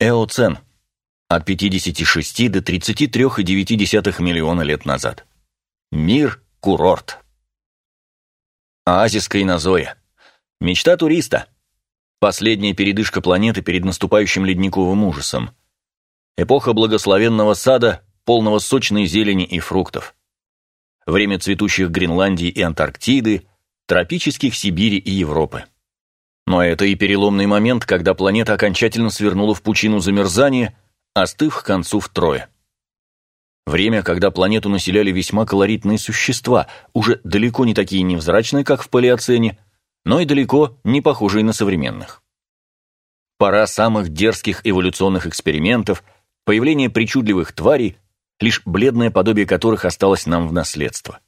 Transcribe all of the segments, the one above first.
Эоцен. От 56 до 33,9 миллиона лет назад. Мир – курорт. Оазис Кайнозоя. Мечта туриста. Последняя передышка планеты перед наступающим ледниковым ужасом. Эпоха благословенного сада, полного сочной зелени и фруктов. Время цветущих Гренландии и Антарктиды, тропических Сибири и Европы. Но это и переломный момент, когда планета окончательно свернула в пучину замерзания, остыв к концу втрое. Время, когда планету населяли весьма колоритные существа, уже далеко не такие невзрачные, как в палеоцене, но и далеко не похожие на современных. Пора самых дерзких эволюционных экспериментов, появление причудливых тварей, лишь бледное подобие которых осталось нам в наследство.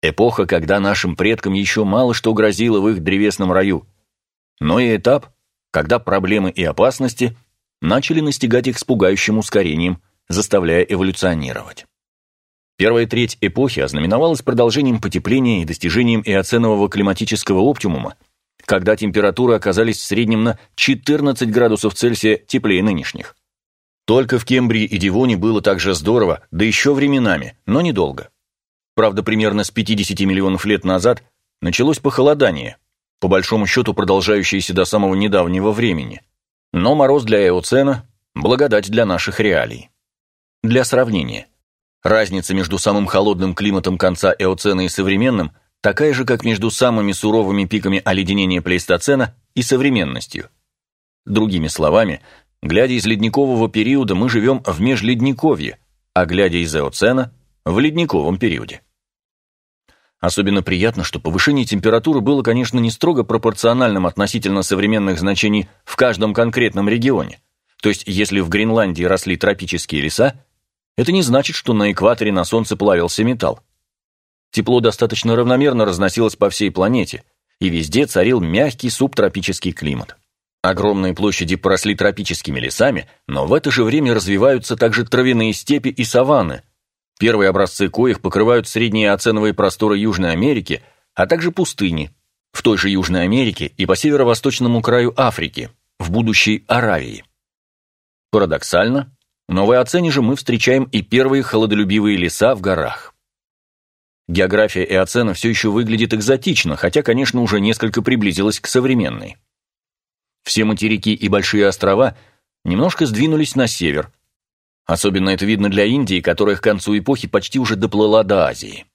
Эпоха, когда нашим предкам еще мало что грозило в их древесном раю – но и этап, когда проблемы и опасности начали настигать их с пугающим ускорением, заставляя эволюционировать. Первая треть эпохи ознаменовалась продолжением потепления и достижением эоценового климатического оптимума, когда температуры оказались в среднем на 14 градусов Цельсия теплее нынешних. Только в Кембрии и Дивоне было так же здорово, да еще временами, но недолго. Правда, примерно с 50 миллионов лет назад началось похолодание, по большому счету продолжающиеся до самого недавнего времени. Но мороз для Эоцена – благодать для наших реалий. Для сравнения, разница между самым холодным климатом конца Эоцена и современным такая же, как между самыми суровыми пиками оледенения Плейстоцена и современностью. Другими словами, глядя из ледникового периода, мы живем в межледниковье, а глядя из Эоцена – в ледниковом периоде. Особенно приятно, что повышение температуры было, конечно, не строго пропорциональным относительно современных значений в каждом конкретном регионе. То есть, если в Гренландии росли тропические леса, это не значит, что на экваторе на Солнце плавился металл. Тепло достаточно равномерно разносилось по всей планете, и везде царил мягкий субтропический климат. Огромные площади поросли тропическими лесами, но в это же время развиваются также травяные степи и саванны, Первые образцы коих покрывают средние оценовые просторы Южной Америки, а также пустыни, в той же Южной Америке и по северо-восточному краю Африки, в будущей Аравии. Парадоксально, но в Эоцене же мы встречаем и первые холодолюбивые леса в горах. География Эоцена все еще выглядит экзотично, хотя, конечно, уже несколько приблизилась к современной. Все материки и большие острова немножко сдвинулись на север, Особенно это видно для Индии, которая к концу эпохи почти уже доплыла до Азии.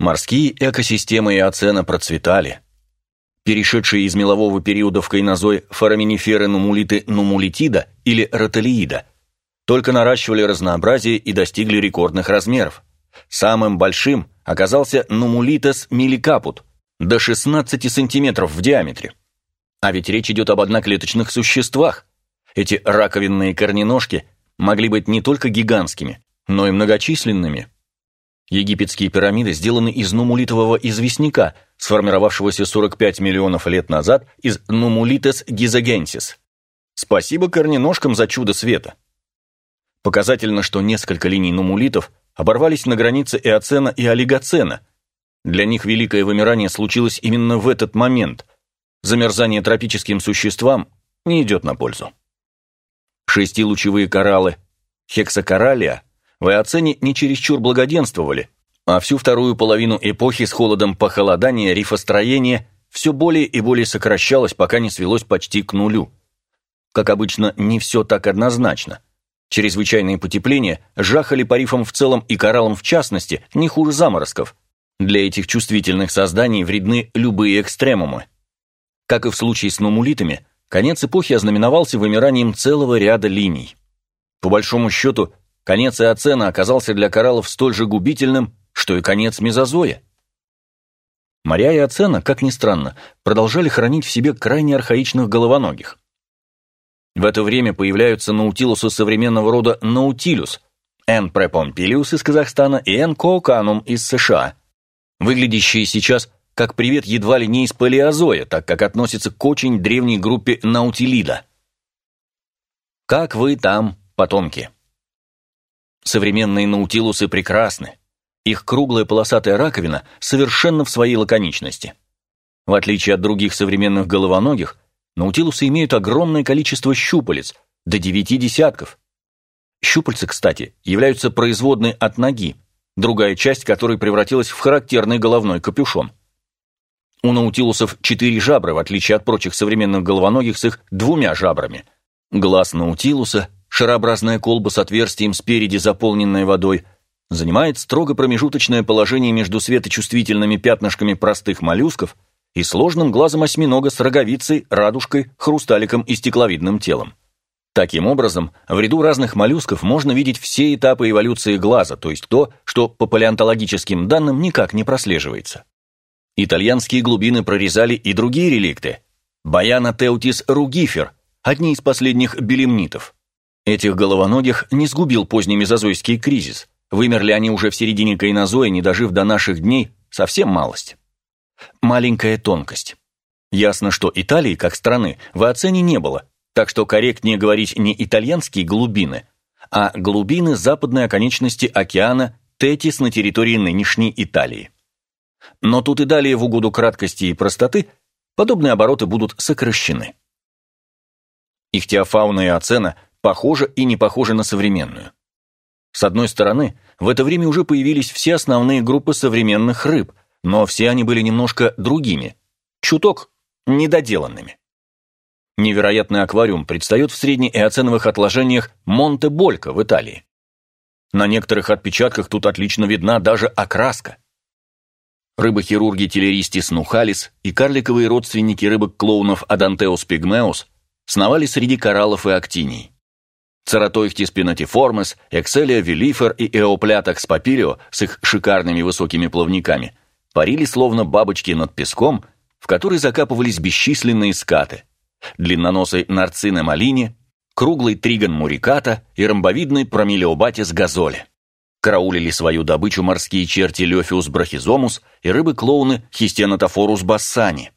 Морские экосистемы и оцена процветали. Перешедшие из мелового периода в кайнозой фораминиферы нумулиты нумулитида или роталиида только наращивали разнообразие и достигли рекордных размеров. Самым большим оказался нумулитес миликапут, до 16 сантиметров в диаметре. А ведь речь идет об одноклеточных существах. Эти раковинные корненожки могли быть не только гигантскими, но и многочисленными. Египетские пирамиды сделаны из нумулитового известняка, сформировавшегося 45 миллионов лет назад из нумулитес гизагенсис. Спасибо корненожкам за чудо света. Показательно, что несколько линий нумулитов оборвались на границе Эоцена и Олигоцена. Для них великое вымирание случилось именно в этот момент. Замерзание тропическим существам не идет на пользу. Шестилучевые кораллы хексакоралия в Эоцене не чересчур благоденствовали, а всю вторую половину эпохи с холодом похолодания рифостроение все более и более сокращалось, пока не свелось почти к нулю. Как обычно, не все так однозначно. Чрезвычайные потепления жахали по рифам в целом и кораллам в частности, не хуже заморозков. Для этих чувствительных созданий вредны любые экстремумы. Как и в случае с нумулитами, Конец эпохи ознаменовался вымиранием целого ряда линий. По большому счету, конец Эоцена оказался для кораллов столь же губительным, что и конец Мезозоя. Моря Эоцена, как ни странно, продолжали хранить в себе крайне архаичных головоногих. В это время появляются наутилусы современного рода наутилюс, Н. препомпилиус из Казахстана и Н. кооканум из США, выглядящие сейчас как привет едва ли не из палеозоя, так как относится к очень древней группе наутилида. Как вы там, потомки? Современные наутилусы прекрасны. Их круглая полосатая раковина совершенно в своей лаконичности. В отличие от других современных головоногих, наутилусы имеют огромное количество щупалец, до девяти десятков. Щупальца, кстати, являются производной от ноги, другая часть которой превратилась в характерный головной капюшон. У наутилусов четыре жабры, в отличие от прочих современных головоногих с их двумя жабрами. Глаз наутилуса, шарообразная колба с отверстием спереди, заполненная водой, занимает строго промежуточное положение между светочувствительными пятнышками простых моллюсков и сложным глазом осьминога с роговицей, радужкой, хрусталиком и стекловидным телом. Таким образом, в ряду разных моллюсков можно видеть все этапы эволюции глаза, то есть то, что по палеонтологическим данным никак не прослеживается. Итальянские глубины прорезали и другие реликты. Баяна теутис ругифер, одни из последних белемнитов. Этих головоногих не сгубил поздний мезозойский кризис. Вымерли они уже в середине кайнозоя, не дожив до наших дней, совсем малость. Маленькая тонкость. Ясно, что Италии, как страны, в оцене не было, так что корректнее говорить не итальянские глубины, а глубины западной оконечности океана Тетис на территории нынешней Италии. Но тут и далее в угоду краткости и простоты подобные обороты будут сокращены. Ихтиофауна и оцена похожа и не похожа на современную. С одной стороны, в это время уже появились все основные группы современных рыб, но все они были немножко другими, чуток недоделанными. Невероятный аквариум предстает в среднеэоценовых отложениях Монте-Болько в Италии. На некоторых отпечатках тут отлично видна даже окраска. Рыбы-хирурги Телеристис нухалис и карликовые родственники рыбок-клоунов Адантеус пигмеус сновали среди кораллов и актиний. Цератоихтис пинатиформес, Экселия вилифер и Эоплятакс папилио с их шикарными высокими плавниками парили словно бабочки над песком, в который закапывались бесчисленные скаты – длинноносый нарцина малини, круглый тригон муриката и ромбовидный промелеобатис газоли. Караулили свою добычу морские черти Лёфиус брахизомус и рыбы-клоуны Хистенотофорус бассани.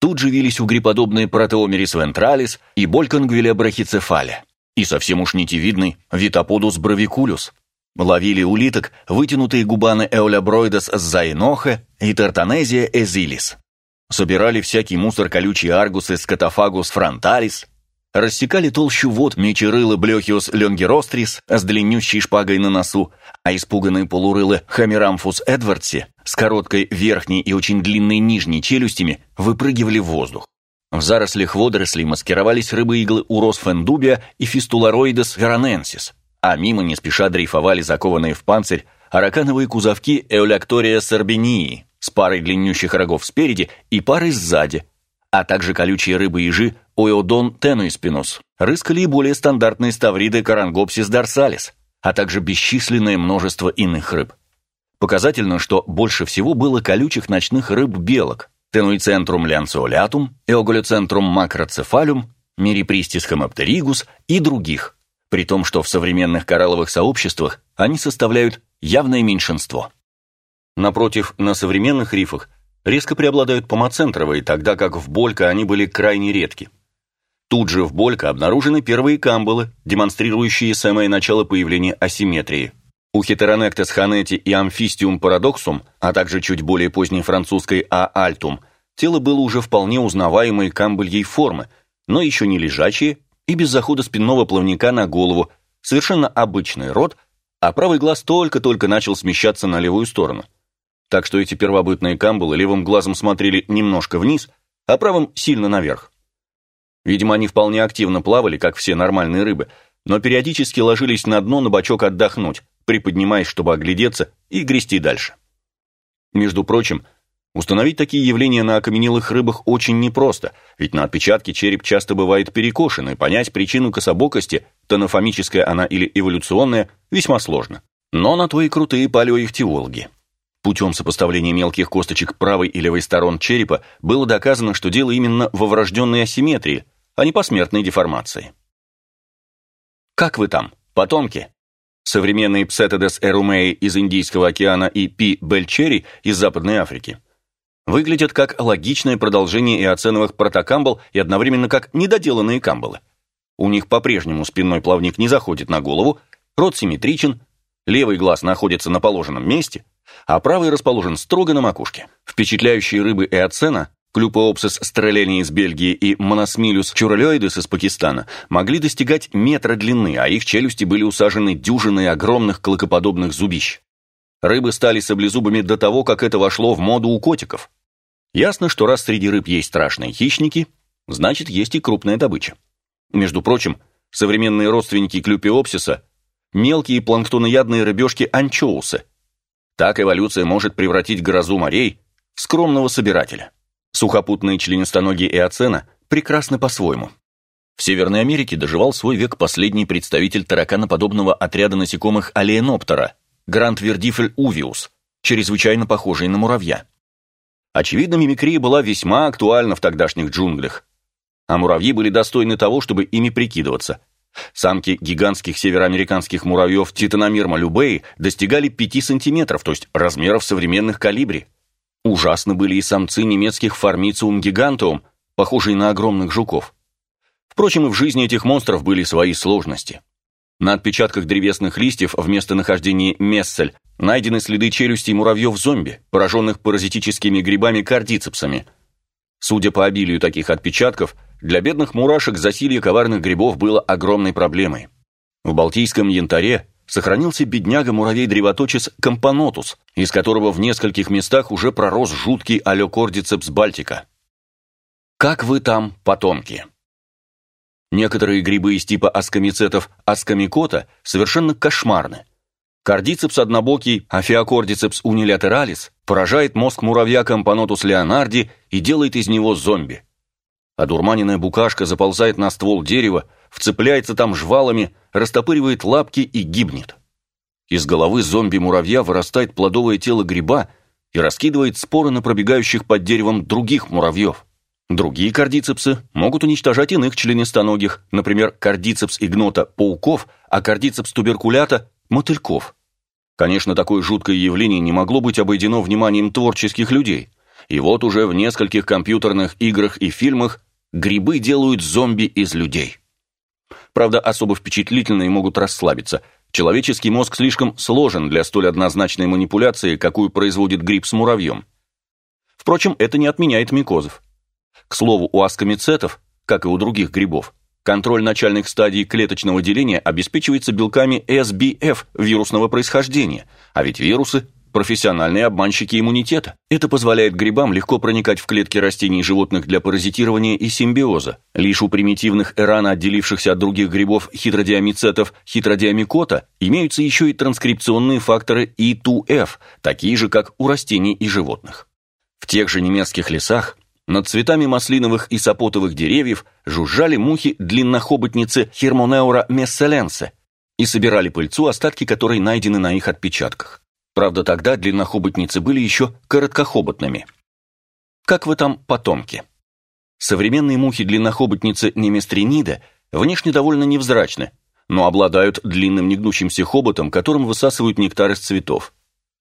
Тут же вились угриподобные протеомерис вентралис и болькангвиля брахицефаля. И совсем уж нитевидный витоподус бравикулюс. Ловили улиток вытянутые губаны эоляброидес заинохе и тартанезия эзилис собирали всякий мусор колючий аргусы скатофагус фронталис, рассекали толщу вод мечерылы блехиус ленгерострис с длиннющей шпагой на носу, а испуганные полурылы хамерамфус эдвардси с короткой верхней и очень длинной нижней челюстями выпрыгивали в воздух. В зарослях водорослей маскировались рыбы-иглы урос фендубия и фистулароидес вероненсис, а мимо не спеша дрейфовали закованные в панцирь аракановые кузовки эуляктория сорбении, с парой длиннющих рогов спереди и парой сзади, а также колючие рыбы-ежи Оеодон тенуиспинус, рыскали и более стандартные ставриды Карангопсис дарсалис, а также бесчисленное множество иных рыб. Показательно, что больше всего было колючих ночных рыб-белок, тенуицентрум лянциолятум, эоголицентрум макроцефалюм, мирипристис хомоптеригус и других, при том, что в современных коралловых сообществах они составляют явное меньшинство. Напротив, на современных рифах резко преобладают помоцентровые, тогда как в Болька они были крайне редки. Тут же в Болька обнаружены первые камбалы, демонстрирующие самое начало появления асимметрии. У Heteronectes ханети и Amphistium paradoxum, а также чуть более поздней французской А. альтум, тело было уже вполне узнаваемой камбальей формы, но еще не лежачие и без захода спинного плавника на голову, совершенно обычный рот, а правый глаз только-только начал смещаться на левую сторону так что эти первобытные камбалы левым глазом смотрели немножко вниз, а правым сильно наверх. Видимо, они вполне активно плавали, как все нормальные рыбы, но периодически ложились на дно на бочок отдохнуть, приподнимаясь, чтобы оглядеться и грести дальше. Между прочим, установить такие явления на окаменелых рыбах очень непросто, ведь на отпечатке череп часто бывает перекошен, и понять причину кособокости, тонофомическая она или эволюционная, весьма сложно. Но на то и крутые палеоихтиологи. Путем сопоставления мелких косточек правой и левой сторон черепа было доказано, что дело именно во врожденной асимметрии, а не посмертной деформации. Как вы там, потомки? Современные Псетедес эрумеи из Индийского океана и Пи бельчери из Западной Африки выглядят как логичное продолжение иоценовых протокамбал и одновременно как недоделанные камбалы. У них по-прежнему спинной плавник не заходит на голову, рот симметричен, левый глаз находится на положенном месте – а правый расположен строго на макушке. Впечатляющие рыбы эоцена Клюпоопсис стрелени из Бельгии и Моносмилюс чуралеидес из Пакистана могли достигать метра длины, а их челюсти были усажены дюжиной огромных клыкоподобных зубищ. Рыбы стали саблезубами до того, как это вошло в моду у котиков. Ясно, что раз среди рыб есть страшные хищники, значит, есть и крупная добыча. Между прочим, современные родственники клюпиопсиса – мелкие планктоноядные рыбешки анчоусы. Так эволюция может превратить грозу морей в скромного собирателя. Сухопутные членистоногие эоцена прекрасны по-своему. В Северной Америке доживал свой век последний представитель тараканоподобного отряда насекомых алиеноптера – Грант Вердифель увиус, чрезвычайно похожий на муравья. Очевидно, мимикрия была весьма актуальна в тогдашних джунглях. А муравьи были достойны того, чтобы ими прикидываться. Самки гигантских североамериканских муравьев Титаномирма любей достигали 5 сантиметров, то есть размеров современных калибри. Ужасно были и самцы немецких формициум гигантум, похожие на огромных жуков. Впрочем, и в жизни этих монстров были свои сложности. На отпечатках древесных листьев в местонахождении Мессель найдены следы челюстей муравьев-зомби, пораженных паразитическими грибами-кордицепсами. Судя по обилию таких отпечатков, для бедных мурашек засилье коварных грибов было огромной проблемой. В Балтийском янтаре сохранился бедняга-муравей-древоточец Camponotus, из которого в нескольких местах уже пророс жуткий Allocordyceps baltica. Как вы там, потомки? Некоторые грибы из типа аскомицетов Ascomycota совершенно кошмарны. Кордицепс однобокий Ophiocordyceps unilateralis поражает мозг муравья Camponotus leonardi и делает из него зомби. Одурманенная букашка заползает на ствол дерева, вцепляется там жвалами, растопыривает лапки и гибнет. Из головы зомби-муравья вырастает плодовое тело гриба и раскидывает споры на пробегающих под деревом других муравьев. Другие кардицепсы могут уничтожать иных членистоногих, например, кардицепс игнота – пауков, а кардицепс туберкулята – мотыльков. Конечно, такое жуткое явление не могло быть обойдено вниманием творческих людей. И вот уже в нескольких компьютерных играх и фильмах грибы делают зомби из людей. Правда, особо впечатлительные могут расслабиться. Человеческий мозг слишком сложен для столь однозначной манипуляции, какую производит гриб с муравьем. Впрочем, это не отменяет микозов. К слову, у аскомицетов, как и у других грибов, контроль начальных стадий клеточного деления обеспечивается белками SBF вирусного происхождения, а ведь вирусы профессиональные обманщики иммунитета. Это позволяет грибам легко проникать в клетки растений и животных для паразитирования и симбиоза. Лишь у примитивных рано отделившихся от других грибов хитродиамицетов хитродиамикота имеются еще и транскрипционные факторы E2F, такие же, как у растений и животных. В тех же немецких лесах над цветами маслиновых и сапотовых деревьев жужжали мухи-длиннохоботницы Хермонеура месселенсе и собирали пыльцу, остатки которой найдены на их отпечатках. Правда, тогда длиннохоботницы были еще короткохоботными. Как вы там потомки? Современные мухи-длиннохоботницы неместринида внешне довольно невзрачны, но обладают длинным негнущимся хоботом, которым высасывают нектар из цветов.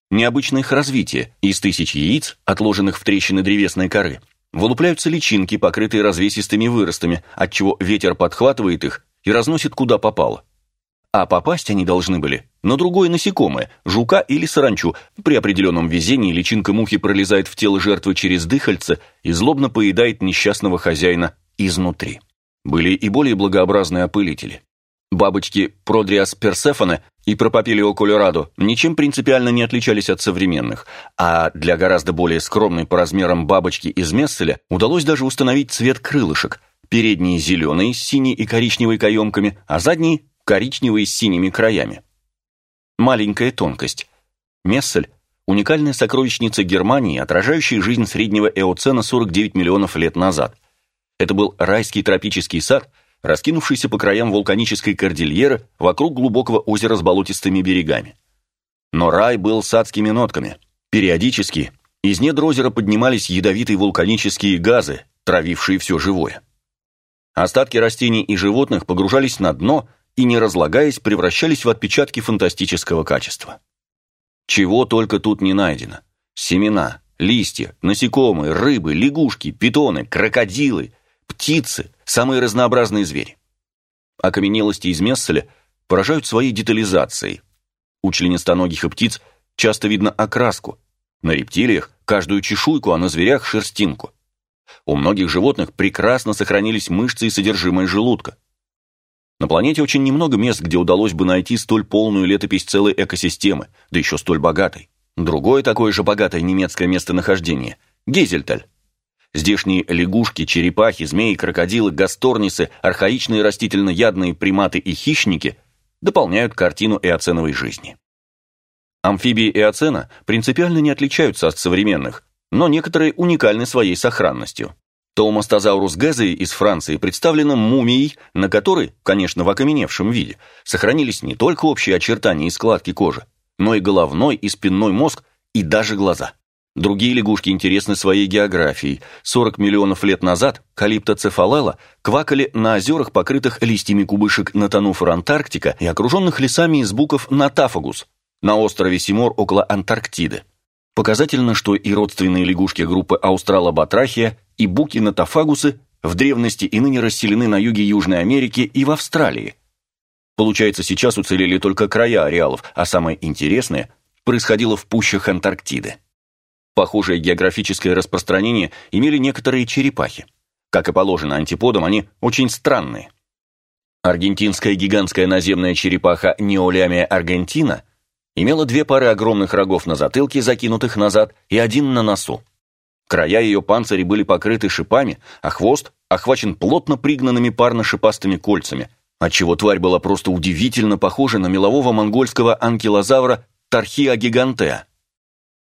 Необычно их развитие. Из тысяч яиц, отложенных в трещины древесной коры, вылупляются личинки, покрытые развесистыми выростами, отчего ветер подхватывает их и разносит куда попало а попасть они должны были на другое насекомое, жука или саранчу. При определенном везении личинка мухи пролезает в тело жертвы через дыхальце и злобно поедает несчастного хозяина изнутри. Были и более благообразные опылители. Бабочки Продриас персефоне и Пропапилио колорадо ничем принципиально не отличались от современных, а для гораздо более скромной по размерам бабочки из Месселя удалось даже установить цвет крылышек. Передние зеленые с синей и коричневой каемками, а задние коричневые с синими краями. Маленькая тонкость. Мессель – уникальная сокровищница Германии, отражающая жизнь среднего эоцена 49 миллионов лет назад. Это был райский тропический сад, раскинувшийся по краям вулканической кордильеры вокруг глубокого озера с болотистыми берегами. Но рай был с адскими нотками. Периодически из недр озера поднимались ядовитые вулканические газы, травившие все живое. Остатки растений и животных погружались на дно – и, не разлагаясь, превращались в отпечатки фантастического качества. Чего только тут не найдено. Семена, листья, насекомые, рыбы, лягушки, питоны, крокодилы, птицы, самые разнообразные звери. Окаменелости из Месселя поражают своей детализацией. У членистоногих и птиц часто видно окраску. На рептилиях каждую чешуйку, а на зверях шерстинку. У многих животных прекрасно сохранились мышцы и содержимое желудка. На планете очень немного мест, где удалось бы найти столь полную летопись целой экосистемы, да еще столь богатой. Другое такое же богатое немецкое местонахождение – Гезельталь. Здешние лягушки, черепахи, змеи, крокодилы, гасторнисы, архаичные растительноядные приматы и хищники дополняют картину эоценовой жизни. Амфибии эоцена принципиально не отличаются от современных, но некоторые уникальны своей сохранностью. Томастозаурус гэзей из Франции представлена мумией, на которой, конечно, в окаменевшем виде, сохранились не только общие очертания и складки кожи, но и головной и спинной мозг и даже глаза. Другие лягушки интересны своей географией. 40 миллионов лет назад калиптоцефалела квакали на озерах, покрытых листьями кубышек Натануфор Антарктика и окруженных лесами из буков Натафагус на острове Симор около Антарктиды. Показательно, что и родственные лягушки группы Аустралобатрахия и буки Натафагусы в древности и ныне расселены на юге Южной Америки и в Австралии. Получается, сейчас уцелели только края ареалов, а самое интересное происходило в пущах Антарктиды. Похожее географическое распространение имели некоторые черепахи. Как и положено антиподам, они очень странные. Аргентинская гигантская наземная черепаха Неолямия аргентина имела две пары огромных рогов на затылке, закинутых назад, и один на носу. Края ее панциря были покрыты шипами, а хвост охвачен плотно пригнанными парно-шипастыми кольцами, отчего тварь была просто удивительно похожа на мелового монгольского анкилозавра Тархиа гигантеа.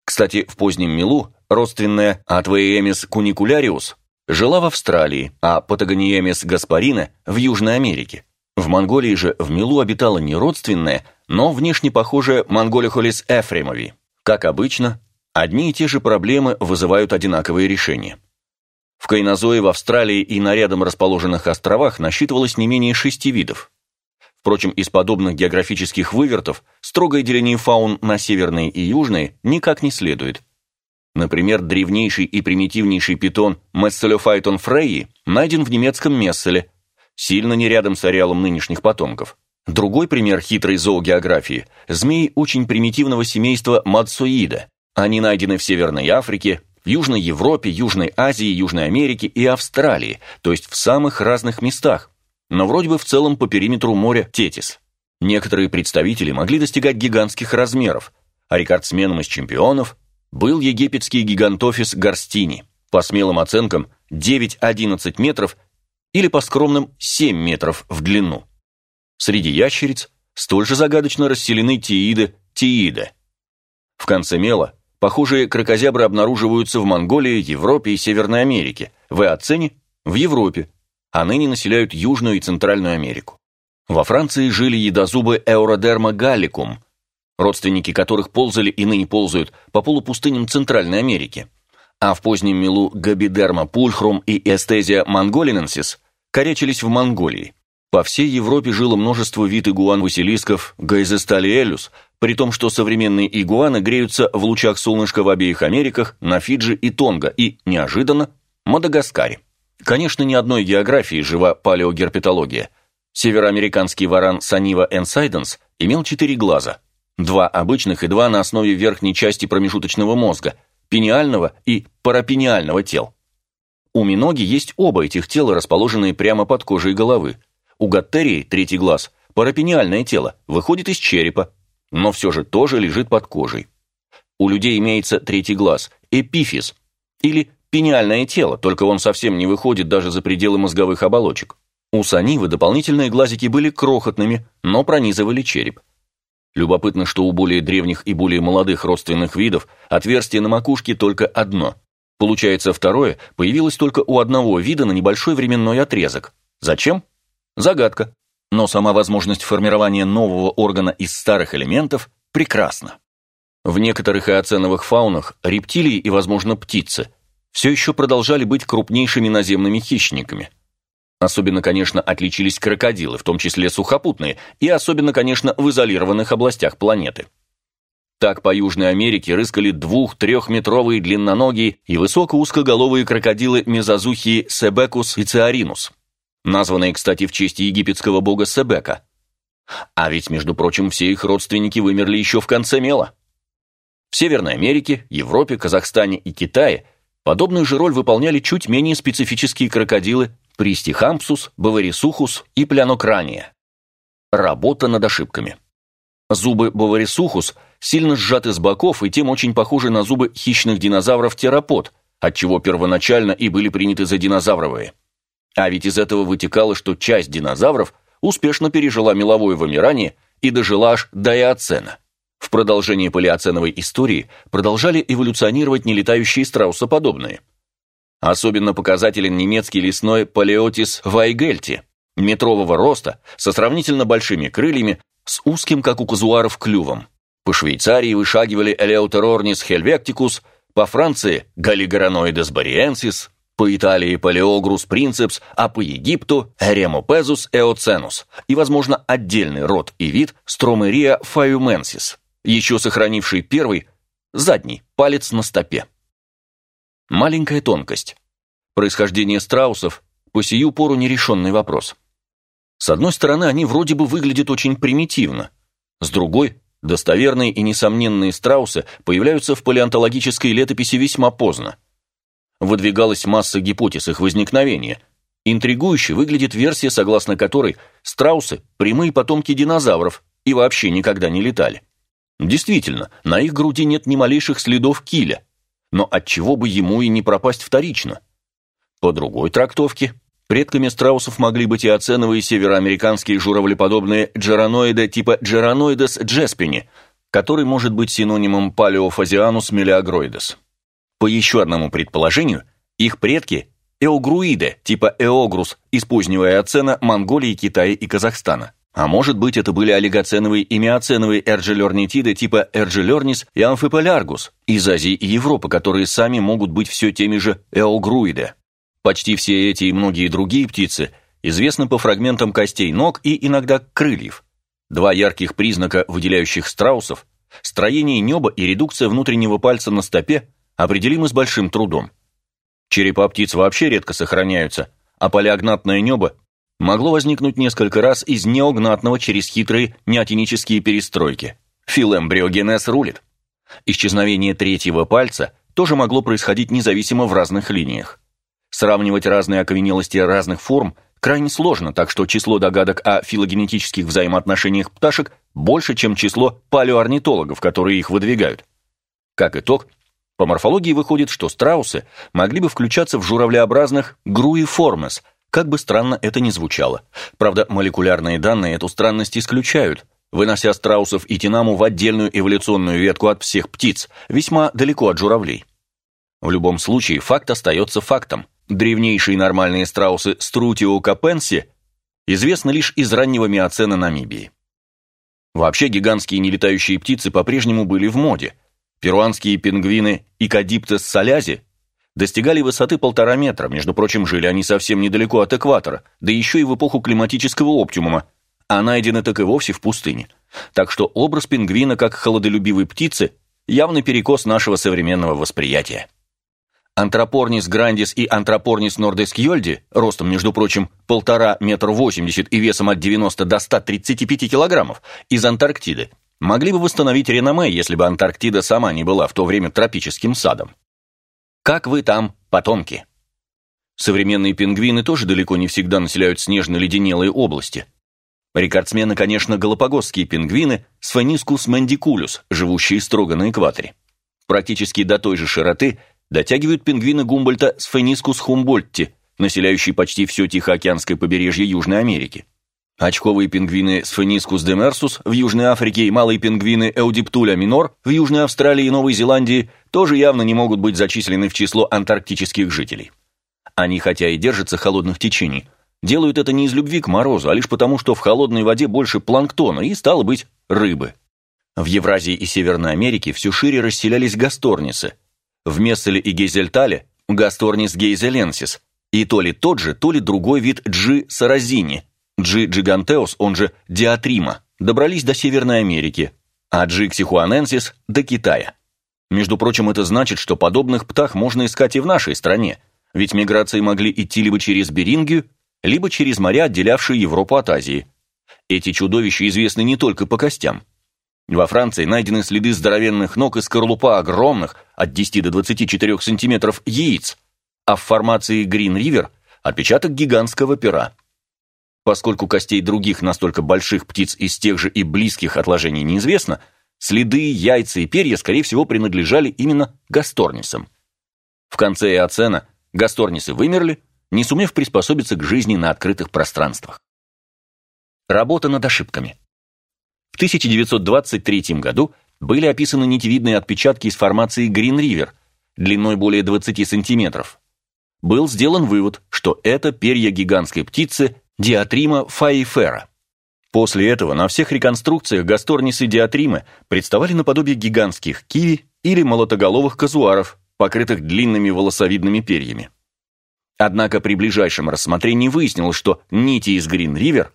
Кстати, в позднем милу родственная Атвеемис куникуляриус жила в Австралии, а Патагониемис гаспарина в Южной Америке. В Монголии же в милу обитала не родственная, но внешне похожая Монголихолис эфремови. Как обычно, одни и те же проблемы вызывают одинаковые решения. В кайнозое в Австралии и на рядом расположенных островах насчитывалось не менее шести видов. Впрочем, из подобных географических вывертов строгое деление фаун на северные и южные никак не следует. Например, древнейший и примитивнейший питон Месселофайтон фрейи найден в немецком Месселе, сильно не рядом с ареалом нынешних потомков. Другой пример хитрой зоогеографии – змеи очень примитивного семейства Мадсоида. Они найдены в Северной Африке, в Южной Европе, Южной Азии, Южной Америке и Австралии, то есть в самых разных местах, но вроде бы в целом по периметру моря Тетис. Некоторые представители могли достигать гигантских размеров, а рекордсменом из чемпионов был египетский гигантофис Горстини, по смелым оценкам 9-11 метров или по скромным 7 метров в длину. Среди ящериц столь же загадочно расселены тииды тииды. В конце мела похожие крокозябры обнаруживаются в Монголии, Европе и Северной Америке, в Эоцене – в Европе, а ныне населяют Южную и Центральную Америку. Во Франции жили едозубы Эуродерма галликум, родственники которых ползали и ныне ползают по полупустыням Центральной Америки, а в позднем милу Габидерма пульхрум и Эстезия монголиненсис корячились в Монголии. По всей Европе жило множество вид игуан-василисков Гайзесталиэлюс, при том, что современные игуаны греются в лучах солнышка в обеих Америках, на Фиджи и Тонго и, неожиданно, Мадагаскаре. Конечно, ни одной географии жива палеогерпетология. Североамериканский варан Санива энсайденс имел четыре глаза, два обычных и два на основе верхней части промежуточного мозга, пениального и парапениального тел. У миноги есть оба этих тела, расположенные прямо под кожей головы. У гаттерии третий глаз, парапениальное тело, выходит из черепа, но все же тоже лежит под кожей. У людей имеется третий глаз, эпифиз, или пениальное тело, только он совсем не выходит даже за пределы мозговых оболочек. У Санивы дополнительные глазики были крохотными, но пронизывали череп. Любопытно, что у более древних и более молодых родственных видов отверстие на макушке только одно. Получается, второе появилось только у одного вида на небольшой временной отрезок. Зачем? Загадка. Но сама возможность формирования нового органа из старых элементов прекрасна. В некоторых эоценовых фаунах рептилии и, возможно, птицы – все еще продолжали быть крупнейшими наземными хищниками. Особенно, конечно, отличились крокодилы, в том числе сухопутные, и особенно, конечно, в изолированных областях планеты. Так по Южной Америке рыскали двух-трехметровые длинноногие и высоко-узкоголовые крокодилы мезозухии Себекус и Циаринус, названные, кстати, в честь египетского бога Себека. А ведь, между прочим, все их родственники вымерли еще в конце мела. В Северной Америке, Европе, Казахстане и Китае Подобную же роль выполняли чуть менее специфические крокодилы Пристихампсус, Баварисухус и Плянокрания. Работа над ошибками. Зубы Баварисухус сильно сжаты с боков и тем очень похожи на зубы хищных динозавров терапод, отчего первоначально и были приняты за динозавровые. А ведь из этого вытекало, что часть динозавров успешно пережила меловое вымирание и дожила аж до Эоцена. В продолжении палеоценовой истории продолжали эволюционировать нелетающие страусоподобные. Особенно показателен немецкий лесной палеотис вайгельти, метрового роста, со сравнительно большими крыльями, с узким, как у казуаров, клювом. По Швейцарии вышагивали Элеутерорнис хельвектикус, по Франции – Галлигороноидес бариенсис, по Италии – Палеогрус принцепс, а по Египту – Ремопезус эоценус и, возможно, отдельный род и вид Стромерия фаюменсис еще сохранивший первый, задний, палец на стопе. Маленькая тонкость. Происхождение страусов по сию пору нерешенный вопрос. С одной стороны, они вроде бы выглядят очень примитивно. С другой, достоверные и несомненные страусы появляются в палеонтологической летописи весьма поздно. Выдвигалась масса гипотез их возникновения. Интригующе выглядит версия, согласно которой страусы – прямые потомки динозавров и вообще никогда не летали. Действительно, на их груди нет ни малейших следов киля, но отчего бы ему и не пропасть вторично? По другой трактовке, предками страусов могли быть и оценовые североамериканские журавлеподобные джераноиды типа Джераноидес джеспини, который может быть синонимом Палеофазианус мелиагроидес. По еще одному предположению, их предки – эогруиды типа Эогрус из позднего Эоцена Монголии, Китая и Казахстана. А может быть, это были олигоценовые и миоценовые эрджелернитиды типа эрджелернис и амфиполяргус из Азии и Европы, которые сами могут быть все теми же эогруиды. Почти все эти и многие другие птицы известны по фрагментам костей ног и иногда крыльев. Два ярких признака, выделяющих страусов – строение неба и редукция внутреннего пальца на стопе – определимы с большим трудом. Черепа птиц вообще редко сохраняются, а палеогнатное небо могло возникнуть несколько раз из неогнатного через хитрые неотенические перестройки. Филэмбриогенез рулит. Исчезновение третьего пальца тоже могло происходить независимо в разных линиях. Сравнивать разные окаменелости разных форм крайне сложно, так что число догадок о филогенетических взаимоотношениях пташек больше, чем число палеоорнитологов, которые их выдвигают. Как итог, по морфологии выходит, что страусы могли бы включаться в журавлеобразных груиформес, как бы странно это ни звучало. Правда, молекулярные данные эту странность исключают, вынося страусов и тинаму в отдельную эволюционную ветку от всех птиц, весьма далеко от журавлей. В любом случае, факт остается фактом. Древнейшие нормальные страусы Струтио капенси известны лишь из раннего миоцена Намибии. Вообще гигантские нелетающие птицы по-прежнему были в моде. Перуанские пингвины Икодиптес солязи достигали высоты полтора метра, между прочим, жили они совсем недалеко от экватора, да еще и в эпоху климатического оптимума, а найдены так и вовсе в пустыне. Так что образ пингвина как холодолюбивой птицы – явный перекос нашего современного восприятия. Антропорнис грандис и антропорнис нордескьольди, ростом, между прочим, полтора метра восемьдесят и весом от 90 до 135 килограммов, из Антарктиды, могли бы восстановить реноме, если бы Антарктида сама не была в то время тропическим садом. Как вы там, потомки? Современные пингвины тоже далеко не всегда населяют снежно-леденелые области. Рекордсмены, конечно, галапагосские пингвины Сфенискус мандикулюс, живущие строго на экваторе. Практически до той же широты дотягивают пингвины Гумбольта Сфенискус хумбольтти, населяющие почти все Тихоокеанское побережье Южной Америки. Очковые пингвины Spheniscus demersus в Южной Африке и малые пингвины Eudiptula minor в Южной Австралии и Новой Зеландии тоже явно не могут быть зачислены в число антарктических жителей. Они, хотя и держатся холодных течений, делают это не из любви к морозу, а лишь потому, что в холодной воде больше планктона и, стало быть, рыбы. В Евразии и Северной Америке все шире расселялись гасторнисы. В Месселе и Гейзельтале – гасторнис гейзеленсис, и то ли тот же, то ли другой вид джи саразини – Джи Джигантеус, он же Диатрима, добрались до Северной Америки, а Джи Ксихуаненсис – до Китая. Между прочим, это значит, что подобных птах можно искать и в нашей стране, ведь миграции могли идти либо через Берингию, либо через моря, отделявшие Европу от Азии. Эти чудовища известны не только по костям. Во Франции найдены следы здоровенных ног и скорлупа огромных, от 10 до 24 сантиметров, яиц, а в формации Грин-Ривер отпечаток гигантского пера. Поскольку костей других настолько больших птиц из тех же и близких отложений неизвестно, следы, яйца и перья, скорее всего, принадлежали именно гасторнисам. В конце Эоцена гасторнисы вымерли, не сумев приспособиться к жизни на открытых пространствах. Работа над ошибками. В 1923 году были описаны нитевидные отпечатки из формации Грин-Ривер, длиной более 20 сантиметров. Был сделан вывод, что это перья гигантской птицы диатрима фаифера. После этого на всех реконструкциях гасторнисы диатримы представали наподобие гигантских киви или молотоголовых казуаров, покрытых длинными волосовидными перьями. Однако при ближайшем рассмотрении выяснилось, что нити из Грин-Ривер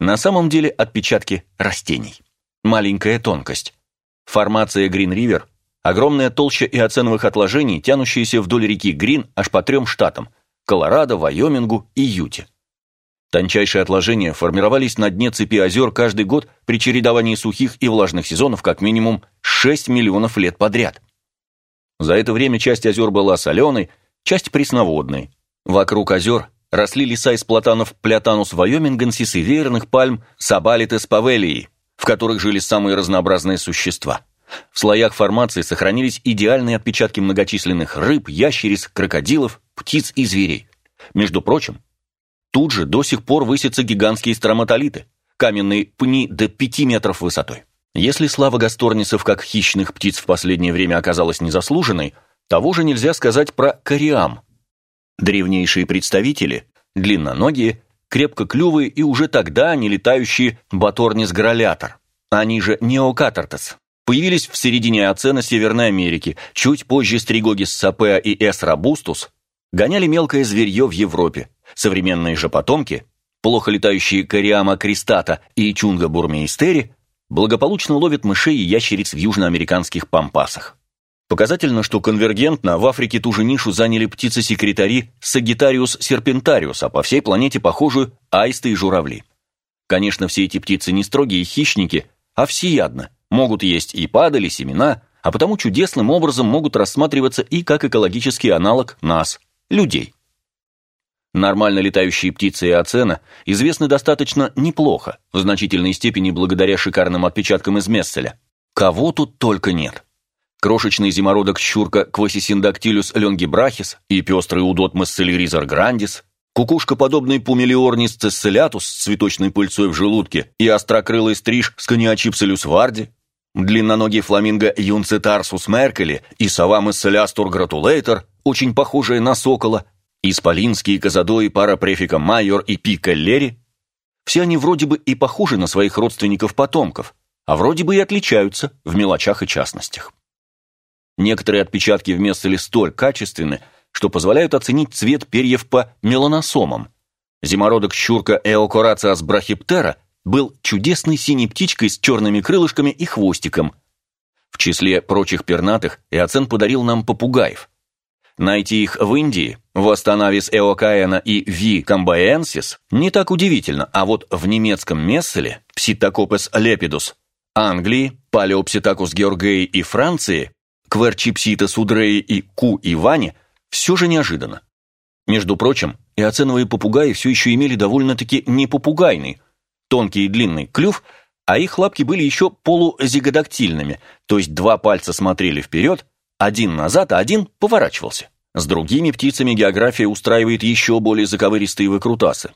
на самом деле отпечатки растений. Маленькая тонкость. Формация Грин-Ривер – огромная толща иоценовых отложений, тянущаяся вдоль реки Грин аж по трем штатам – Колорадо, Вайомингу и Юте. Тончайшие отложения формировались на дне цепи озер каждый год при чередовании сухих и влажных сезонов как минимум 6 миллионов лет подряд. За это время часть озер была соленой, часть пресноводной. Вокруг озер росли леса из платанов Плятанус вайомингенсис и веерных пальм Сабалитес павелии, в которых жили самые разнообразные существа. В слоях формации сохранились идеальные отпечатки многочисленных рыб, ящериц, крокодилов, птиц и зверей. Между прочим, тут же до сих пор высятся гигантские строматолиты, каменные пни до 5 метров высотой. Если слава гасторнисов как хищных птиц в последнее время оказалась незаслуженной, того же нельзя сказать про кориам – Древнейшие представители, длинноногие, крепкоклювые и уже тогда не летающие баторнис гролятор, они же неокатартес, появились в середине Оцена Северной Америки, чуть позже стригогис сапеа и эс гоняли мелкое зверье в Европе, современные же потомки, плохо летающие кориама кристата и чунга бурмеистери, благополучно ловят мышей и ящериц в южноамериканских пампасах. Показательно, что конвергентно в Африке ту же нишу заняли птицы-секретари Сагитариус серпентариус, а по всей планете похожи аисты и журавли. Конечно, все эти птицы не строгие хищники, а всеядны, могут есть и падали, семена, а потому чудесным образом могут рассматриваться и как экологический аналог нас, людей. Нормально летающие птицы и оцена известны достаточно неплохо, в значительной степени благодаря шикарным отпечаткам из Месселя. Кого тут только нет крошечный зимородок щурка Квасисиндактилюс лонгибрахис и пестрый удот Масселеризор грандис, кукушкоподобный пумелиорнис цессилятус с цветочной пыльцой в желудке и острокрылый стриж Сканиачипселюс варди, длинноногий фламинго Юнцитарсус меркели и сова Месселястур гратулейтер, очень похожая на сокола, исполинские казадои парапрефика майор и пика лери, все они вроде бы и похожи на своих родственников-потомков, а вроде бы и отличаются в мелочах и частностях. Некоторые отпечатки в Месселе столь качественны, что позволяют оценить цвет перьев по меланосомам. Зимородок щурка Эокорациас брахиптера был чудесной синей птичкой с черными крылышками и хвостиком. В числе прочих пернатых Эоцен подарил нам попугаев. Найти их в Индии, в Астанавис Эокаена и Ви Камбаенсис не так удивительно, а вот в немецком Месселе Пситокопес лепидус, Англии, Палеопситакус георгей и Франции Кверчипсита Судреи и Ку Иване все же неожиданно. Между прочим, и оценовые попугаи все еще имели довольно-таки непопугайный, тонкий и длинный клюв, а их лапки были еще полузигодактильными, то есть два пальца смотрели вперед, один назад, а один поворачивался. С другими птицами география устраивает еще более заковыристые выкрутасы.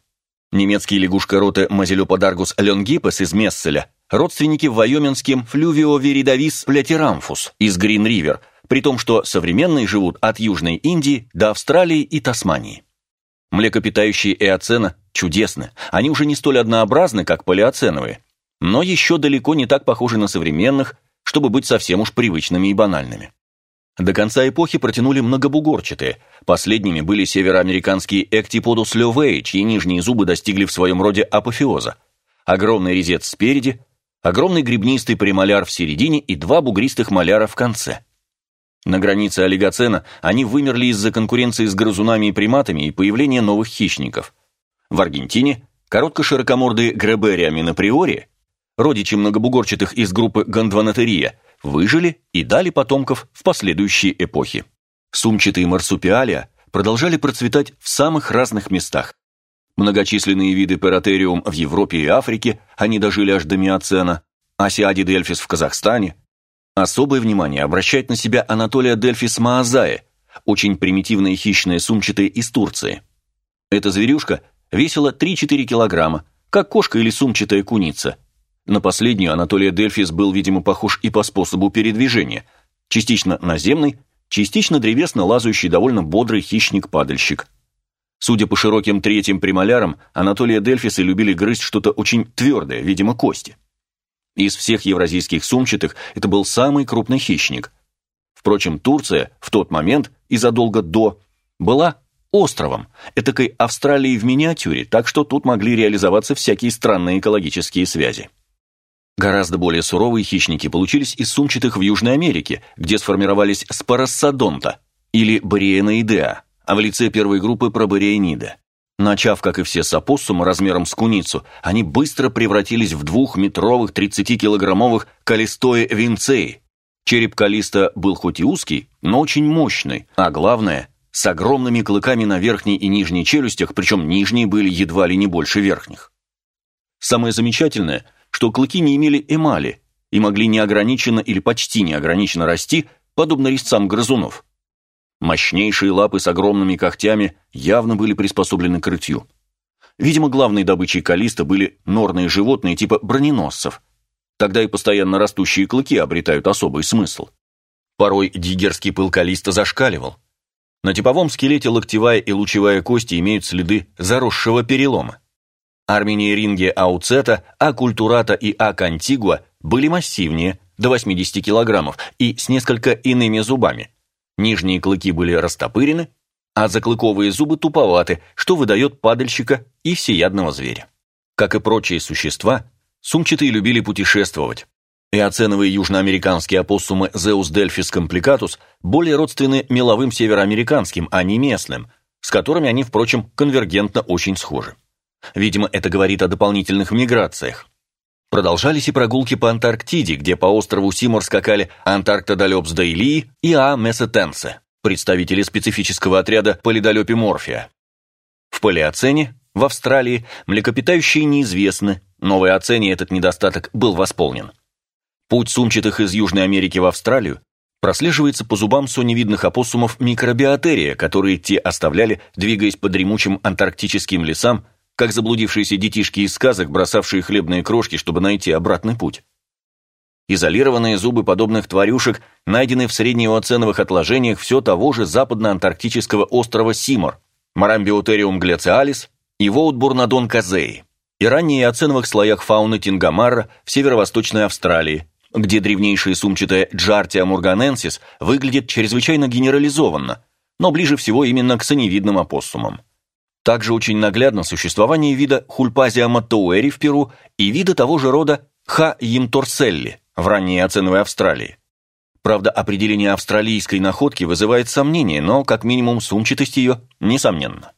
Немецкий лягушка-роты Мазелюподаргус лонгипес из Месселя родственники вайоминским флювиовиридовис плятирамфус из Грин-Ривер, при том, что современные живут от Южной Индии до Австралии и Тасмании. Млекопитающие эоцена чудесны, они уже не столь однообразны, как палеоценовые, но еще далеко не так похожи на современных, чтобы быть совсем уж привычными и банальными. До конца эпохи протянули многобугорчатые. Последними были североамериканские Эктиподус левей, чьи нижние зубы достигли в своем роде апофеоза. Огромный резец спереди, огромный гребнистый премоляр в середине и два бугристых моляра в конце. На границе олигоцена они вымерли из-за конкуренции с грызунами и приматами и появления новых хищников. В Аргентине короткоширокомордые гребериами на приоре, родичи многобугорчатых из группы Гондванатерия, выжили и дали потомков в последующие эпохи. Сумчатые марсупиалия продолжали процветать в самых разных местах. Многочисленные виды паратериум в Европе и Африке, они дожили аж до Миоцена, Асиади дельфис в Казахстане. Особое внимание обращает на себя Анатолия дельфис маазае, очень примитивная хищная сумчатая из Турции. Эта зверюшка весила 3-4 килограмма, как кошка или сумчатая куница. На последнюю Анатолия дельфис был, видимо, похож и по способу передвижения, частично наземный, частично древесно лазающий довольно бодрый хищник-падальщик. Судя по широким третьим премолярам, Анатолия Дельфисы любили грызть что-то очень твердое, видимо, кости. Из всех евразийских сумчатых это был самый крупный хищник. Впрочем, Турция в тот момент и задолго до была островом, этакой Австралией в миниатюре, так что тут могли реализоваться всякие странные экологические связи. Гораздо более суровые хищники получились из сумчатых в Южной Америке, где сформировались спороссодонта или бариеноидеа, а в лице первой группы пробариенида. Начав, как и все, с размером с куницу, они быстро превратились в двухметровых 30-килограммовых калистои винцеи. Череп калиста был хоть и узкий, но очень мощный, а главное, с огромными клыками на верхней и нижней челюстях, причем нижние были едва ли не больше верхних. Самое замечательное – что клыки не имели эмали и могли неограниченно или почти неограниченно расти, подобно резцам грызунов. Мощнейшие лапы с огромными когтями явно были приспособлены к рытью. Видимо, главной добычей калиста были норные животные типа броненосцев. Тогда и постоянно растущие клыки обретают особый смысл. Порой дигерский пыл калиста зашкаливал. На типовом скелете локтевая и лучевая кости имеют следы заросшего перелома. Армения ринге Ауцета, А Культурата и А Кантигуа были массивнее, до 80 килограммов, и с несколько иными зубами. Нижние клыки были растопырены, а заклыковые зубы туповаты, что выдает падальщика и всеядного зверя. Как и прочие существа, сумчатые любили путешествовать. Эоценовые южноамериканские опоссумы Zeus delphis complicatus более родственны меловым североамериканским, а не местным, с которыми они, впрочем, конвергентно очень схожи. Видимо, это говорит о дополнительных миграциях. Продолжались и прогулки по Антарктиде, где по острову Симор скакали Антарктодолепс Дейлии и А. Месетенсе, представители специфического отряда Полидолепиморфия. В палеоцене, в Австралии, млекопитающие неизвестны, но в Эоцене этот недостаток был восполнен. Путь сумчатых из Южной Америки в Австралию прослеживается по зубам соневидных опоссумов микробиотерия, которые те оставляли, двигаясь по дремучим антарктическим лесам как заблудившиеся детишки из сказок, бросавшие хлебные крошки, чтобы найти обратный путь. Изолированные зубы подобных тварюшек найдены в среднеоценовых отложениях все того же западно-антарктического острова Симор, Марамбиотериум глециалис и Воутбурнадон казеи, и ранее оценовых слоях фауны Тингамарра в северо-восточной Австралии, где древнейшая сумчатая Джартия мурганенсис выглядит чрезвычайно генерализованно, но ближе всего именно к саневидным опоссумам. Также очень наглядно существование вида Хульпазия маттауэри в Перу и вида того же рода Ха Йимторселли в ранней оценовой Австралии. Правда, определение австралийской находки вызывает сомнения, но, как минимум, сумчатость ее несомненно.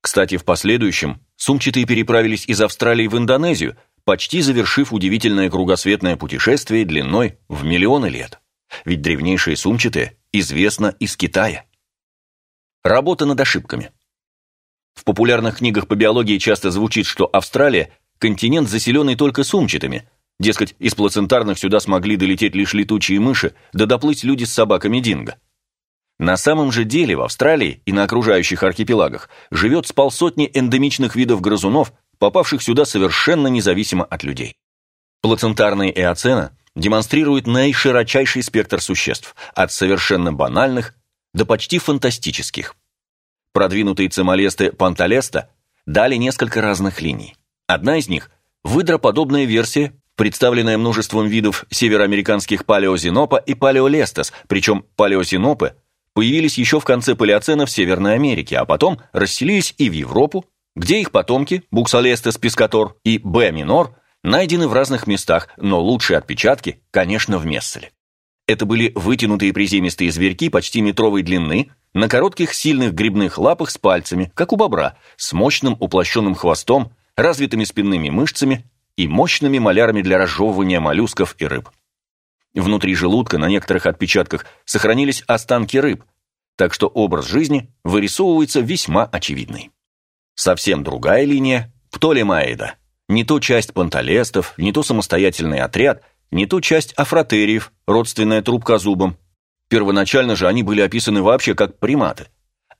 Кстати, в последующем сумчатые переправились из Австралии в Индонезию, почти завершив удивительное кругосветное путешествие длиной в миллионы лет. Ведь древнейшие сумчатые известно из Китая. Работа над ошибками – в популярных книгах по биологии часто звучит, что Австралия – континент, заселенный только сумчатыми. Дескать, из плацентарных сюда смогли долететь лишь летучие мыши, да доплыть люди с собаками динго. На самом же деле в Австралии и на окружающих архипелагах живет с полсотни эндемичных видов грызунов, попавших сюда совершенно независимо от людей. Плацентарные эоцена демонстрируют наиширочайший спектр существ, от совершенно банальных до почти фантастических – Продвинутые цимолесты Панталеста дали несколько разных линий. Одна из них – выдроподобная версия, представленная множеством видов североамериканских палеозинопа и палеолестес, причем палеозинопы появились еще в конце палеоцена в Северной Америке, а потом расселились и в Европу, где их потомки, буксалестес пискатор и Б минор, найдены в разных местах, но лучшие отпечатки, конечно, в Месселе. Это были вытянутые приземистые зверьки почти метровой длины, на коротких сильных грибных лапах с пальцами, как у бобра, с мощным уплощенным хвостом, развитыми спинными мышцами, и мощными малярами для разжевывания моллюсков и рыб. Внутри желудка на некоторых отпечатках сохранились останки рыб, так что образ жизни вырисовывается весьма очевидный. Совсем другая линия – Птолемаида. Не то часть панталестов, не то самостоятельный отряд, не то часть афротериев, родственная трубкозубам. Первоначально же они были описаны вообще как приматы.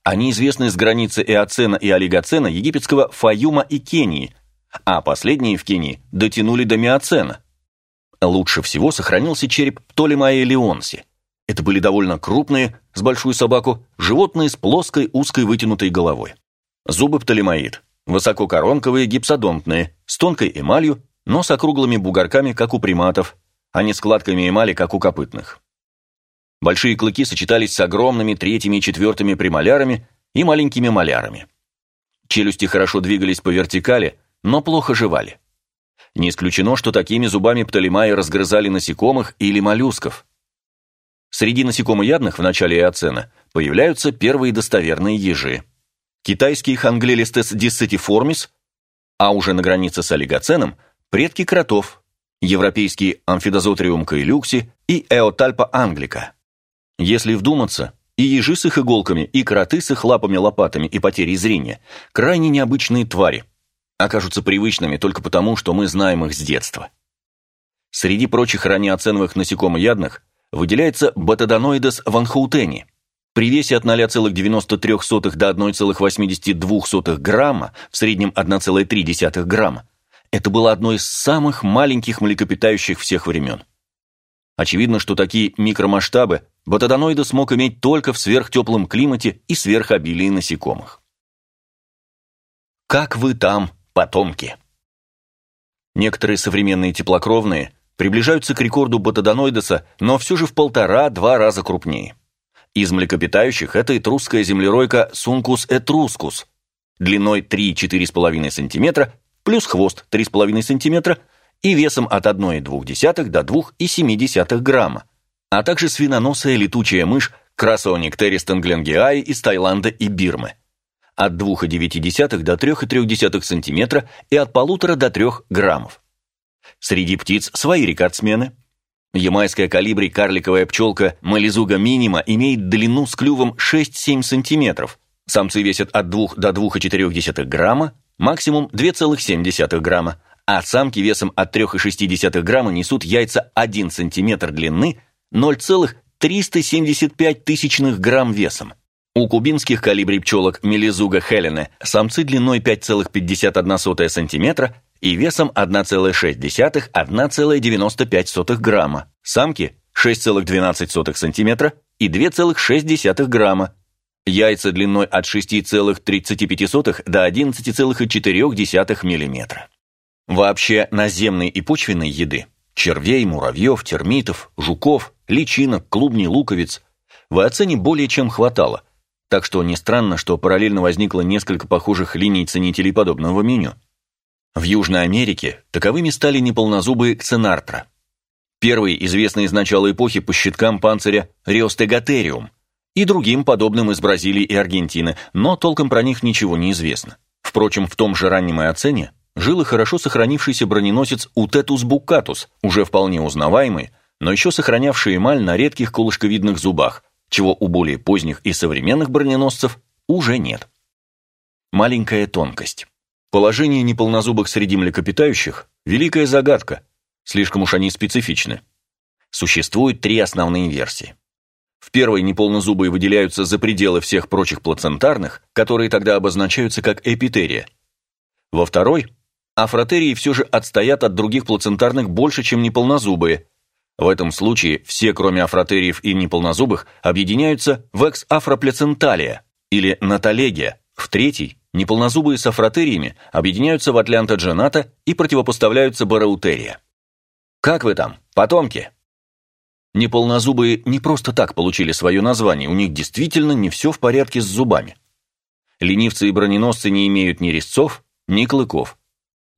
Они известны с границы Эоцена и Олигоцена египетского Фаюма и Кении, а последние в Кении дотянули до Миоцена. Лучше всего сохранился череп Птолемаи Леонси. Это были довольно крупные, с большую собаку, животные с плоской узкой вытянутой головой. Зубы птолемаид. Высококоронковые гипсодонтные, с тонкой эмалью, но с округлыми бугорками, как у приматов, а не складками эмали, как у копытных. Большие клыки сочетались с огромными третьими и четвертыми премолярами и маленькими малярами. Челюсти хорошо двигались по вертикали, но плохо жевали. Не исключено, что такими зубами птолемаи разгрызали насекомых или моллюсков. Среди насекомоядных в начале Эоцена появляются первые достоверные ежи китайский Ханглелистес диссетиформис, а уже на границе с олигоценом предки кротов, европейский Амфидозотриум каилюкси и Эотальпа англика. Если вдуматься, и ежи с их иголками, и кроты с их лапами-лопатами и потерей зрения – крайне необычные твари, окажутся привычными только потому, что мы знаем их с детства. Среди прочих раннеоценовых насекомоядных выделяется Батодоноидес ванхаутени – при весе от 0,93 до 1,82 грамма, в среднем 1,3 грамма, это было одно из самых маленьких млекопитающих всех времен. Очевидно, что такие микромасштабы батодоноида смог иметь только в сверхтеплом климате и сверхобилии насекомых. Как вы там, потомки? Некоторые современные теплокровные приближаются к рекорду батодоноидеса, но все же в полтора-два раза крупнее. Из млекопитающих это этрусская землеройка Сункус этрускус, длиной 3-4,5 см, плюс хвост 3,5 см и весом от 1,2 до 2,7 грамма, а также свиноносая летучая мышь Красоониктерис тенгленгиаи из Таиланда и Бирмы, от 2,9 до 3,3 см и от 1,5 до 3 граммов. Среди птиц свои рекордсмены – Ямайская калибри карликовая пчелка Мализуга минима имеет длину с клювом 6-7 см. Самцы весят от 2 до 2,4 грамма, максимум 2,7 грамма, а самки весом от 3,6 грамма несут яйца 1 см длины, 0,375 тысячных грамм весом. У кубинских калибри пчелок Мелизуга хелене самцы длиной 5,51 см и весом 1,6-1,95 грамма, самки 6,12 см и 2,6 грамма, яйца длиной от 6,35 до 11,4 мм. Вообще наземной и почвенной еды червей, муравьев, термитов, жуков, личинок, клубней, луковиц в оцене более чем хватало, так что не странно, что параллельно возникло несколько похожих линий ценителей подобного меню. В Южной Америке таковыми стали неполнозубые ксенартра. Первый, известный из начала эпохи по щиткам панциря Риостегатериум, и другим подобным из Бразилии и Аргентины, но толком про них ничего не известно. Впрочем, в том же раннем оцене жил и хорошо сохранившийся броненосец Утетус букатус, уже вполне узнаваемый, но еще сохранявший эмаль на редких колышковидных зубах, чего у более поздних и современных броненосцев уже нет. Маленькая тонкость. Положение неполнозубых среди млекопитающих – великая загадка, слишком уж они специфичны. Существует три основные версии. В первой неполнозубые выделяются за пределы всех прочих плацентарных, которые тогда обозначаются как эпитерия. Во второй – афротерии все же отстоят от других плацентарных больше, чем неполнозубые. В этом случае все, кроме афротериев и неполнозубых, объединяются в экс-афроплеценталия или наталегия. В третий неполнозубые с афротериями объединяются в атлянтоджената и противопоставляются бараутерия. Как вы там, потомки? Неполнозубые не просто так получили свое название, у них действительно не все в порядке с зубами. Ленивцы и броненосцы не имеют ни резцов, ни клыков.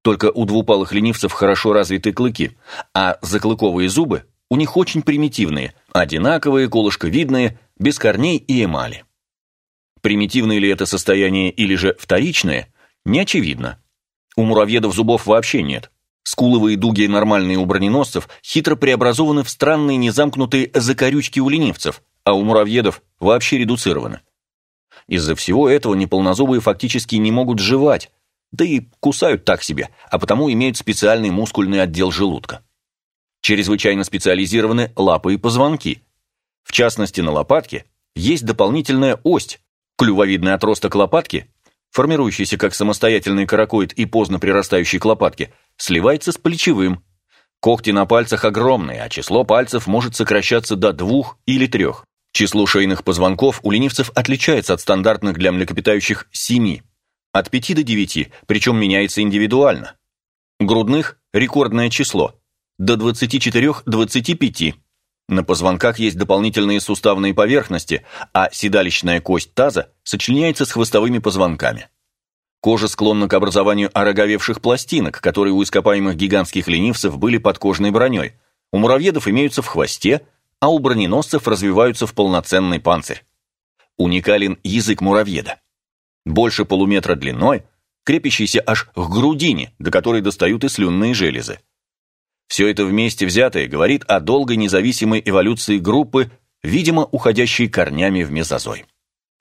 Только у двупалых ленивцев хорошо развиты клыки, а заклыковые зубы у них очень примитивные, одинаковые, колышковидные, без корней и эмали. Примитивное ли это состояние или же вторичное, не очевидно. У муравьедов зубов вообще нет. Скуловые дуги нормальные у броненосцев хитро преобразованы в странные незамкнутые закорючки у ленивцев, а у муравьедов вообще редуцированы. Из-за всего этого неполнозубые фактически не могут жевать, да и кусают так себе, а потому имеют специальный мускульный отдел желудка. Чрезвычайно специализированы лапы и позвонки. В частности, на лопатке есть дополнительная ось, клювовидный отросток лопатки, формирующийся как самостоятельный каракоид и поздно прирастающий к лопатке, сливается с плечевым. Когти на пальцах огромные, а число пальцев может сокращаться до двух или трех. Число шейных позвонков у ленивцев отличается от стандартных для млекопитающих семи, от 5 до 9, причем меняется индивидуально. Грудных – рекордное число, до 24-25. На позвонках есть дополнительные суставные поверхности, а седалищная кость таза сочленяется с хвостовыми позвонками. Кожа склонна к образованию ороговевших пластинок, которые у ископаемых гигантских ленивцев были под кожной броней. У муравьедов имеются в хвосте, а у броненосцев развиваются в полноценный панцирь. Уникален язык муравьеда. Больше полуметра длиной, крепящийся аж к грудине, до которой достают и слюнные железы. Все это вместе взятое говорит о долгой независимой эволюции группы, видимо, уходящей корнями в мезозой.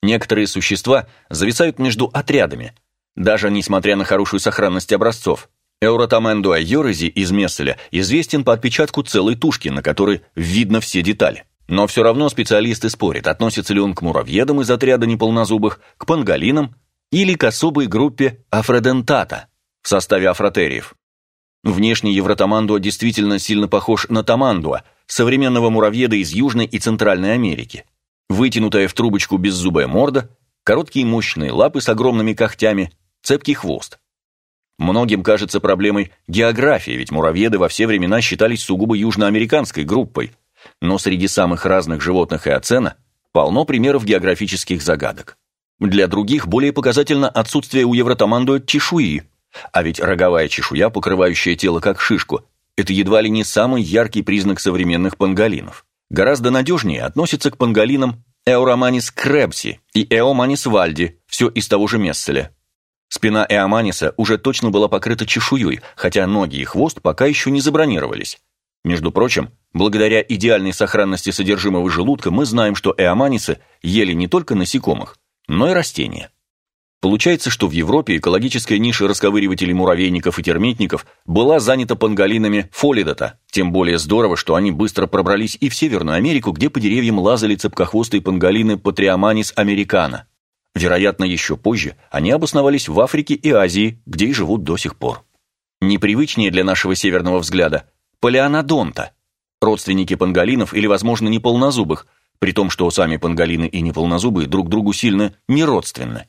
Некоторые существа зависают между отрядами, даже несмотря на хорошую сохранность образцов. Эуротамендуа йорези из Месселя известен по отпечатку целой тушки, на которой видно все детали. Но все равно специалисты спорят, относится ли он к муравьедам из отряда неполнозубых, к панголинам или к особой группе афродентата в составе афротериев. Внешне Евротамандуа действительно сильно похож на тамандуа, современного муравьеда из Южной и Центральной Америки. Вытянутая в трубочку беззубая морда, короткие мощные лапы с огромными когтями, цепкий хвост. Многим кажется проблемой география, ведь муравьеды во все времена считались сугубо южноамериканской группой. Но среди самых разных животных и оцена полно примеров географических загадок. Для других более показательно отсутствие у евротамандуя чешуи, а ведь роговая чешуя, покрывающая тело как шишку, это едва ли не самый яркий признак современных панголинов. Гораздо надежнее относится к панголинам Эуроманис кребси и Эоманис вальди, все из того же Месселя. Спина Эоманиса уже точно была покрыта чешуей, хотя ноги и хвост пока еще не забронировались. Между прочим, благодаря идеальной сохранности содержимого желудка мы знаем, что эоманисы ели не только насекомых, но и растения. Получается, что в Европе экологическая ниша расковыривателей муравейников и термитников была занята панголинами фолидота, тем более здорово, что они быстро пробрались и в Северную Америку, где по деревьям лазали цепкохвостые панголины Патриоманис американо. Вероятно, еще позже они обосновались в Африке и Азии, где и живут до сих пор. Непривычнее для нашего северного взгляда – палеонодонта, родственники панголинов или, возможно, неполнозубых, при том, что сами панголины и неполнозубые друг другу сильно не родственны.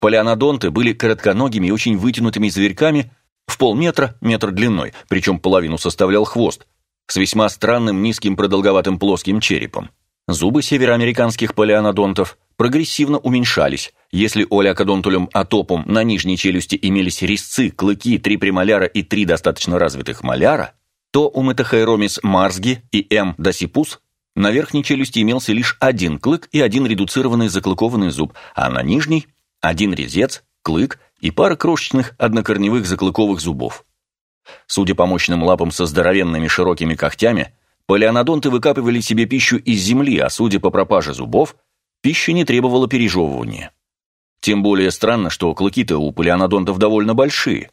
Палеонодонты были коротконогими и очень вытянутыми зверьками в полметра, метр длиной, причем половину составлял хвост, с весьма странным низким продолговатым плоским черепом. Зубы североамериканских палеонодонтов прогрессивно уменьшались. Если у олеокодонтулем атопум на нижней челюсти имелись резцы, клыки, три премоляра и три достаточно развитых моляра, то у метахайромис марсги и М. досипус на верхней челюсти имелся лишь один клык и один редуцированный заклыкованный зуб, а на нижней – один резец, клык и пара крошечных однокорневых заклыковых зубов. Судя по мощным лапам со здоровенными широкими когтями, Палеонодонты выкапывали себе пищу из земли, а судя по пропаже зубов, пища не требовала пережевывания. Тем более странно, что клыки-то у палеонодонтов довольно большие.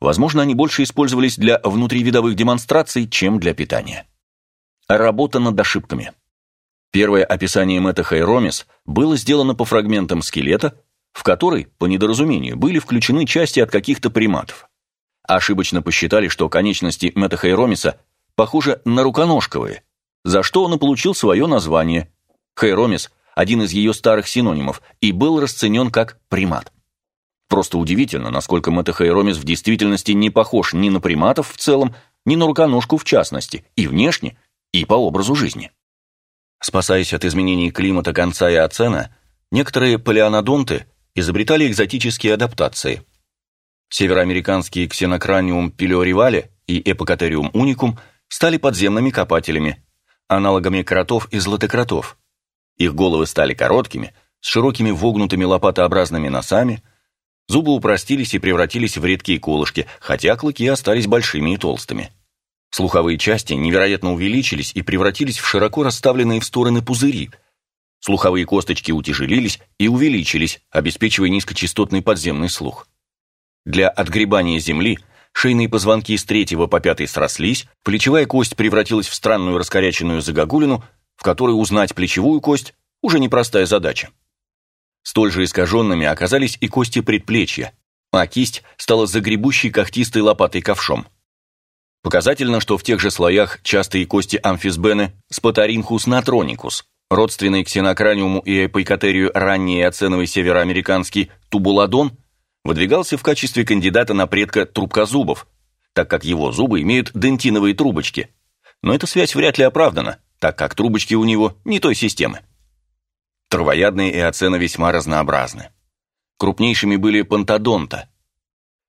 Возможно, они больше использовались для внутривидовых демонстраций, чем для питания. Работа над ошибками. Первое описание Метахайромис было сделано по фрагментам скелета, в который, по недоразумению, были включены части от каких-то приматов. Ошибочно посчитали, что конечности Метахайромиса похоже на руконожковые, за что он и получил свое название. Хайромис – один из ее старых синонимов, и был расценен как примат. Просто удивительно, насколько метахайромис в действительности не похож ни на приматов в целом, ни на руконожку в частности, и внешне, и по образу жизни. Спасаясь от изменений климата конца и оцена, некоторые палеонодонты изобретали экзотические адаптации. Североамериканский ксенокраниум пилеоривале и эпокатериум уникум – стали подземными копателями, аналогами кротов и златокротов. Их головы стали короткими, с широкими вогнутыми лопатообразными носами, Зубы упростились и превратились в редкие колышки, хотя клыки остались большими и толстыми. Слуховые части невероятно увеличились и превратились в широко расставленные в стороны пузыри. Слуховые косточки утяжелились и увеличились, обеспечивая низкочастотный подземный слух. Для отгребания земли шейные позвонки с третьего по пятый срослись, плечевая кость превратилась в странную раскоряченную загогулину, в которой узнать плечевую кость уже непростая задача. Столь же искаженными оказались и кости предплечья, а кисть стала загребущей когтистой лопатой ковшом. Показательно, что в тех же слоях частые кости амфисбены спатаринхус натроникус, родственный ксенокраниуму и эпикотерию ранний оценовый североамериканский тубуладон, выдвигался в качестве кандидата на предка трубкозубов, так как его зубы имеют дентиновые трубочки. Но эта связь вряд ли оправдана, так как трубочки у него не той системы. Травоядные эоцены весьма разнообразны. Крупнейшими были пантодонта.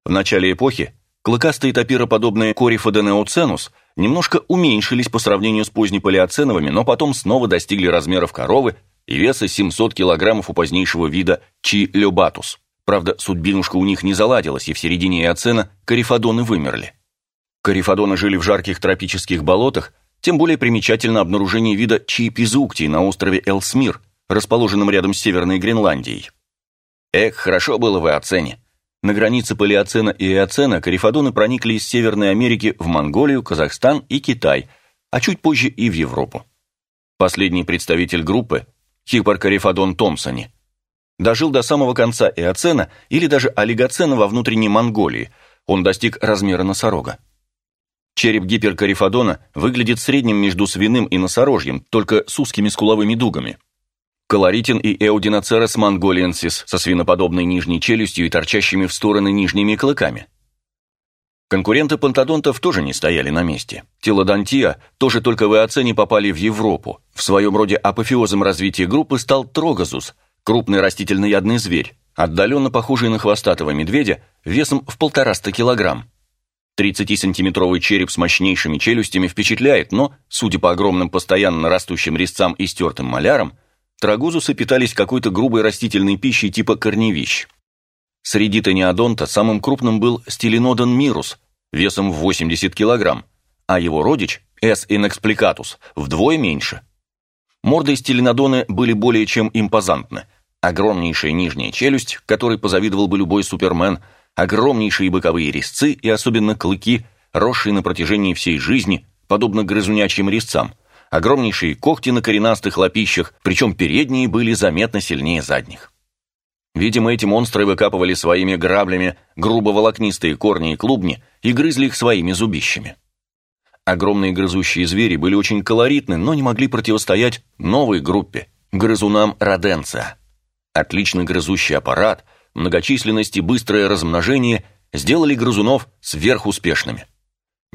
В начале эпохи клыкастые топироподобные корифоденеоценус немножко уменьшились по сравнению с позднепалеоценовыми, но потом снова достигли размеров коровы и веса 700 килограммов у позднейшего вида чи лебатус. Правда, судьбинушка у них не заладилась, и в середине эоцена корифодоны вымерли. Корифодоны жили в жарких тропических болотах, тем более примечательно обнаружение вида чиепизуктий на острове Элсмир, расположенном рядом с Северной Гренландией. Эх, хорошо было в Эоцене. На границе Палеоцена и Эоцена корифодоны проникли из Северной Америки в Монголию, Казахстан и Китай, а чуть позже и в Европу. Последний представитель группы, Хипаркорифодон Томпсони, дожил до самого конца Эоцена или даже Олигоцена во внутренней Монголии, он достиг размера носорога. Череп гиперкарифодона выглядит средним между свиным и носорожьем, только с узкими скуловыми дугами. Колоритин и Эудиноцерес монголиенсис со свиноподобной нижней челюстью и торчащими в стороны нижними клыками. Конкуренты пантодонтов тоже не стояли на месте. Телодонтия тоже только в Эоцене попали в Европу. В своем роде апофеозом развития группы стал трогазус, крупный растительноядный зверь, отдаленно похожий на хвостатого медведя, весом в полтораста килограмм. 30-сантиметровый череп с мощнейшими челюстями впечатляет, но, судя по огромным постоянно растущим резцам и стертым малярам, Трагузусы питались какой-то грубой растительной пищей типа корневищ. Среди тонеодонта самым крупным был стилинодон мирус, весом в 80 кг, а его родич, S. inexplicatus, вдвое меньше. Морды стилинодоны были более чем импозантны. Огромнейшая нижняя челюсть, которой позавидовал бы любой супермен, огромнейшие боковые резцы и особенно клыки, росшие на протяжении всей жизни, подобно грызунячьим резцам – огромнейшие когти на коренастых лапищах, причем передние были заметно сильнее задних. Видимо, эти монстры выкапывали своими граблями грубо волокнистые корни и клубни и грызли их своими зубищами. Огромные грызущие звери были очень колоритны, но не могли противостоять новой группе – грызунам роденция. Отличный грызущий аппарат, многочисленность и быстрое размножение сделали грызунов сверхуспешными.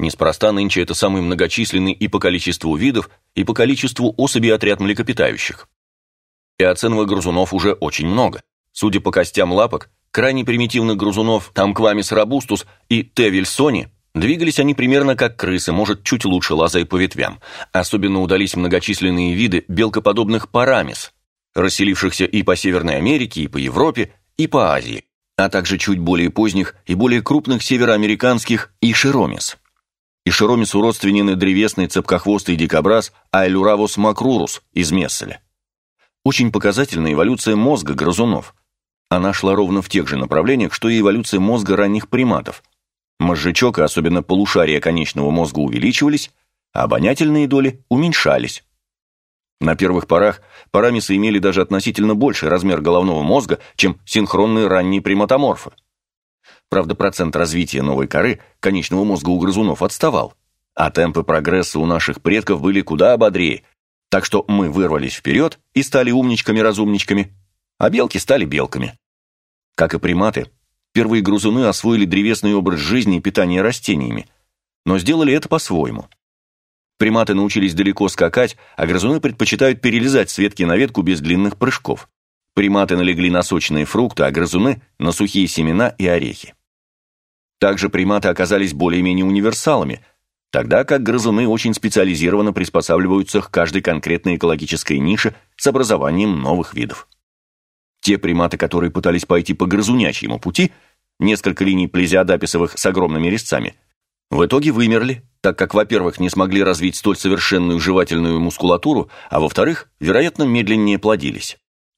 Неспроста нынче это самый многочисленный и по количеству видов, и по количеству особей отряд млекопитающих. И оценок грызунов уже очень много. Судя по костям лапок, крайне примитивных грызунов Тамквамис робустус и Т. вильсони двигались они примерно как крысы, может, чуть лучше лазая по ветвям. Особенно удались многочисленные виды белкоподобных парамис, расселившихся и по Северной Америке, и по Европе, и по Азии, а также чуть более поздних и более крупных североамериканских ишеромис. Ишеромис уродственен древесный цепкохвостый дикобраз Айлюравус макрурус из Месселя. Очень показательна эволюция мозга грызунов. Она шла ровно в тех же направлениях, что и эволюция мозга ранних приматов. Мозжечок, и особенно полушария конечного мозга увеличивались, а обонятельные доли уменьшались. На первых порах парамисы имели даже относительно больший размер головного мозга, чем синхронные ранние приматоморфы. Правда, процент развития новой коры конечного мозга у грызунов отставал, а темпы прогресса у наших предков были куда бодрее, так что мы вырвались вперед и стали умничками-разумничками, а белки стали белками. Как и приматы, первые грызуны освоили древесный образ жизни и питание растениями, но сделали это по-своему. Приматы научились далеко скакать, а грызуны предпочитают перелезать с ветки на ветку без длинных прыжков. Приматы налегли на сочные фрукты, а грызуны – на сухие семена и орехи. Также приматы оказались более-менее универсалами, тогда как грызуны очень специализированно приспосабливаются к каждой конкретной экологической нише с образованием новых видов. Те приматы, которые пытались пойти по грызунячьему пути, несколько линий плезиодаписовых с огромными резцами, в итоге вымерли, так как, во-первых, не смогли развить столь совершенную жевательную мускулатуру, а во-вторых, вероятно, медленнее плодились.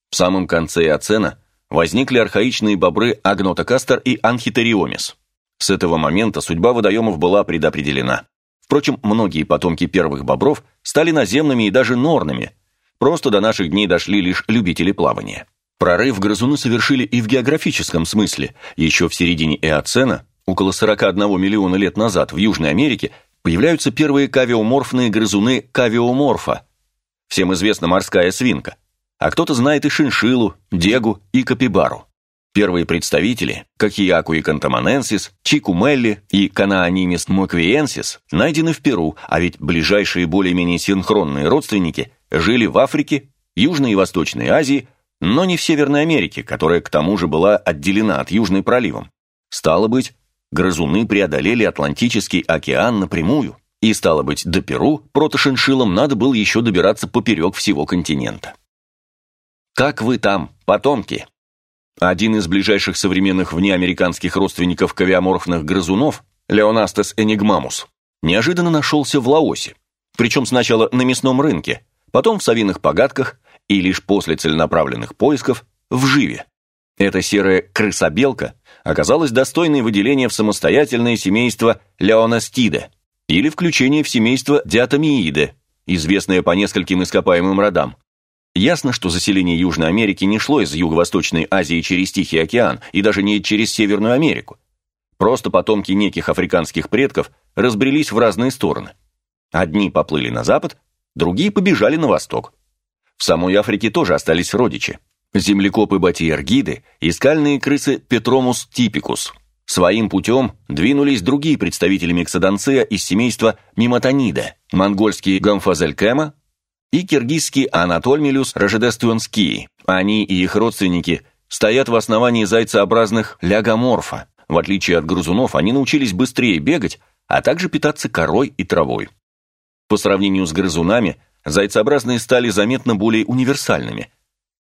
В самом конце Эоцена возникли архаичные бобры Агнотокастер и Анхитериомис. С этого момента судьба водоемов была предопределена. Впрочем, многие потомки первых бобров стали наземными и даже норными. Просто до наших дней дошли лишь любители плавания. Прорыв грызуны совершили и в географическом смысле. Еще в середине Эоцена, около 41 миллиона лет назад, в Южной Америке, появляются первые кавиоморфные грызуны кавиоморфа. Всем известна морская свинка. А кто-то знает и шиншиллу, дегу и капибару. Первые представители, как Иаку и Кантаманенсис, Чикумелли и Канаанимис моквиенсис, найдены в Перу, а ведь ближайшие более-менее синхронные родственники жили в Африке, Южной и Восточной Азии, но не в Северной Америке, которая к тому же была отделена от Южной проливом. Стало быть, грызуны преодолели Атлантический океан напрямую, и, стало быть, до Перу протошиншилам надо было еще добираться поперек всего континента. Как вы там, потомки? Один из ближайших современных внеамериканских родственников кавиаморфных грызунов, Леонастес энигмамус, неожиданно нашелся в Лаосе. Причем сначала на мясном рынке, потом в совиных погатках и лишь после целенаправленных поисков в Живе. Эта серая крысобелка оказалась достойной выделения в самостоятельное семейство Леонастиде или включения в семейство Диатомииде, известное по нескольким ископаемым родам, Ясно, что заселение Южной Америки не шло из Юго-Восточной Азии через Тихий океан и даже не через Северную Америку. Просто потомки неких африканских предков разбрелись в разные стороны. Одни поплыли на запад, другие побежали на восток. В самой Африке тоже остались родичи. Землекопы Батиергиды и скальные крысы Петромус типикус. Своим путем двинулись другие представители миксодонция из семейства Миматонида, монгольские Гамфазелькема, и киргизский Анатольмилюс рожедестуэнский. Они и их родственники стоят в основании зайцеобразных лягоморфа. В отличие от грызунов, они научились быстрее бегать, а также питаться корой и травой. По сравнению с грызунами, зайцеобразные стали заметно более универсальными.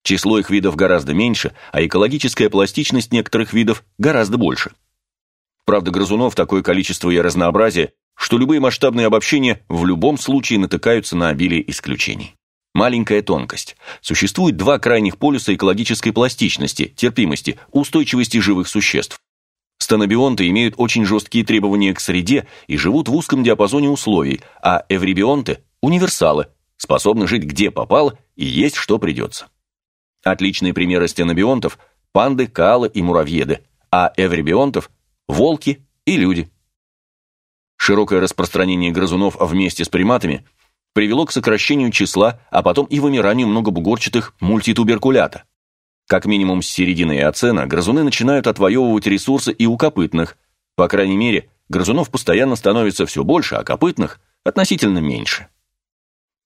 Число их видов гораздо меньше, а экологическая пластичность некоторых видов гораздо больше. Правда, грызунов такое количество и разнообразие что любые масштабные обобщения в любом случае натыкаются на обилие исключений. Маленькая тонкость. Существует два крайних полюса экологической пластичности, терпимости, устойчивости живых существ. Станобионты имеют очень жесткие требования к среде и живут в узком диапазоне условий, а эврибионты – универсалы, способны жить где попало и есть что придется. Отличные примеры стенобионтов – панды, каалы и муравьеды, а эврибионтов – волки и люди – Широкое распространение грызунов вместе с приматами привело к сокращению числа, а потом и вымиранию многобугорчатых мультитуберкулята. Как минимум с середины Эоцена грызуны начинают отвоевывать ресурсы и у копытных. По крайней мере, грызунов постоянно становится все больше, а копытных относительно меньше.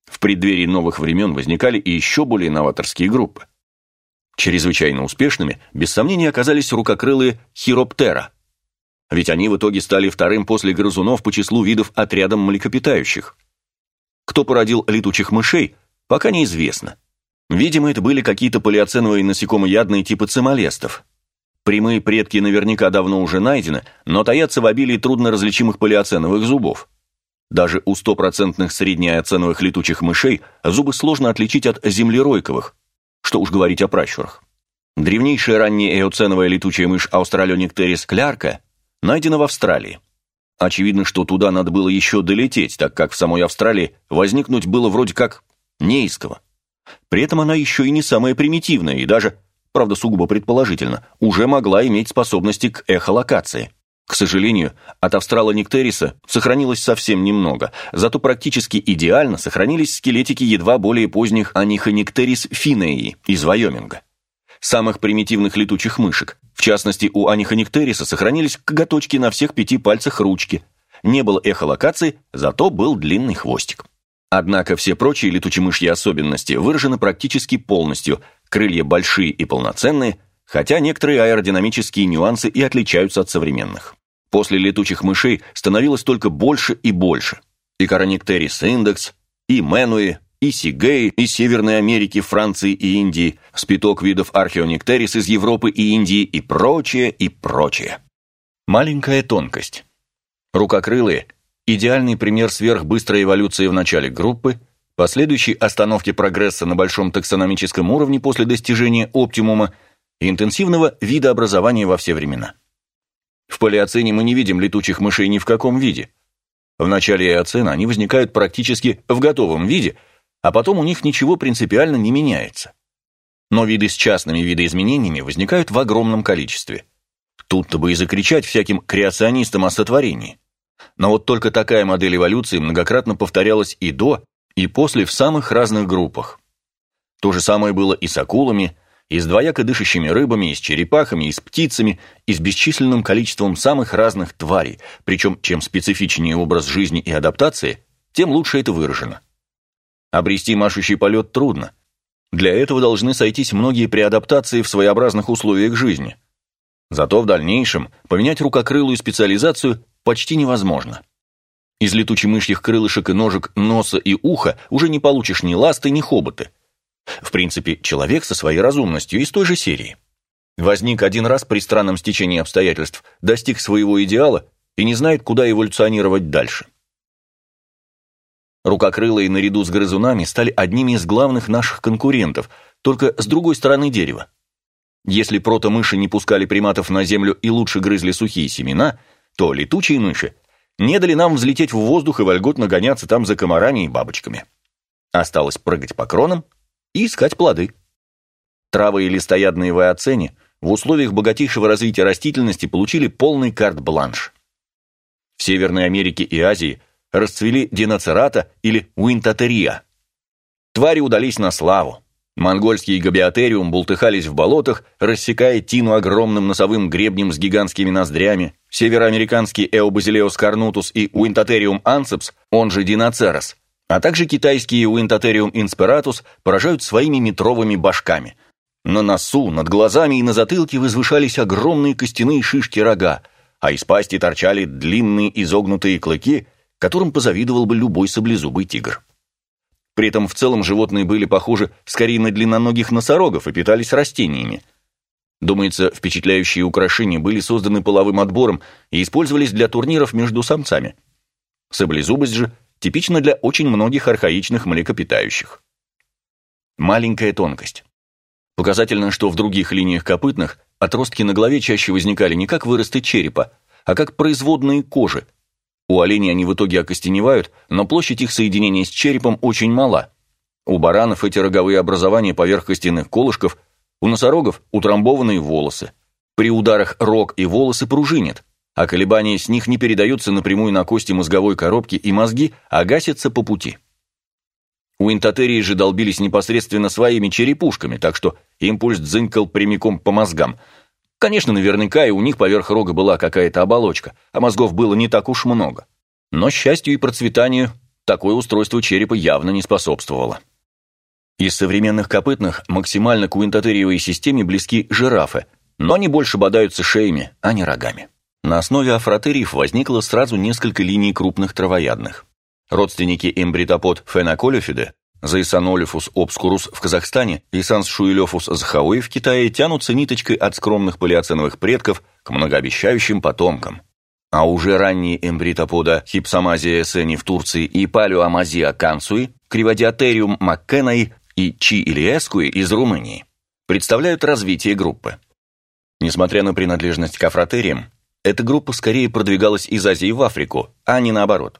В преддверии новых времен возникали и еще более новаторские группы. Чрезвычайно успешными, без сомнения, оказались рукокрылые хироптера – ведь они в итоге стали вторым после грызунов по числу видов отрядом млекопитающих. Кто породил летучих мышей, пока неизвестно. Видимо, это были какие-то палеоценовые насекомоядные типы цимолестов. Прямые предки наверняка давно уже найдены, но таятся в обилии трудно различимых палеоценовых зубов. Даже у стопроцентных среднеоценовых летучих мышей зубы сложно отличить от землеройковых, что уж говорить о пращурах. Древнейшая ранняя эоценовая летучая мышь Australonycteris клярка найдена в Австралии. Очевидно, что туда надо было еще долететь, так как в самой Австралии возникнуть было вроде как неиского. При этом она еще и не самая примитивная, и даже, правда сугубо предположительно, уже могла иметь способности к эхолокации. К сожалению, от австралониктериса сохранилось совсем немного, зато практически идеально сохранились скелетики едва более поздних анихониктерис финеи из Вайоминга самых примитивных летучих мышек. В частности, у анихониктериса сохранились коготочки на всех пяти пальцах ручки. Не было эхолокации, зато был длинный хвостик. Однако все прочие летучемышьи особенности выражены практически полностью, крылья большие и полноценные, хотя некоторые аэродинамические нюансы и отличаются от современных. После летучих мышей становилось только больше и больше. И Караниктерис индекс, и Менуи, и сигеи из Северной Америки, Франции и Индии, спиток видов археониктерис из Европы и Индии и прочее, и прочее. Маленькая тонкость. Рукокрылые – идеальный пример сверхбыстрой эволюции в начале группы, последующей остановки прогресса на большом таксономическом уровне после достижения оптимума и интенсивного видообразования во все времена. В палеоцене мы не видим летучих мышей ни в каком виде. В начале эоцена они возникают практически в готовом виде, а потом у них ничего принципиально не меняется. Но виды с частными видоизменениями возникают в огромном количестве. Тут-то бы и закричать всяким креационистам о сотворении. Но вот только такая модель эволюции многократно повторялась и до, и после в самых разных группах. То же самое было и с акулами, и с двояко дышащими рыбами, и с черепахами, и с птицами, и с бесчисленным количеством самых разных тварей, причем чем специфичнее образ жизни и адаптации, тем лучше это выражено. Обрести машущий полет трудно. Для этого должны сойтись многие преадаптации в своеобразных условиях жизни. Зато в дальнейшем поменять рукокрылую специализацию почти невозможно. Из летучемышьих крылышек и ножек носа и уха уже не получишь ни ласты, ни хоботы. В принципе, человек со своей разумностью из той же серии. Возник один раз при странном стечении обстоятельств, достиг своего идеала и не знает, куда эволюционировать дальше. Рукокрылые наряду с грызунами стали одними из главных наших конкурентов, только с другой стороны дерева. Если прото-мыши не пускали приматов на землю и лучше грызли сухие семена, то летучие мыши не дали нам взлететь в воздух и вольготно гоняться там за комарами и бабочками. Осталось прыгать по кронам и искать плоды. Травы и листоядные ваоцени в условиях богатейшего развития растительности получили полный карт-бланш. В Северной Америке и Азии расцвели диноцерата или уинтатерия. Твари удались на славу. Монгольский габиотериум бултыхались в болотах, рассекая тину огромным носовым гребнем с гигантскими ноздрями. Североамериканский Эобазилеус карнутус и Уинтотериум ансепс, он же Диноцерос, а также китайские Уинтотериум инспиратус поражают своими метровыми башками. На носу, над глазами и на затылке возвышались огромные костяные шишки рога, а из пасти торчали длинные изогнутые клыки, которым позавидовал бы любой саблезубый тигр. При этом в целом животные были похожи скорее на длинноногих носорогов и питались растениями. Думается, впечатляющие украшения были созданы половым отбором и использовались для турниров между самцами. Саблезубость же типична для очень многих архаичных млекопитающих. Маленькая тонкость. Показательно, что в других линиях копытных отростки на голове чаще возникали не как выросты черепа, а как производные кожи, у оленей они в итоге окостеневают, но площадь их соединения с черепом очень мала. У баранов эти роговые образования поверх костяных колышков, у носорогов утрамбованные волосы. При ударах рог и волосы пружинят, а колебания с них не передаются напрямую на кости мозговой коробки и мозги, а гасятся по пути. У интотерии же долбились непосредственно своими черепушками, так что импульс дзынькал прямиком по мозгам – Конечно, наверняка и у них поверх рога была какая-то оболочка, а мозгов было не так уж много. Но счастью и процветанию такое устройство черепа явно не способствовало. Из современных копытных максимально к уинтотериевой системе близки жирафы, но они больше бодаются шеями, а не рогами. На основе афротериев возникло сразу несколько линий крупных травоядных. Родственники эмбритопод феноколюфиде Зайсанолифус обскурус в Казахстане и Сансшуилёфус захауи в Китае тянутся ниточкой от скромных палеоценовых предков к многообещающим потомкам. А уже ранние эмбритопода Хипсомазия эсени в Турции и Палеоамазия кансуи, Криводиатериум маккенаи и Чи илиэскуи из Румынии представляют развитие группы. Несмотря на принадлежность к афротериям, эта группа скорее продвигалась из Азии в Африку, а не наоборот.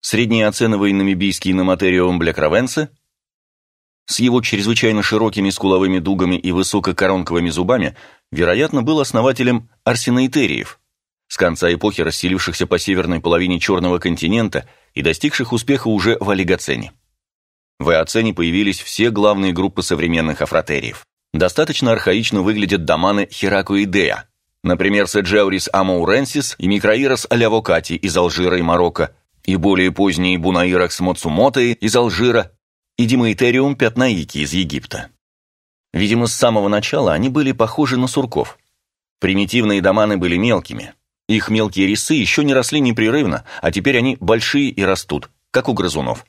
Среднеоценовый намибийский номатериум блекровенсе с его чрезвычайно широкими скуловыми дугами и высококоронковыми зубами, вероятно, был основателем арсеноитериев, с конца эпохи расселившихся по северной половине Черного континента и достигших успеха уже в олигоцене. В эоцене появились все главные группы современных афротериев. Достаточно архаично выглядят доманы Херакоидея, например, Седжеурис амоуренсис и Микроирос алявокати из Алжира и Марокко, и более поздние Бунаиракс моцумоты из Алжира и Димаитериум пятнаики из Египта. Видимо, с самого начала они были похожи на сурков. Примитивные доманы были мелкими. Их мелкие рисы еще не росли непрерывно, а теперь они большие и растут, как у грызунов.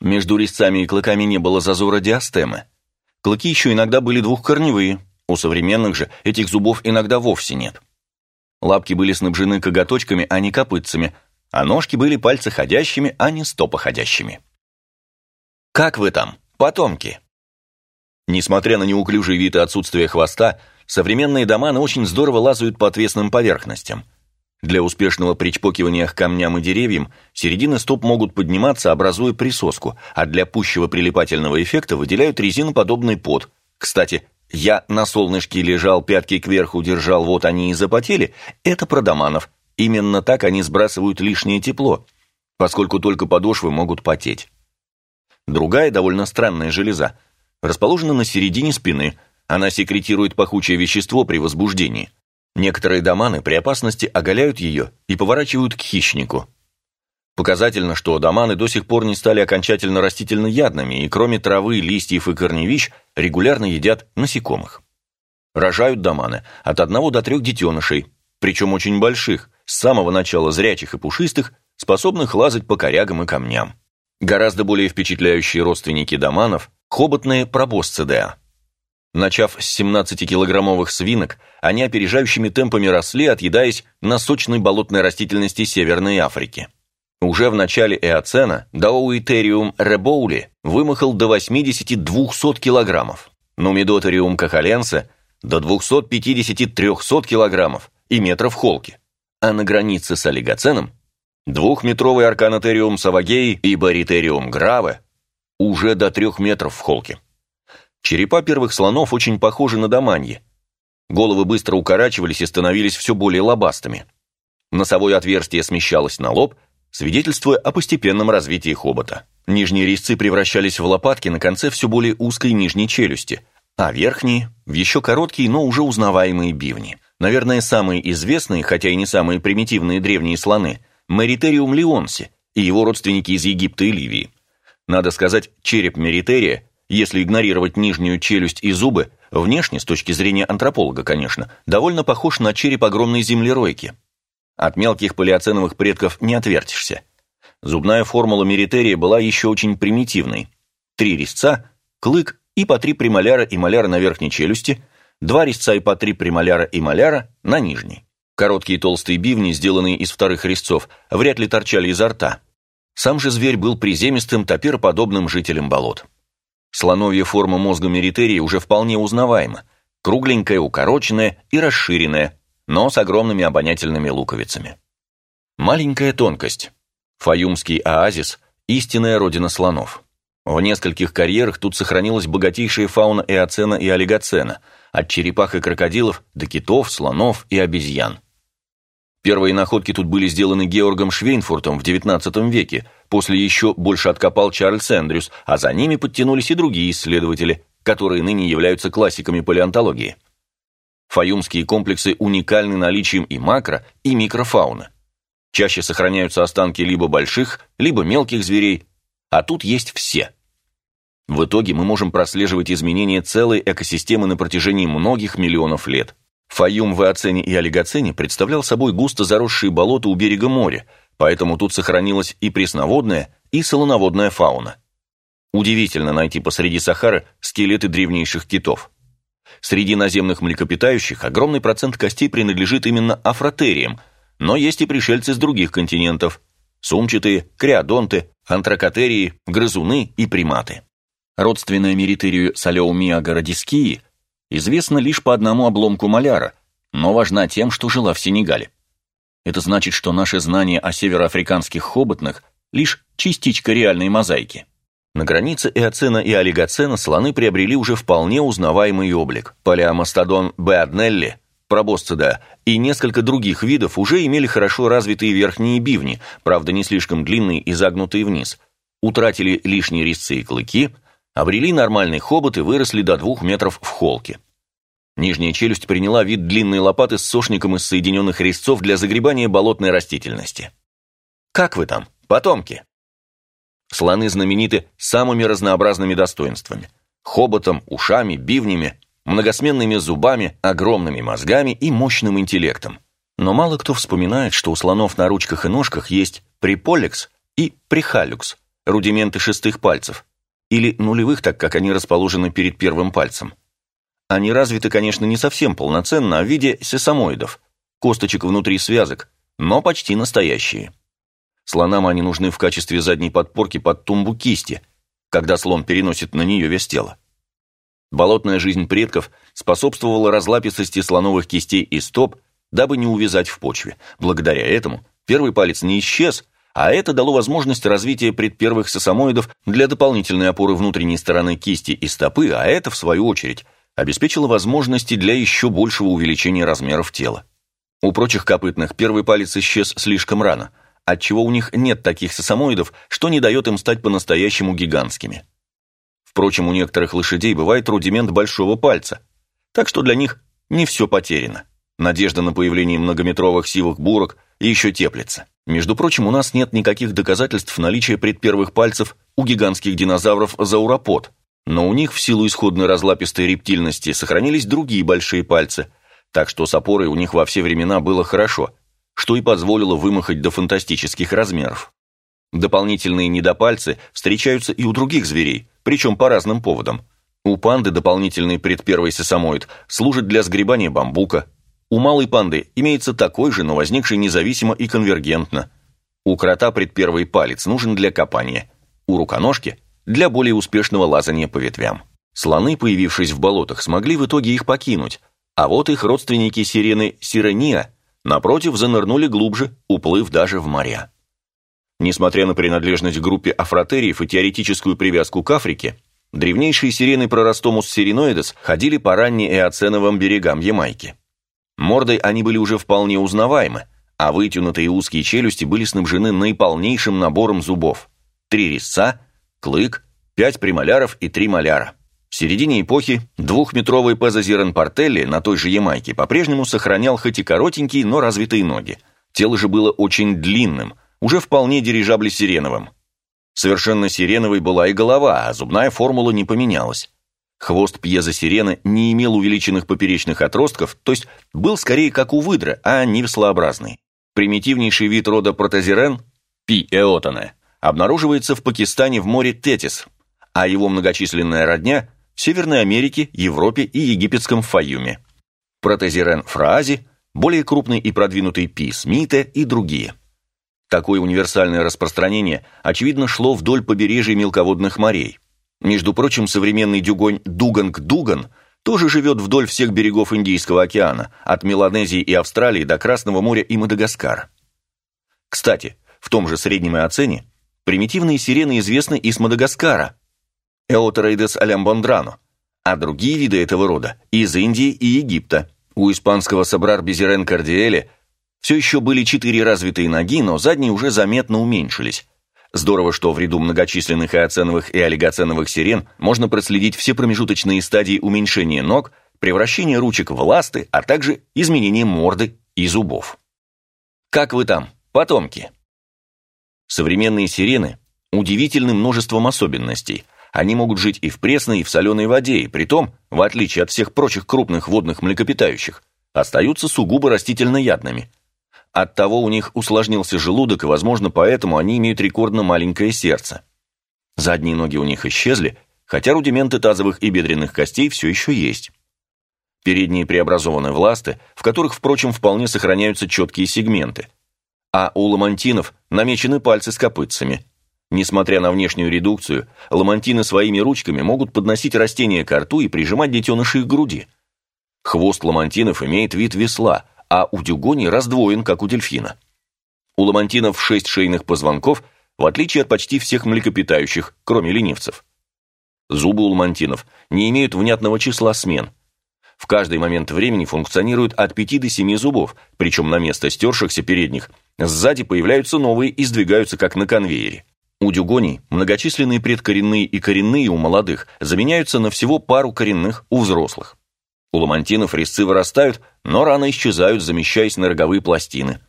Между резцами и клыками не было зазора диастемы. Клыки еще иногда были двухкорневые, у современных же этих зубов иногда вовсе нет. Лапки были снабжены коготочками, а не копытцами, а ножки были пальцеходящими, а не стопоходящими. Как вы там, потомки? Несмотря на неуклюжий вид и отсутствие хвоста, современные доманы очень здорово лазают по отвесным поверхностям. Для успешного причпокивания к камням и деревьям середины стоп могут подниматься, образуя присоску, а для пущего прилипательного эффекта выделяют резиноподобный пот. Кстати, я на солнышке лежал, пятки кверху держал, вот они и запотели. Это про доманов. Именно так они сбрасывают лишнее тепло, поскольку только подошвы могут потеть. Другая довольно странная железа расположена на середине спины. Она секретирует пахучее вещество при возбуждении. Некоторые доманы при опасности оголяют ее и поворачивают к хищнику. Показательно, что доманы до сих пор не стали окончательно растительноядными и кроме травы, листьев и корневищ регулярно едят насекомых. Рожают доманы от одного до трех детенышей, причем очень больших, с самого начала зрячих и пушистых, способных лазать по корягам и камням. Гораздо более впечатляющие родственники доманов – хоботные пробосцидеа. Начав с 17-килограммовых свинок, они опережающими темпами росли, отъедаясь на сочной болотной растительности Северной Африки. Уже в начале Эоцена Дауитериум ребоули вымахал до 80-200 килограммов, Нумидотериум кахаленсе до 250-300 килограммов и метров холки, а на границе с олигоценом двухметровый арканотериум савагеи и баритериум граве уже до трех метров в холке. Черепа первых слонов очень похожи на доманьи. Головы быстро укорачивались и становились все более лобастыми. Носовое отверстие смещалось на лоб, свидетельствуя о постепенном развитии хобота. Нижние резцы превращались в лопатки на конце все более узкой нижней челюсти, а верхние – в еще короткие, но уже узнаваемые бивни. Наверное, самые известные, хотя и не самые примитивные древние слоны – Меритериум леонси и его родственники из Египта и Ливии. Надо сказать, череп Меритерия если игнорировать нижнюю челюсть и зубы, внешне, с точки зрения антрополога, конечно, довольно похож на череп огромной землеройки. От мелких палеоценовых предков не отвертишься. Зубная формула меритерия была еще очень примитивной. Три резца, клык и по три премоляра и моляра на верхней челюсти, два резца и по три премоляра и моляра на нижней. Короткие толстые бивни, сделанные из вторых резцов, вряд ли торчали изо рта. Сам же зверь был приземистым, топироподобным жителем болот. Слоновья форма мозга меритерии уже вполне узнаваема, кругленькая, укороченная и расширенная, но с огромными обонятельными луковицами. Маленькая тонкость. Фаюмский оазис – истинная родина слонов. В нескольких карьерах тут сохранилась богатейшая фауна эоцена и олигоцена, от черепах и крокодилов до китов, слонов и обезьян. Первые находки тут были сделаны Георгом Швейнфуртом в XIX веке, после еще больше откопал Чарльз Эндрюс, а за ними подтянулись и другие исследователи, которые ныне являются классиками палеонтологии. Фаюмские комплексы уникальны наличием и макро, и микрофауны. Чаще сохраняются останки либо больших, либо мелких зверей, а тут есть все. В итоге мы можем прослеживать изменения целой экосистемы на протяжении многих миллионов лет. Фаюм в Эоцене и Олигоцене представлял собой густо заросшие болота у берега моря, поэтому тут сохранилась и пресноводная, и солоноводная фауна. Удивительно найти посреди Сахары скелеты древнейших китов. Среди наземных млекопитающих огромный процент костей принадлежит именно афротериям, но есть и пришельцы с других континентов – сумчатые, криодонты, антракотерии, грызуны и приматы. Родственная меритерию Салеумиага радискии известна лишь по одному обломку маляра, но важна тем, что жила в Сенегале. Это значит, что наше знание о североафриканских хоботных – лишь частичка реальной мозаики. На границе Эоцена и Олигоцена слоны приобрели уже вполне узнаваемый облик. Палеомастодон Беаднелли, пробосцида и несколько других видов уже имели хорошо развитые верхние бивни, правда не слишком длинные и загнутые вниз, утратили лишние резцы и клыки – обрели нормальный хобот и выросли до двух метров в холке. Нижняя челюсть приняла вид длинной лопаты с сошником из соединенных резцов для загребания болотной растительности. Как вы там, потомки? Слоны знамениты самыми разнообразными достоинствами. Хоботом, ушами, бивнями, многосменными зубами, огромными мозгами и мощным интеллектом. Но мало кто вспоминает, что у слонов на ручках и ножках есть приполикс и прихалюкс, рудименты шестых пальцев, или нулевых, так как они расположены перед первым пальцем. Они развиты, конечно, не совсем полноценно, а в виде сесамоидов, косточек внутри связок, но почти настоящие. Слонам они нужны в качестве задней подпорки под тумбу кисти, когда слон переносит на нее вес тела. Болотная жизнь предков способствовала разлапистости слоновых кистей и стоп, дабы не увязать в почве. Благодаря этому первый палец не исчез, а это дало возможность развития предпервых сосамоидов для дополнительной опоры внутренней стороны кисти и стопы, а это, в свою очередь, обеспечило возможности для еще большего увеличения размеров тела. У прочих копытных первый палец исчез слишком рано, отчего у них нет таких сосамоидов, что не дает им стать по-настоящему гигантскими. Впрочем, у некоторых лошадей бывает рудимент большого пальца, так что для них не все потеряно. Надежда на появление многометровых сивых бурок еще теплится. Между прочим, у нас нет никаких доказательств наличия предпервых пальцев у гигантских динозавров зауропод, но у них в силу исходной разлапистой рептильности сохранились другие большие пальцы, так что с опорой у них во все времена было хорошо, что и позволило вымахать до фантастических размеров. Дополнительные недопальцы встречаются и у других зверей, причем по разным поводам. У панды дополнительный предпервый сесамоид служит для сгребания бамбука, у малой панды имеется такой же, но возникший независимо и конвергентно. У крота предпервый палец нужен для копания, у руконожки – для более успешного лазания по ветвям. Слоны, появившись в болотах, смогли в итоге их покинуть, а вот их родственники сирены сирения, напротив, занырнули глубже, уплыв даже в моря. Несмотря на принадлежность к группе афротериев и теоретическую привязку к Африке, древнейшие сирены Проростомус сиреноидес ходили по раннеэоценовым берегам Ямайки. Мордой они были уже вполне узнаваемы, а вытянутые узкие челюсти были снабжены наиполнейшим набором зубов. Три резца, клык, пять премоляров и три моляра. В середине эпохи двухметровый Пезозирен Портелли на той же Ямайке по-прежнему сохранял хоть и коротенькие, но развитые ноги. Тело же было очень длинным, уже вполне дирижабли сиреновым. Совершенно сиреновой была и голова, а зубная формула не поменялась. Хвост пьезосирены не имел увеличенных поперечных отростков, то есть был скорее как у выдра, а не веслообразный. Примитивнейший вид рода протозирен, пи эотоне, обнаруживается в Пакистане в море Тетис, а его многочисленная родня в Северной Америке, Европе и египетском Фаюме. Протозирен фраази, более крупный и продвинутый пи смите и другие. Такое универсальное распространение, очевидно, шло вдоль побережья мелководных морей. Между прочим, современный дюгонь Дуганг-Дуган тоже живет вдоль всех берегов Индийского океана, от Меланезии и Австралии до Красного моря и Мадагаскара. Кстати, в том же среднем Эоцене примитивные сирены известны из Мадагаскара, Эотерейдес алямбондрано, а другие виды этого рода – из Индии и Египта. У испанского собрар Безерен Кардиэле все еще были четыре развитые ноги, но задние уже заметно уменьшились, Здорово, что в ряду многочисленных эоценовых и олигоценовых сирен можно проследить все промежуточные стадии уменьшения ног, превращения ручек в ласты, а также изменения морды и зубов. Как вы там, потомки? Современные сирены удивительны множеством особенностей. Они могут жить и в пресной, и в соленой воде, и притом, в отличие от всех прочих крупных водных млекопитающих, остаются сугубо растительноядными – Оттого у них усложнился желудок, и, возможно, поэтому они имеют рекордно маленькое сердце. Задние ноги у них исчезли, хотя рудименты тазовых и бедренных костей все еще есть. Передние преобразованы в ласты, в которых, впрочем, вполне сохраняются четкие сегменты. А у ламантинов намечены пальцы с копытцами. Несмотря на внешнюю редукцию, ламантины своими ручками могут подносить растения к рту и прижимать детенышей к груди. Хвост ламантинов имеет вид весла – а у дюгони раздвоен, как у дельфина. У ламантинов шесть шейных позвонков, в отличие от почти всех млекопитающих, кроме ленивцев. Зубы у ламантинов не имеют внятного числа смен. В каждый момент времени функционируют от 5 до 7 зубов, причем на место стершихся передних сзади появляются новые и сдвигаются как на конвейере. У дюгоний многочисленные предкоренные и коренные у молодых заменяются на всего пару коренных у взрослых. У ламантинов резцы вырастают, но рано исчезают, замещаясь на роговые пластины.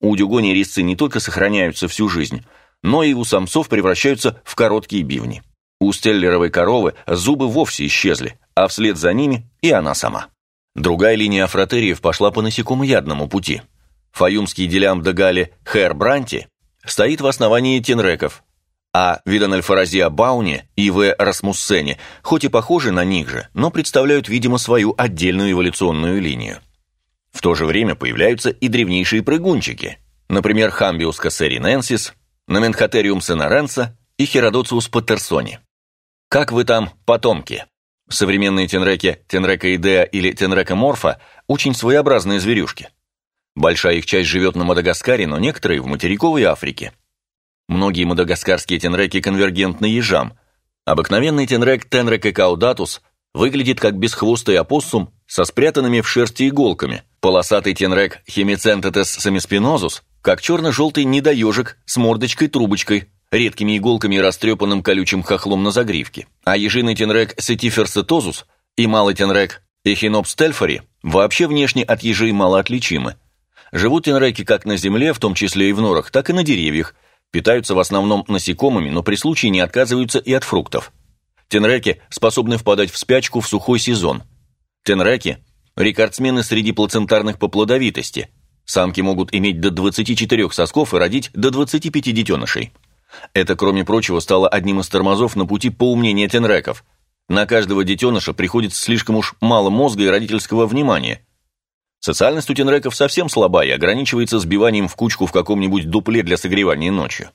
У дюгоний резцы не только сохраняются всю жизнь, но и у самцов превращаются в короткие бивни. У стеллеровой коровы зубы вовсе исчезли, а вслед за ними и она сама. Другая линия афротериев пошла по насекомоядному пути. Фаюмский делям де Галли Хэр Бранти стоит в основании тенреков, а Виданальфаразия бауни и В. расмуссене, хоть и похожи на них же, но представляют, видимо, свою отдельную эволюционную линию. В то же время появляются и древнейшие прыгунчики, например, Хамбиус кассериненсис, Номенхотериум сенаренса и Херодоциус паттерсони. Как вы там, потомки? Современные тенреки, тенрекоидеа или тенрекоморфа очень своеобразные зверюшки. Большая их часть живет на Мадагаскаре, но некоторые в материковой Африке. Многие мадагаскарские тенреки конвергентны ежам. Обыкновенный тенрек каудатус выглядит как бесхвостый опоссум со спрятанными в шерсти иголками. Полосатый тенрек Хемицентетес самиспинозус как черно-желтый недоежик с мордочкой-трубочкой, редкими иголками и растрепанным колючим хохлом на загривке. А ежиный тенрек Сетиферсетозус и малый тенрек Эхинопстельфори вообще внешне от ежей малоотличимы. Живут тенреки как на земле, в том числе и в норах, так и на деревьях, питаются в основном насекомыми, но при случае не отказываются и от фруктов. Тенреки способны впадать в спячку в сухой сезон. Тенреки – рекордсмены среди плацентарных по плодовитости. Самки могут иметь до 24 сосков и родить до 25 детенышей. Это, кроме прочего, стало одним из тормозов на пути поумнения тенреков. На каждого детеныша приходится слишком уж мало мозга и родительского внимания. Социальность у тенреков совсем слаба и ограничивается сбиванием в кучку в каком-нибудь дупле для согревания ночью.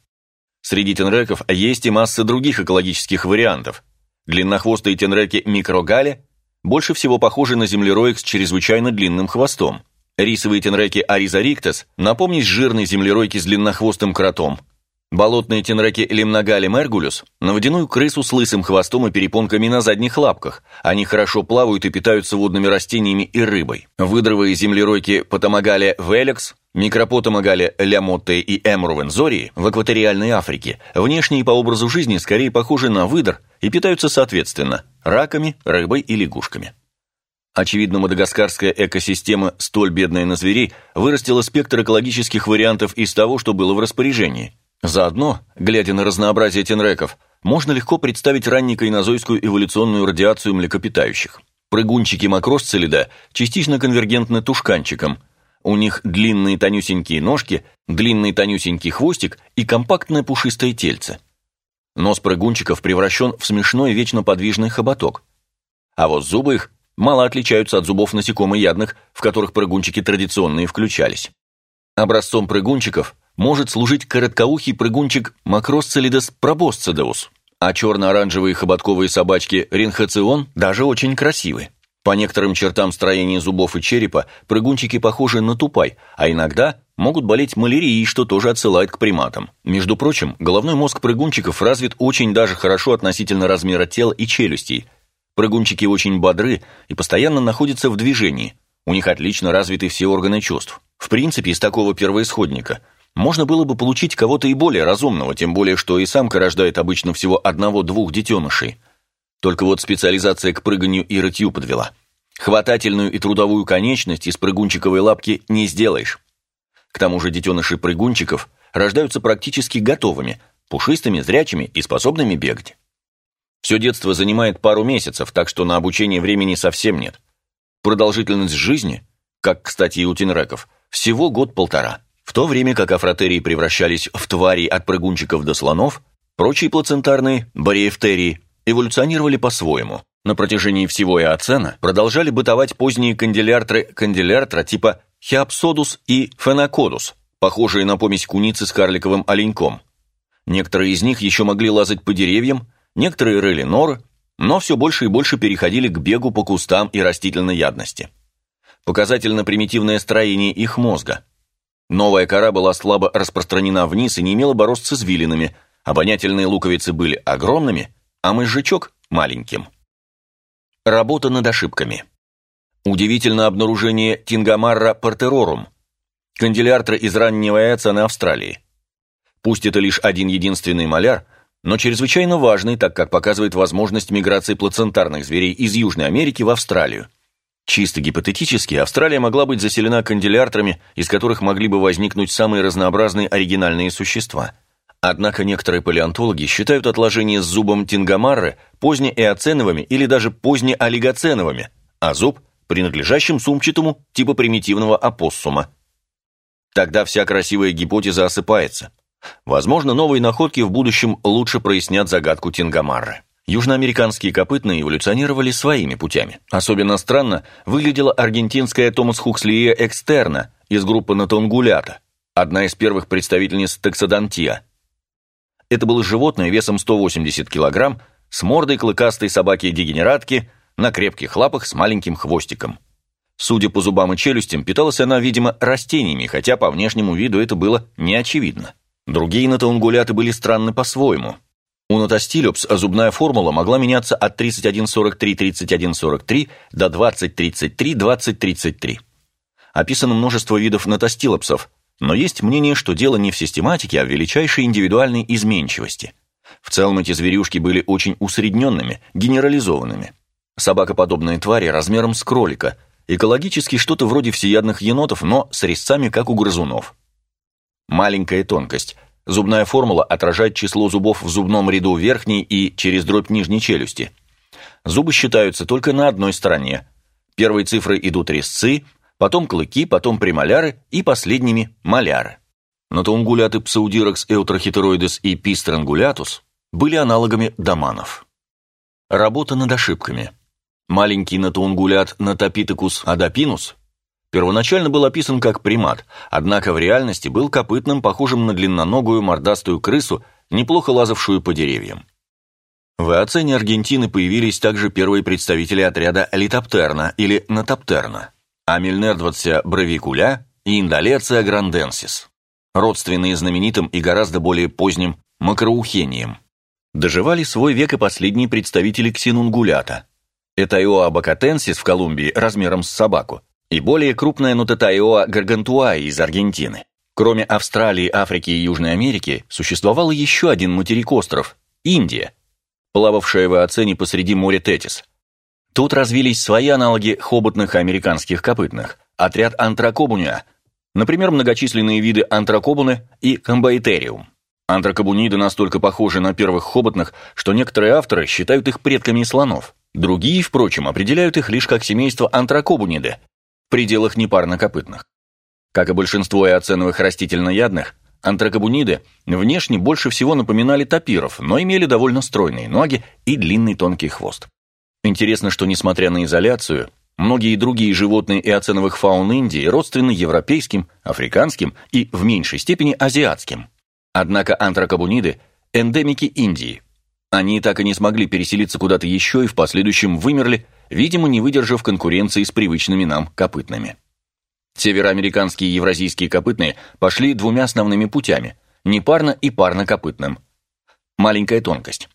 Среди тенреков есть и масса других экологических вариантов. Длиннохвостые тенреки микрогали больше всего похожи на землероек с чрезвычайно длинным хвостом. Рисовые тенреки аризариктес напомнить жирной землеройки с длиннохвостым кротом – Болотные тенреки Лимногали мергулюс на водяную крысу с лысым хвостом и перепонками на задних лапках. Они хорошо плавают и питаются водными растениями и рыбой. Выдровые землеройки Потамагали велекс, микропотамагали лямотте и эмрувензории в экваториальной Африке внешне по образу жизни скорее похожи на выдр и питаются соответственно раками, рыбой и лягушками. Очевидно, мадагаскарская экосистема, столь бедная на зверей, вырастила спектр экологических вариантов из того, что было в распоряжении – Заодно, глядя на разнообразие тенреков, можно легко представить раннекайнозойскую эволюционную радиацию млекопитающих. Прыгунчики макросцелида частично конвергентны тушканчикам. У них длинные тонюсенькие ножки, длинный тонюсенький хвостик и компактное пушистое тельце. Нос прыгунчиков превращен в смешной вечно подвижный хоботок. А вот зубы их мало отличаются от зубов насекомоядных, в которых прыгунчики традиционные включались. Образцом прыгунчиков может служить короткоухий прыгунчик Макросцелидес пробосцедеус, а черно-оранжевые хоботковые собачки Ринхацион даже очень красивы. По некоторым чертам строения зубов и черепа прыгунчики похожи на тупай, а иногда могут болеть малярией, что тоже отсылает к приматам. Между прочим, головной мозг прыгунчиков развит очень даже хорошо относительно размера тела и челюстей. Прыгунчики очень бодры и постоянно находятся в движении. У них отлично развиты все органы чувств. В принципе, из такого первоисходника – можно было бы получить кого-то и более разумного, тем более, что и самка рождает обычно всего одного-двух детенышей. Только вот специализация к прыганию и рытью подвела. Хватательную и трудовую конечность из прыгунчиковой лапки не сделаешь. К тому же детеныши прыгунчиков рождаются практически готовыми, пушистыми, зрячими и способными бегать. Все детство занимает пару месяцев, так что на обучение времени совсем нет. Продолжительность жизни, как, кстати, и у тенреков, всего год-полтора. В то время как афротерии превращались в твари от прыгунчиков до слонов, прочие плацентарные, бариефтерии, эволюционировали по-своему. На протяжении всего эоцена продолжали бытовать поздние канделяртры канделяртра типа Хиапсодус и Фенокодус, похожие на помесь куницы с карликовым оленьком. Некоторые из них еще могли лазать по деревьям, некоторые рыли норы, но все больше и больше переходили к бегу по кустам и растительной ядности. Показательно примитивное строение их мозга – Новая кора была слабо распространена вниз и не имела борозд с извилинами, обонятельные луковицы были огромными, а мозжечок – маленьким. Работа над ошибками. Удивительно обнаружение Тингамарра портерорум, канделяртра из раннего Эцена Австралии. Пусть это лишь один единственный маляр, но чрезвычайно важный, так как показывает возможность миграции плацентарных зверей из Южной Америки в Австралию. Чисто гипотетически, Австралия могла быть заселена канделяртрами, из которых могли бы возникнуть самые разнообразные оригинальные существа. Однако некоторые палеонтологи считают отложения с зубом Тингамарры позднеэоценовыми или даже позднеолигоценовыми, а зуб – принадлежащим сумчатому типа примитивного опоссума. Тогда вся красивая гипотеза осыпается. Возможно, новые находки в будущем лучше прояснят загадку Тингамарры. Южноамериканские копытные эволюционировали своими путями. Особенно странно выглядела аргентинская Томас Хукслия экстерна из группы Натонгулята, одна из первых представительниц таксодонтия. Это было животное весом 180 килограмм, с мордой клыкастой собаки-дегенератки, на крепких лапах с маленьким хвостиком. Судя по зубам и челюстям, питалась она, видимо, растениями, хотя по внешнему виду это было не очевидно. Другие натоунгуляты были странны по-своему. У натостилюпс зубная формула могла меняться от 31-43-31-43 до 20-33-20-33. Описано множество видов натостилопсов, но есть мнение, что дело не в систематике, а в величайшей индивидуальной изменчивости. В целом эти зверюшки были очень усредненными, генерализованными. Собакоподобные твари размером с кролика, экологически что-то вроде всеядных енотов, но с резцами, как у грызунов. Маленькая тонкость. Зубная формула отражает число зубов в зубном ряду верхней и через дробь нижней челюсти. Зубы считаются только на одной стороне. Первые цифры идут резцы, потом клыки, потом премоляры и последними моляры. Натоунгуляты псаудирокс эутрохитероидес и пистрангулятус были аналогами доманов. Работа над ошибками. Маленький натоунгулят натопитекус адапинус Первоначально был описан как примат, однако в реальности был копытным, похожим на длинноногую мордастую крысу, неплохо лазавшую по деревьям. В Эоцене Аргентины появились также первые представители отряда Литоптерна или Натоптерна, Амельнердватся бравикуля и Индолеция гранденсис, родственные знаменитым и гораздо более поздним макроухением. Доживали свой век и последние представители ксенунгулята. Это Иоабакатенсис в Колумбии размером с собаку, и более крупная Нутетаиоа гаргантуа из Аргентины. Кроме Австралии, Африки и Южной Америки, существовал еще один материк-остров – Индия, плававшая в Оцене посреди моря Тетис. Тут развились свои аналоги хоботных американских копытных, отряд антракобуния, например, многочисленные виды антракобуны и комбайтериум. Антракобуниды настолько похожи на первых хоботных, что некоторые авторы считают их предками слонов. Другие, впрочем, определяют их лишь как семейство антракобуниды, пределах непарнокопытных. Как и большинство иоценовых растительноядных, антракобуниды внешне больше всего напоминали тапиров, но имели довольно стройные ноги и длинный тонкий хвост. Интересно, что несмотря на изоляцию, многие другие животные иоценовых фаун Индии родственны европейским, африканским и, в меньшей степени, азиатским. Однако антракобуниды – эндемики Индии. Они так и не смогли переселиться куда-то еще и в последующем вымерли видимо, не выдержав конкуренции с привычными нам копытными. Североамериканские и евразийские копытные пошли двумя основными путями – непарно и парно-копытным. Маленькая тонкость.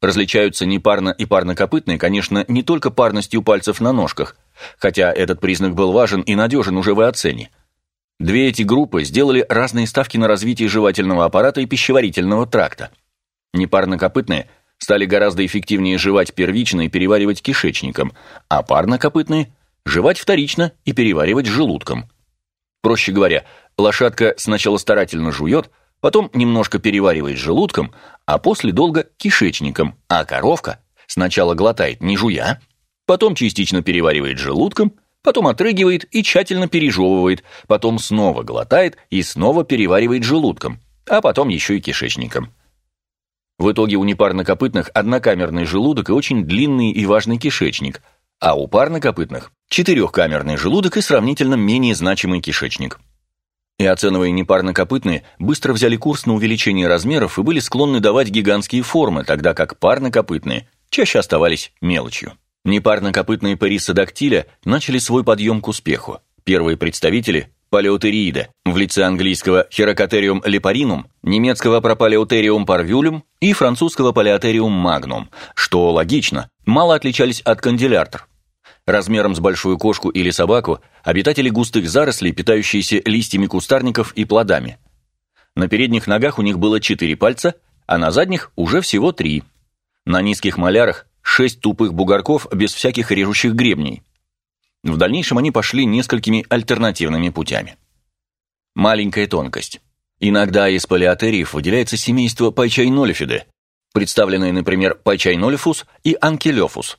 Различаются непарно и парно-копытные, конечно, не только парностью пальцев на ножках, хотя этот признак был важен и надежен уже в оцене. Две эти группы сделали разные ставки на развитие жевательного аппарата и пищеварительного тракта. Непарно-копытные – стали гораздо эффективнее жевать первично и переваривать кишечником, а парнокопытные – жевать вторично и переваривать желудком. Проще говоря, лошадка сначала старательно жует, потом немножко переваривает желудком, а после долго кишечником, а коровка сначала глотает не жуя, потом частично переваривает желудком, потом отрыгивает и тщательно пережевывает, потом снова глотает и снова переваривает желудком, а потом еще и кишечником. В итоге у непарнокопытных однокамерный желудок и очень длинный и важный кишечник, а у парнокопытных четырехкамерный желудок и сравнительно менее значимый кишечник. Иоценовые непарнокопытные быстро взяли курс на увеличение размеров и были склонны давать гигантские формы, тогда как парнокопытные чаще оставались мелочью. Непарнокопытные парисодактиля начали свой подъем к успеху. Первые представители палеотериида в лице английского Херокотериум лепаринум, немецкого пропалеотериум парвюлюм и французского палеотериум магнум, что логично, мало отличались от канделяртр. Размером с большую кошку или собаку, обитатели густых зарослей, питающиеся листьями кустарников и плодами. На передних ногах у них было четыре пальца, а на задних уже всего три. На низких малярах шесть тупых бугорков без всяких режущих гребней. В дальнейшем они пошли несколькими альтернативными путями. Маленькая тонкость. Иногда из палеотериев выделяется семейство пайчайнолифиды, представленные, например, пайчайнолифус и анкилёфус.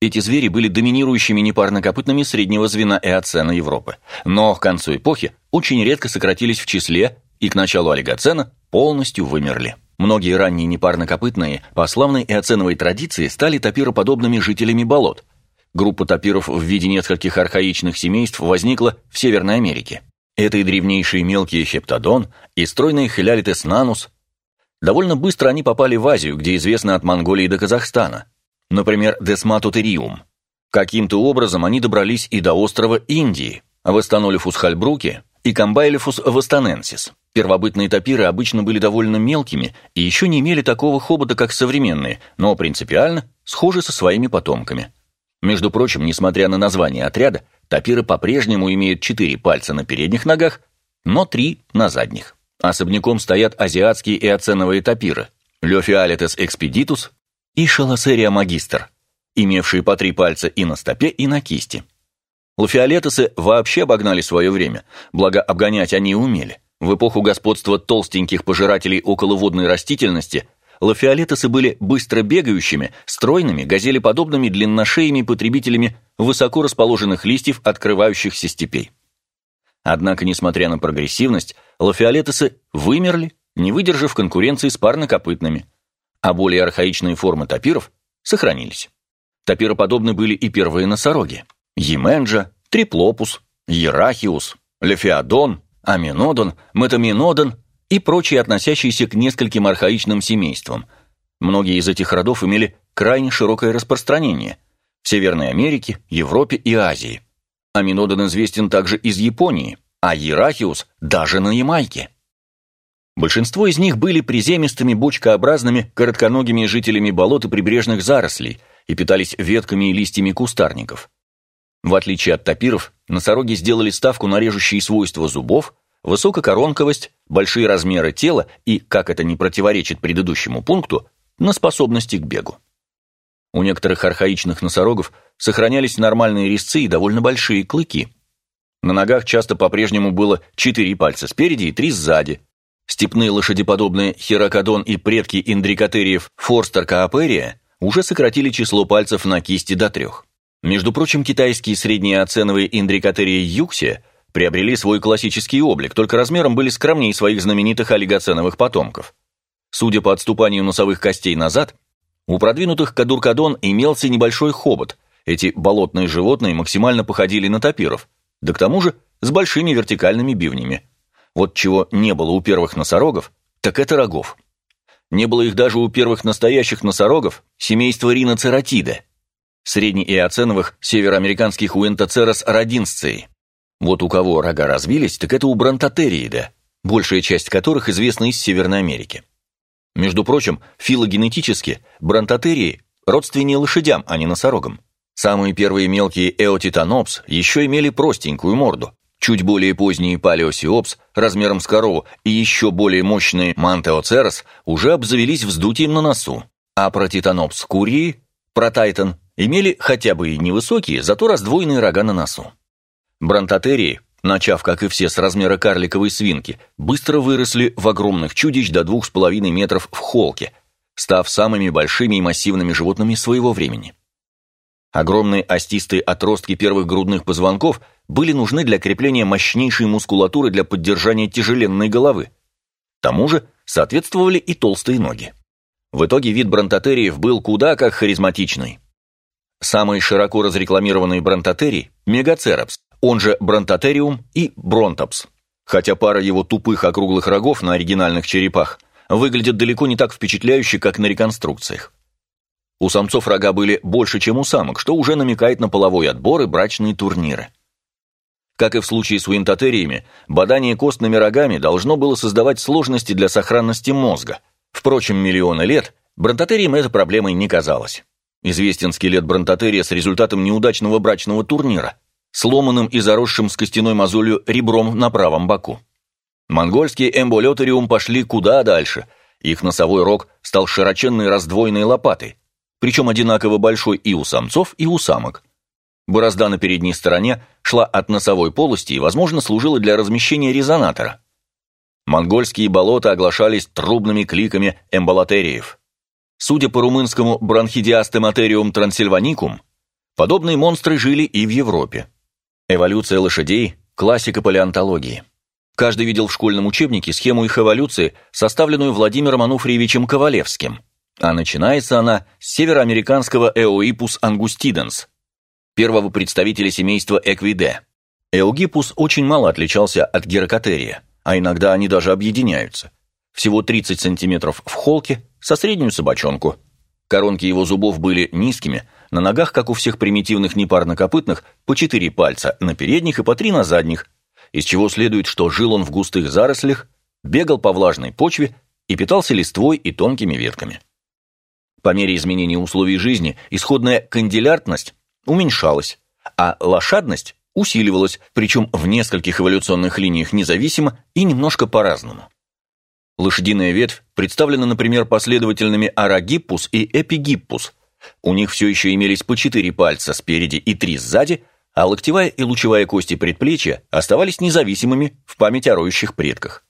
Эти звери были доминирующими непарнокопытными среднего звена эоцена Европы, но к концу эпохи очень редко сократились в числе и к началу олигоцена полностью вымерли. Многие ранние непарнокопытные по славной эоценовой традиции стали топироподобными жителями болот. Группа топиров в виде нескольких архаичных семейств возникла в Северной Америке. Это и древнейшие мелкие хептодон, и стройные хилялитес нанус. Довольно быстро они попали в Азию, где известно от Монголии до Казахстана. Например, десматутериум. Каким-то образом они добрались и до острова Индии, Вестанолифус хальбруки и Камбайлифус вестаненсис. Первобытные тапиры обычно были довольно мелкими и еще не имели такого хобота, как современные, но принципиально схожи со своими потомками. Между прочим, несмотря на название отряда, тапиры по-прежнему имеют четыре пальца на передних ногах, но три на задних. Особняком стоят азиатские эоценовые тапиры – Лёфиалитес экспедитус и Шалосерия магистр, имевшие по три пальца и на стопе, и на кисти. Лафиолетосы вообще обогнали свое время, благо обгонять они умели. В эпоху господства толстеньких пожирателей околоводной растительности лафиолетосы были быстро бегающими, стройными, газелеподобными длинношеями потребителями высоко расположенных листьев открывающихся степей. Однако, несмотря на прогрессивность, лафиолетосы вымерли, не выдержав конкуренции с парнокопытными, а более архаичные формы тапиров сохранились. Тапироподобны были и первые носороги – Еменджа, Триплопус, Ерахиус, Лефеодон, Аминодон, Метаминодон и прочие, относящиеся к нескольким архаичным семействам. Многие из этих родов имели крайне широкое распространение в Северной Америке, Европе и Азии. Аминодон известен также из Японии, а Ерахиус даже на Ямайке. Большинство из них были приземистыми, бочкообразными, коротконогими жителями болот и прибрежных зарослей и питались ветками и листьями кустарников. В отличие от тапиров, носороги сделали ставку на режущие свойства зубов, высококоронковость, большие размеры тела и, как это не противоречит предыдущему пункту, на способности к бегу. У некоторых архаичных носорогов сохранялись нормальные резцы и довольно большие клыки. На ногах часто по-прежнему было четыре пальца спереди и три сзади. Степные лошадеподобные хирокодон и предки индрикотериев форстер кааперия уже сократили число пальцев на кисти до трех. Между прочим, китайские средние оценовые индрикотерии юкси приобрели свой классический облик, только размером были скромнее своих знаменитых олигоценовых потомков. Судя по отступанию носовых костей назад, у продвинутых кадуркадон имелся небольшой хобот. Эти болотные животные максимально походили на тапиров, да к тому же с большими вертикальными бивнями. Вот чего не было у первых носорогов, так это рогов. Не было их даже у первых настоящих носорогов семейства риноцератида – среднеиоценовых североамериканских уэнтоцерос родинсций. Вот у кого рога развились, так это у бронтотериида, большая часть которых известна из Северной Америки. Между прочим, филогенетически бронтотерии родственнее лошадям, а не носорогам. Самые первые мелкие эотитанопс еще имели простенькую морду. Чуть более поздние палеосиопс размером с корову и еще более мощные мантеоцерос уже обзавелись вздутием на носу. А протитанопс курии, протайтон, имели хотя бы и невысокие, зато раздвоенные рога на носу. Бронтотерии, начав, как и все, с размера карликовой свинки, быстро выросли в огромных чудищ до двух с половиной метров в холке, став самыми большими и массивными животными своего времени. Огромные остистые отростки первых грудных позвонков были нужны для крепления мощнейшей мускулатуры для поддержания тяжеленной головы. Тому же соответствовали и толстые ноги. В итоге вид бронтотериев был куда как харизматичный. Самый широко разрекламированный бронтотерий – мегацерапс, он же бронтотериум и бронтопс. Хотя пара его тупых округлых рогов на оригинальных черепах выглядит далеко не так впечатляюще, как на реконструкциях. У самцов рога были больше, чем у самок, что уже намекает на половой отбор и брачные турниры. Как и в случае с уинтотериями, бодание костными рогами должно было создавать сложности для сохранности мозга. Впрочем, миллионы лет бронтотериям эта проблемой не казалось. Известен скелет бронтотерия с результатом неудачного брачного турнира, сломанным и заросшим с костяной мозолью ребром на правом боку. Монгольские эмболетериум пошли куда дальше. Их носовой рог стал широченной раздвоенной лопатой, причем одинаково большой и у самцов, и у самок. Борозда на передней стороне шла от носовой полости и, возможно, служила для размещения резонатора. Монгольские болота оглашались трубными кликами эмболотериев. Судя по румынскому бронхидиастематериум трансильваникум, подобные монстры жили и в Европе. Эволюция лошадей – классика палеонтологии. Каждый видел в школьном учебнике схему их эволюции, составленную Владимиром Ануфриевичем Ковалевским. А начинается она с североамериканского Эоипус ангустиденс, первого представителя семейства Эквиде. Эогипус очень мало отличался от герокотерия, а иногда они даже объединяются. Всего 30 сантиметров в холке, со среднюю собачонку. Коронки его зубов были низкими, на ногах, как у всех примитивных непарнокопытных, по четыре пальца на передних и по три на задних, из чего следует, что жил он в густых зарослях, бегал по влажной почве и питался листвой и тонкими ветками. По мере изменения условий жизни исходная кандиляртность уменьшалась, а лошадность усиливалась, причем в нескольких эволюционных линиях независимо и немножко по-разному. Лошадиная ветвь представлена, например, последовательными арагиппус и эпигиппус. У них все еще имелись по четыре пальца спереди и три сзади, а локтевая и лучевая кости предплечья оставались независимыми в память о роющих предках.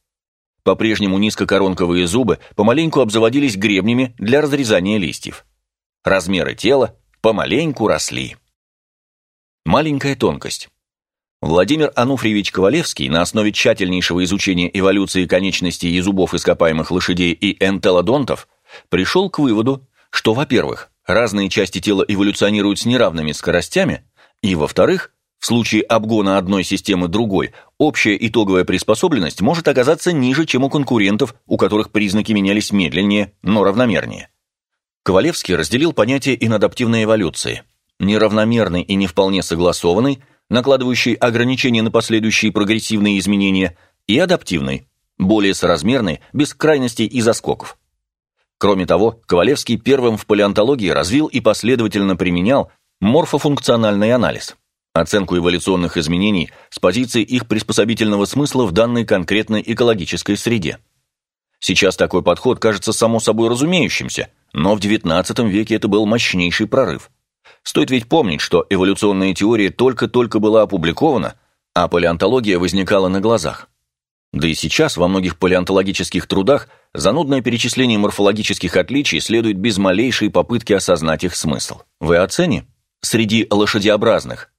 По-прежнему низкокоронковые зубы помаленьку обзаводились гребнями для разрезания листьев. Размеры тела помаленьку росли. Маленькая тонкость. Владимир Ануфриевич Ковалевский на основе тщательнейшего изучения эволюции конечностей и зубов ископаемых лошадей и энтелодонтов пришел к выводу, что, во-первых, разные части тела эволюционируют с неравными скоростями, и, во-вторых, в случае обгона одной системы другой, общая итоговая приспособленность может оказаться ниже, чем у конкурентов, у которых признаки менялись медленнее, но равномернее. Ковалевский разделил понятие инадаптивной эволюции. Неравномерный и не вполне согласованный – накладывающий ограничения на последующие прогрессивные изменения, и адаптивный, более соразмерный, без крайностей и заскоков. Кроме того, Ковалевский первым в палеонтологии развил и последовательно применял морфофункциональный анализ, оценку эволюционных изменений с позиции их приспособительного смысла в данной конкретной экологической среде. Сейчас такой подход кажется само собой разумеющимся, но в XIX веке это был мощнейший прорыв – Стоит ведь помнить, что эволюционная теория только-только была опубликована, а палеонтология возникала на глазах. Да и сейчас во многих палеонтологических трудах занудное перечисление морфологических отличий следует без малейшей попытки осознать их смысл. В Эоцене среди лошадеобразных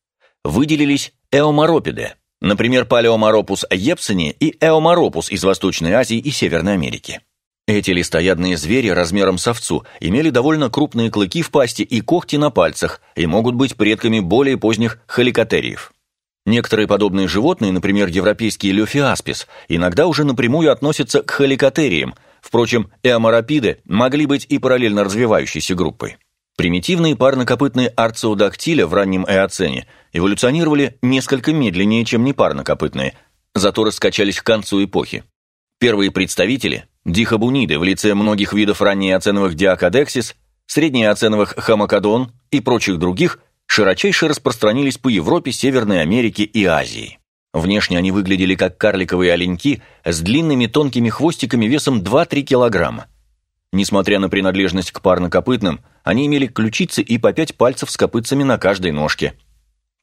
выделились эоморопиды, например, палеоморопус епсени и эоморопус из Восточной Азии и Северной Америки. Эти листоядные звери размером с овцу имели довольно крупные клыки в пасти и когти на пальцах и могут быть предками более поздних халикотериев. Некоторые подобные животные, например, европейский люфиаспис, иногда уже напрямую относятся к халикотериям, впрочем, эоморопиды могли быть и параллельно развивающейся группой. Примитивные парнокопытные арциодактиля в раннем эоцене эволюционировали несколько медленнее, чем непарнокопытные, зато раскачались к концу эпохи. Первые представители Дихобуниды в лице многих видов раннеоценовых диакодексис, среднеоценовых хамакодон и прочих других широчайше распространились по Европе, Северной Америке и Азии. Внешне они выглядели как карликовые оленьки с длинными тонкими хвостиками весом 2-3 килограмма. Несмотря на принадлежность к парнокопытным, они имели ключицы и по пять пальцев с копытцами на каждой ножке.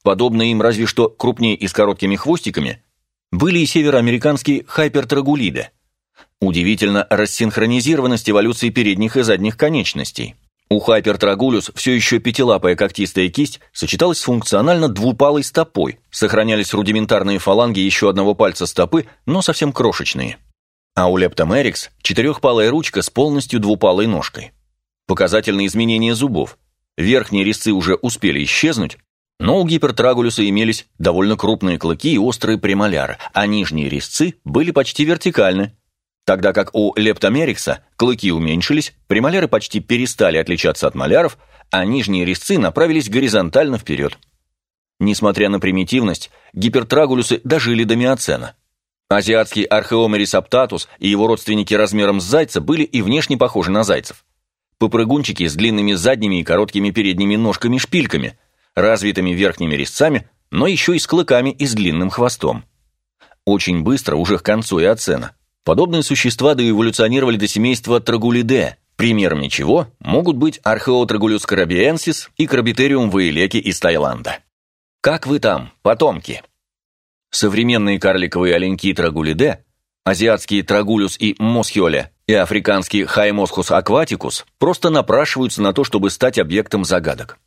Подобные им разве что крупнее и с короткими хвостиками были и североамериканские хайпертрагулиды – Удивительно рассинхронизированность эволюции передних и задних конечностей. У Хайпертрагулюс все еще пятилапая когтистая кисть сочеталась с функционально двупалой стопой, сохранялись рудиментарные фаланги еще одного пальца стопы, но совсем крошечные. А у Лептомерикс четырехпалая ручка с полностью двупалой ножкой. Показательные изменения зубов. Верхние резцы уже успели исчезнуть, но у гипертрагулюса имелись довольно крупные клыки и острые премоляры, а нижние резцы были почти вертикальны, Тогда как у лептомерикса клыки уменьшились, премоляры почти перестали отличаться от маляров, а нижние резцы направились горизонтально вперед. Несмотря на примитивность, гипертрагулюсы дожили до миоцена. Азиатский археомерис аптатус и его родственники размером с зайца были и внешне похожи на зайцев. Попрыгунчики с длинными задними и короткими передними ножками-шпильками, развитыми верхними резцами, но еще и с клыками и с длинным хвостом. Очень быстро, уже к концу иоцена, Подобные существа доэволюционировали до семейства Трагулиде, примерами чего могут быть Археотрагулюс карабиенсис и Крабитериум ваилеки из Таиланда. Как вы там, потомки? Современные карликовые оленьки Трагулиде, азиатские Трагулюс и Мосхиоле и африканский Хаймосхус акватикус просто напрашиваются на то, чтобы стать объектом загадок.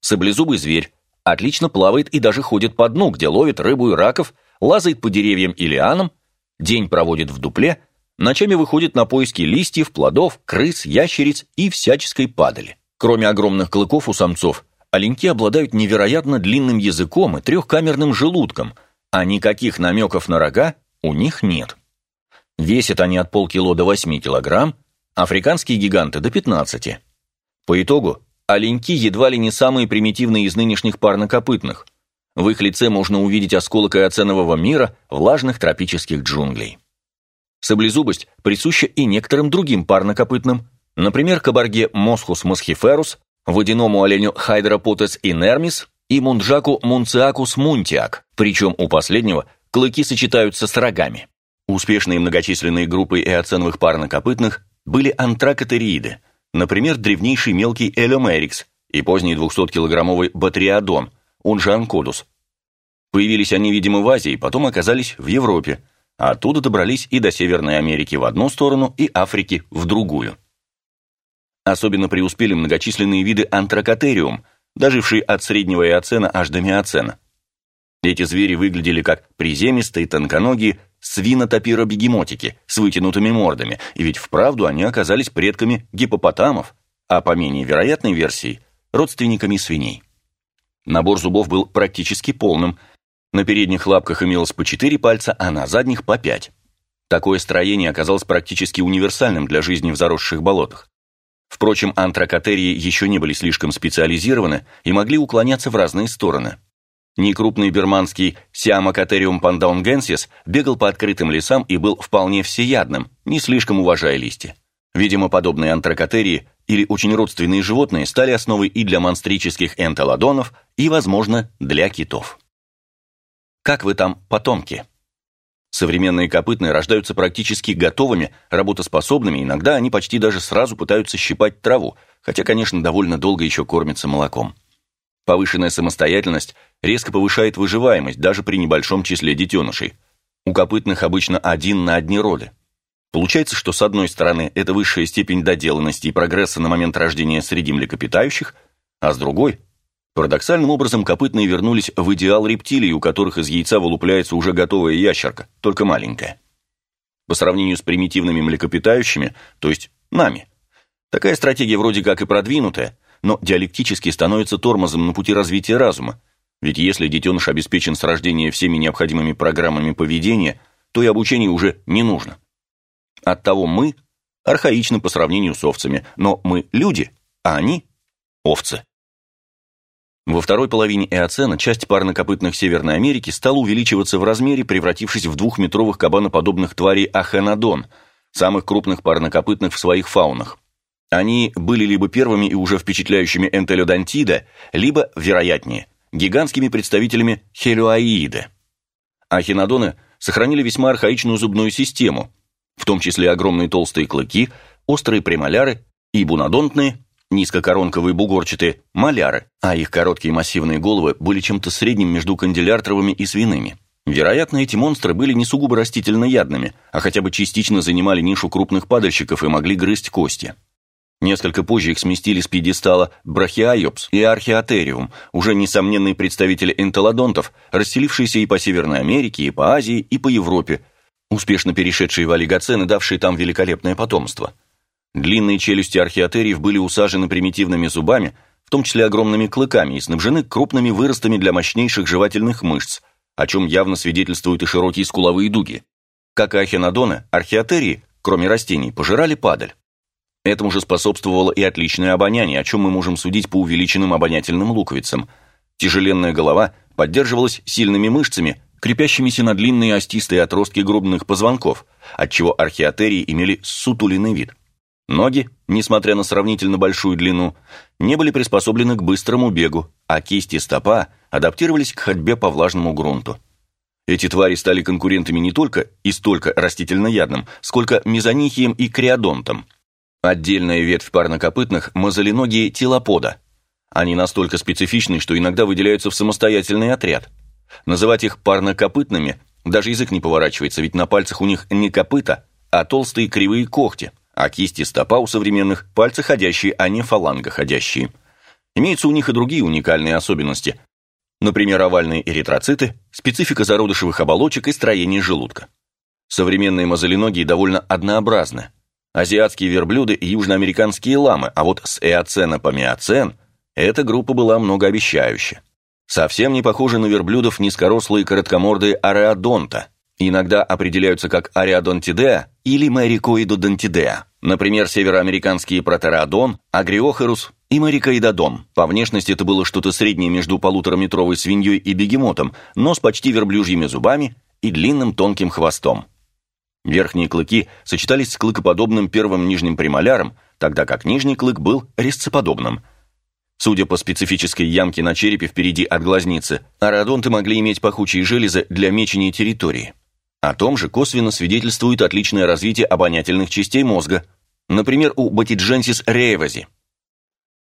Саблезубый зверь отлично плавает и даже ходит по дну, где ловит рыбу и раков, лазает по деревьям и лианам, день проводит в дупле, ночами выходит на поиски листьев, плодов, крыс, ящериц и всяческой падали. Кроме огромных клыков у самцов, оленьки обладают невероятно длинным языком и трехкамерным желудком, а никаких намеков на рога у них нет. Весят они от полкило до 8 килограмм, африканские гиганты до 15. По итогу, оленьки едва ли не самые примитивные из нынешних парнокопытных. В их лице можно увидеть осколок эоценового мира влажных тропических джунглей. Саблезубость присуща и некоторым другим парнокопытным, например, кабарге Мосхус мосхиферус, водяному оленю Хайдропотес инермис и мунджаку Мунциакус мунтиак, причем у последнего клыки сочетаются с рогами. Успешные многочисленные группы эоценовых парнокопытных были антракотерииды, например, древнейший мелкий элемерикс и поздний 200-килограммовый батриадон, он же анкодус. Появились они, видимо, в Азии, потом оказались в Европе, а оттуда добрались и до Северной Америки в одну сторону и Африки в другую. Особенно преуспели многочисленные виды антракотериум, дожившие от среднего эоцена аж до миоцена. Эти звери выглядели как приземистые, тонконогие, свинотопиробегемотики с вытянутыми мордами, и ведь вправду они оказались предками гипопотамов, а по менее вероятной версии – родственниками свиней. Набор зубов был практически полным. На передних лапках имелось по 4 пальца, а на задних по 5. Такое строение оказалось практически универсальным для жизни в заросших болотах. Впрочем, антракотерии еще не были слишком специализированы и могли уклоняться в разные стороны. Некрупный берманский Сиамокатериум пандаунгенсис бегал по открытым лесам и был вполне всеядным, не слишком уважая листья. Видимо, подобные антракотерии или очень родственные животные стали основой и для монстрических энтелодонов, и, возможно, для китов. Как вы там, потомки? Современные копытные рождаются практически готовыми, работоспособными, иногда они почти даже сразу пытаются щипать траву, хотя, конечно, довольно долго еще кормятся молоком. Повышенная самостоятельность резко повышает выживаемость даже при небольшом числе детенышей. У копытных обычно один на одни роды. Получается, что с одной стороны это высшая степень доделанности и прогресса на момент рождения среди млекопитающих, а с другой – парадоксальным образом копытные вернулись в идеал рептилий, у которых из яйца вылупляется уже готовая ящерка, только маленькая. По сравнению с примитивными млекопитающими, то есть нами, такая стратегия вроде как и продвинутая – но диалектически становится тормозом на пути развития разума, ведь если детеныш обеспечен с рождения всеми необходимыми программами поведения, то и обучение уже не нужно. Оттого мы архаичны по сравнению с овцами, но мы люди, а они – овцы. Во второй половине Эоцена часть парнокопытных Северной Америки стала увеличиваться в размере, превратившись в двухметровых кабаноподобных тварей ахенодон, самых крупных парнокопытных в своих фаунах. Они были либо первыми и уже впечатляющими энтелодонтида, либо, вероятнее, гигантскими представителями хелиоаиида. Ахинодоны сохранили весьма архаичную зубную систему, в том числе огромные толстые клыки, острые премоляры и бунодонтные, низкокоронковые бугорчатые, маляры, а их короткие массивные головы были чем-то средним между канделяртровыми и свиными. Вероятно, эти монстры были не сугубо растительноядными, а хотя бы частично занимали нишу крупных падальщиков и могли грызть кости. Несколько позже их сместили с пьедестала Брахиайопс и Археотериум, уже несомненные представители энтелодонтов, расселившиеся и по Северной Америке, и по Азии, и по Европе, успешно перешедшие в олигоцены, давшие там великолепное потомство. Длинные челюсти археотериев были усажены примитивными зубами, в том числе огромными клыками, и снабжены крупными выростами для мощнейших жевательных мышц, о чем явно свидетельствуют и широкие скуловые дуги. Как и ахинодоны, археотерии, кроме растений, пожирали падаль. Этому же способствовало и отличное обоняние, о чем мы можем судить по увеличенным обонятельным луковицам. Тяжеленная голова поддерживалась сильными мышцами, крепящимися на длинные остистые отростки грубных позвонков, отчего археотерии имели сутулиный вид. Ноги, несмотря на сравнительно большую длину, не были приспособлены к быстрому бегу, а кисти стопа адаптировались к ходьбе по влажному грунту. Эти твари стали конкурентами не только и столько растительноядным, сколько мезонихием и криодонтом – Отдельная ветвь парнокопытных – мозоленогие телопода. Они настолько специфичны, что иногда выделяются в самостоятельный отряд. Называть их парнокопытными даже язык не поворачивается, ведь на пальцах у них не копыта, а толстые кривые когти, а кисти стопа у современных – пальцы ходящие, а не фаланга ходящие. Имеются у них и другие уникальные особенности. Например, овальные эритроциты, специфика зародышевых оболочек и строение желудка. Современные мозоленогие довольно однообразны. Азиатские верблюды и южноамериканские ламы, а вот с эоцена по миоцен эта группа была многообещающая. Совсем не похожи на верблюдов низкорослые короткомордые ареодонта. Иногда определяются как ареодонтидеа или марикоидодонтидеа. Например, североамериканские протеродон, агриохерус и марикоидодон. По внешности это было что-то среднее между полутораметровой свиньей и бегемотом, но с почти верблюжьими зубами и длинным тонким хвостом. Верхние клыки сочетались с клыкоподобным первым нижним премоляром, тогда как нижний клык был резцеподобным – Судя по специфической ямке на черепе впереди от глазницы, аэродонты могли иметь пахучие железы для мечения территории. О том же косвенно свидетельствует отличное развитие обонятельных частей мозга, например, у Батидженсис рейвази.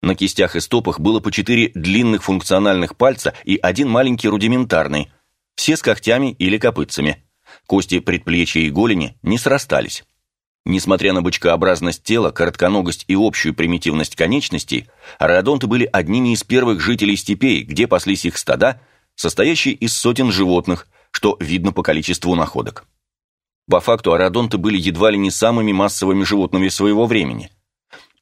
На кистях и стопах было по четыре длинных функциональных пальца и один маленький рудиментарный, все с когтями или копытцами. Кости предплечья и голени не срастались. Несмотря на бычкообразность тела, коротконогость и общую примитивность конечностей, аэродонты были одними из первых жителей степей, где паслись их стада, состоящие из сотен животных, что видно по количеству находок. По факту аэродонты были едва ли не самыми массовыми животными своего времени.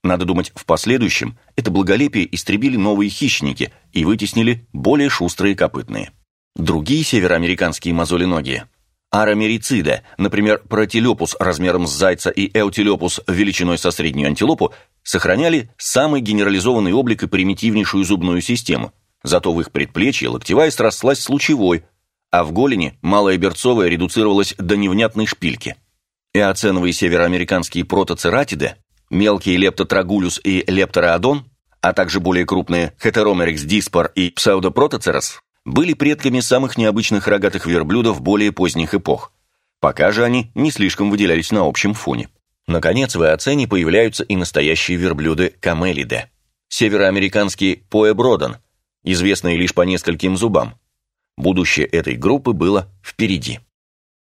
Надо думать, в последующем это благолепие истребили новые хищники и вытеснили более шустрые копытные. Другие североамериканские мозоленогие арамерицида, например, протилепус размером с зайца и эутилепус величиной со среднюю антилопу, сохраняли самый генерализованный облик и примитивнейшую зубную систему. Зато в их предплечье локтевая срослась с лучевой, а в голени малая берцовая редуцировалась до невнятной шпильки. Эоценовые североамериканские протоцератиды, мелкие лептотрагулюс и лептораодон, а также более крупные хетеромерикс диспор и псевдопротоцерос, были предками самых необычных рогатых верблюдов более поздних эпох. Пока же они не слишком выделялись на общем фоне. Наконец, в Эоцене появляются и настоящие верблюды камелиде. Североамериканский поэбродан, известный лишь по нескольким зубам. Будущее этой группы было впереди.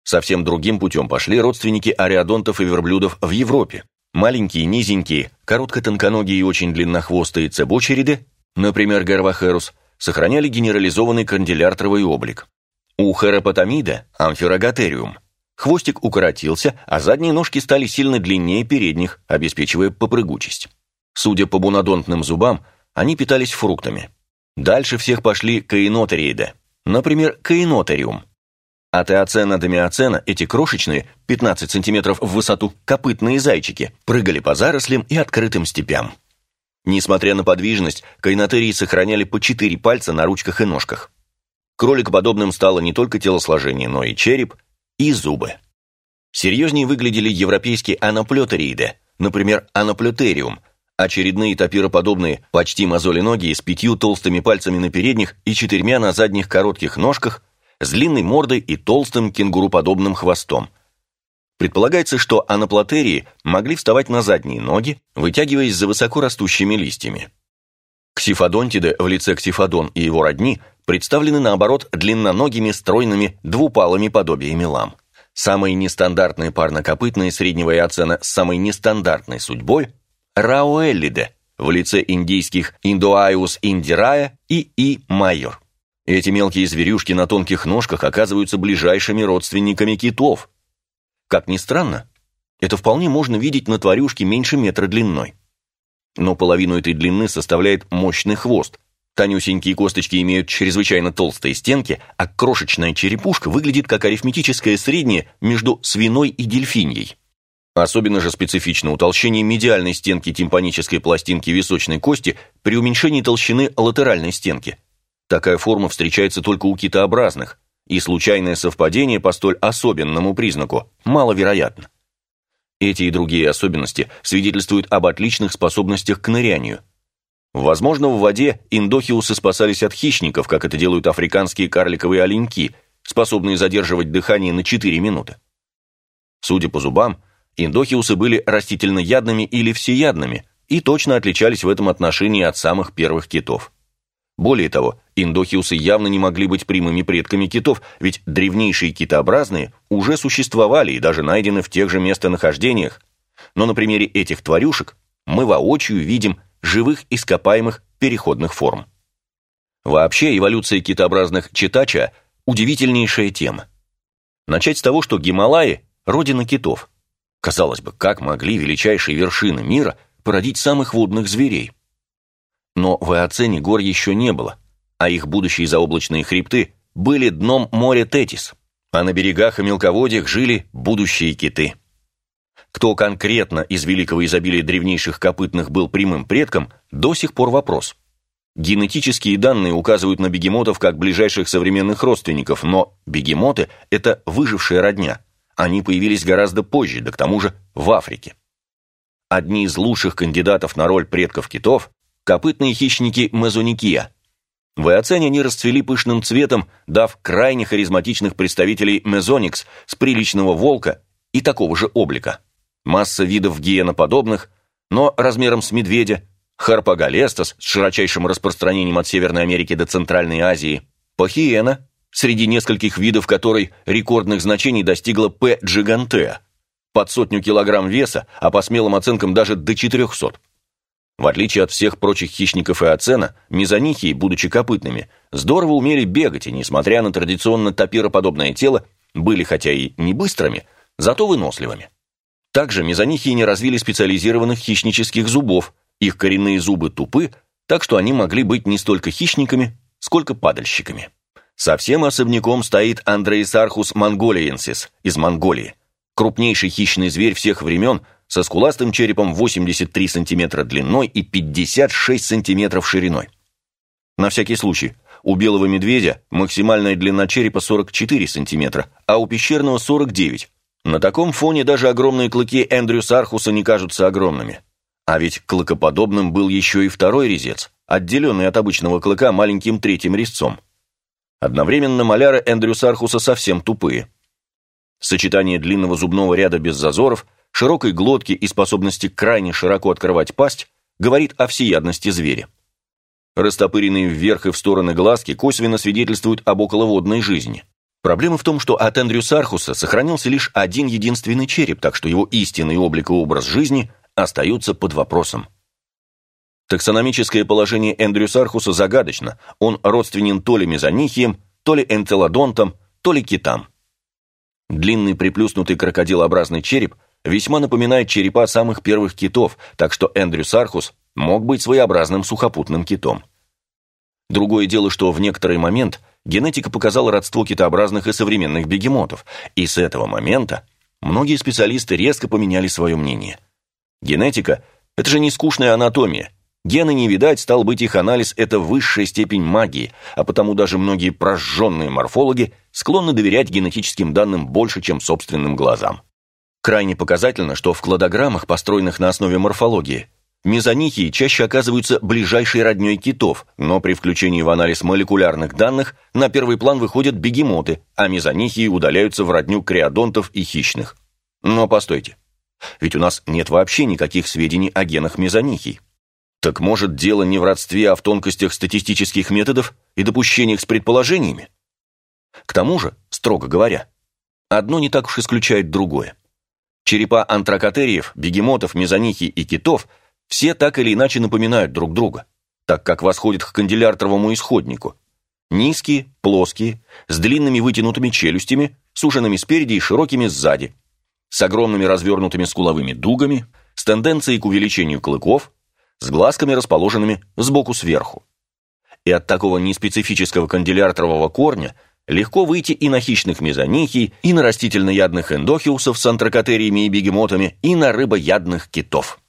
Совсем другим путем пошли родственники ариадонтов и верблюдов в Европе. Маленькие, низенькие, коротко-тонконогие и очень длиннохвостые цебочериды, например, Гарвахерус, сохраняли генерализованный канделяртровый облик. У херопотамида, амфирогатериум, хвостик укоротился, а задние ножки стали сильно длиннее передних, обеспечивая попрыгучесть. Судя по бунодонтным зубам, они питались фруктами. Дальше всех пошли каинотерииды, например, каинотериум. От эоцена до миоцена эти крошечные, 15 см в высоту, копытные зайчики прыгали по зарослям и открытым степям. Несмотря на подвижность, кайнотерии сохраняли по четыре пальца на ручках и ножках. Кроликоподобным стало не только телосложение, но и череп, и зубы. Серьезнее выглядели европейские анаплетерииды, например, анаплетериум, очередные топироподобные, почти мозоленогие, с пятью толстыми пальцами на передних и четырьмя на задних коротких ножках, с длинной мордой и толстым кенгуруподобным хвостом – Предполагается, что анаплатерии могли вставать на задние ноги, вытягиваясь за высоко растущими листьями. Ксифодонтиды в лице ксифодон и его родни представлены, наоборот, длинноногими стройными двупалыми подобиями лам. Самые нестандартные парнокопытные среднего эоцена с самой нестандартной судьбой – рауэллиде в лице индийских индоайус индирая и и майор. Эти мелкие зверюшки на тонких ножках оказываются ближайшими родственниками китов – как ни странно, это вполне можно видеть на тварюшке меньше метра длиной. Но половину этой длины составляет мощный хвост. Тонюсенькие косточки имеют чрезвычайно толстые стенки, а крошечная черепушка выглядит как арифметическое среднее между свиной и дельфиньей. Особенно же специфично утолщение медиальной стенки тимпанической пластинки височной кости при уменьшении толщины латеральной стенки. Такая форма встречается только у китообразных, и случайное совпадение по столь особенному признаку маловероятно. Эти и другие особенности свидетельствуют об отличных способностях к нырянию. Возможно, в воде индохиусы спасались от хищников, как это делают африканские карликовые оленьки, способные задерживать дыхание на 4 минуты. Судя по зубам, индохиусы были растительноядными или всеядными и точно отличались в этом отношении от самых первых китов. Более того, индохиусы явно не могли быть прямыми предками китов, ведь древнейшие китообразные уже существовали и даже найдены в тех же местонахождениях. Но на примере этих тварюшек мы воочию видим живых ископаемых переходных форм. Вообще, эволюция китообразных читача – удивительнейшая тема. Начать с того, что Гималаи родина китов. Казалось бы, как могли величайшие вершины мира породить самых водных зверей? Но в Эоцене гор еще не было, а их будущие заоблачные хребты были дном моря Тетис, а на берегах и мелководьях жили будущие киты. Кто конкретно из великого изобилия древнейших копытных был прямым предком, до сих пор вопрос. Генетические данные указывают на бегемотов как ближайших современных родственников, но бегемоты – это выжившая родня. Они появились гораздо позже, да к тому же в Африке. Одни из лучших кандидатов на роль предков китов – копытные хищники мезоникия. В Эоцене они расцвели пышным цветом, дав крайне харизматичных представителей мезоникс с приличного волка и такого же облика. Масса видов гиеноподобных, но размером с медведя, Харпагалестас с широчайшим распространением от Северной Америки до Центральной Азии, Пахиена, среди нескольких видов которой рекордных значений достигла П. джигантеа, под сотню килограмм веса, а по смелым оценкам даже до 400. В отличие от всех прочих хищников и оцена, мезонихии, будучи копытными, здорово умели бегать и, несмотря на традиционно топироподобное тело, были хотя и не быстрыми, зато выносливыми. Также мезонихии не развили специализированных хищнических зубов, их коренные зубы тупы, так что они могли быть не столько хищниками, сколько падальщиками. Совсем особняком стоит Андреисархус монголиенсис из Монголии. Крупнейший хищный зверь всех времен со скуластым черепом 83 см длиной и 56 см шириной. На всякий случай, у белого медведя максимальная длина черепа 44 см, а у пещерного 49 на таком фоне даже огромные клыки Эндрю Сархуса не кажутся огромными. А ведь клыкоподобным был еще и второй резец, отделенный от обычного клыка маленьким третьим резцом. Одновременно маляры Эндрю Сархуса совсем тупые. Сочетание длинного зубного ряда без зазоров, широкой глотки и способности крайне широко открывать пасть говорит о всеядности зверя. Растопыренные вверх и в стороны глазки косвенно свидетельствуют об околоводной жизни. Проблема в том, что от Эндрю Сархуса сохранился лишь один единственный череп, так что его истинный облик и образ жизни остаются под вопросом. Таксономическое положение Эндрю Сархуса загадочно. Он родственен то ли мезонихием, то ли энцелодонтам, то ли китам. Длинный приплюснутый крокодилообразный череп весьма напоминает черепа самых первых китов, так что Эндрю Сархус мог быть своеобразным сухопутным китом. Другое дело, что в некоторый момент – генетика показала родство китообразных и современных бегемотов, и с этого момента многие специалисты резко поменяли свое мнение. Генетика – это же не скучная анатомия. Гены не видать, стал быть, их анализ – это высшая степень магии, а потому даже многие прожженные морфологи склонны доверять генетическим данным больше, чем собственным глазам. Крайне показательно, что в кладограммах, построенных на основе морфологии, Мезонихии чаще оказываются ближайшей родней китов, но при включении в анализ молекулярных данных на первый план выходят бегемоты, а мезонихии удаляются в родню криодонтов и хищных. Но постойте, ведь у нас нет вообще никаких сведений о генах мезонихий. Так может дело не в родстве, а в тонкостях статистических методов и допущениях с предположениями? К тому же, строго говоря, одно не так уж исключает другое. Черепа антракотериев, бегемотов, мезонихий и китов – все так или иначе напоминают друг друга, так как восходят к канделяртровому исходнику. Низкие, плоские, с длинными вытянутыми челюстями, суженными спереди и широкими сзади, с огромными развернутыми скуловыми дугами, с тенденцией к увеличению клыков, с глазками, расположенными сбоку сверху. И от такого неспецифического канделяртрового корня легко выйти и на хищных мезонихий, и на растительноядных эндохиусов с антракотериями и бегемотами, и на рыбоядных китов.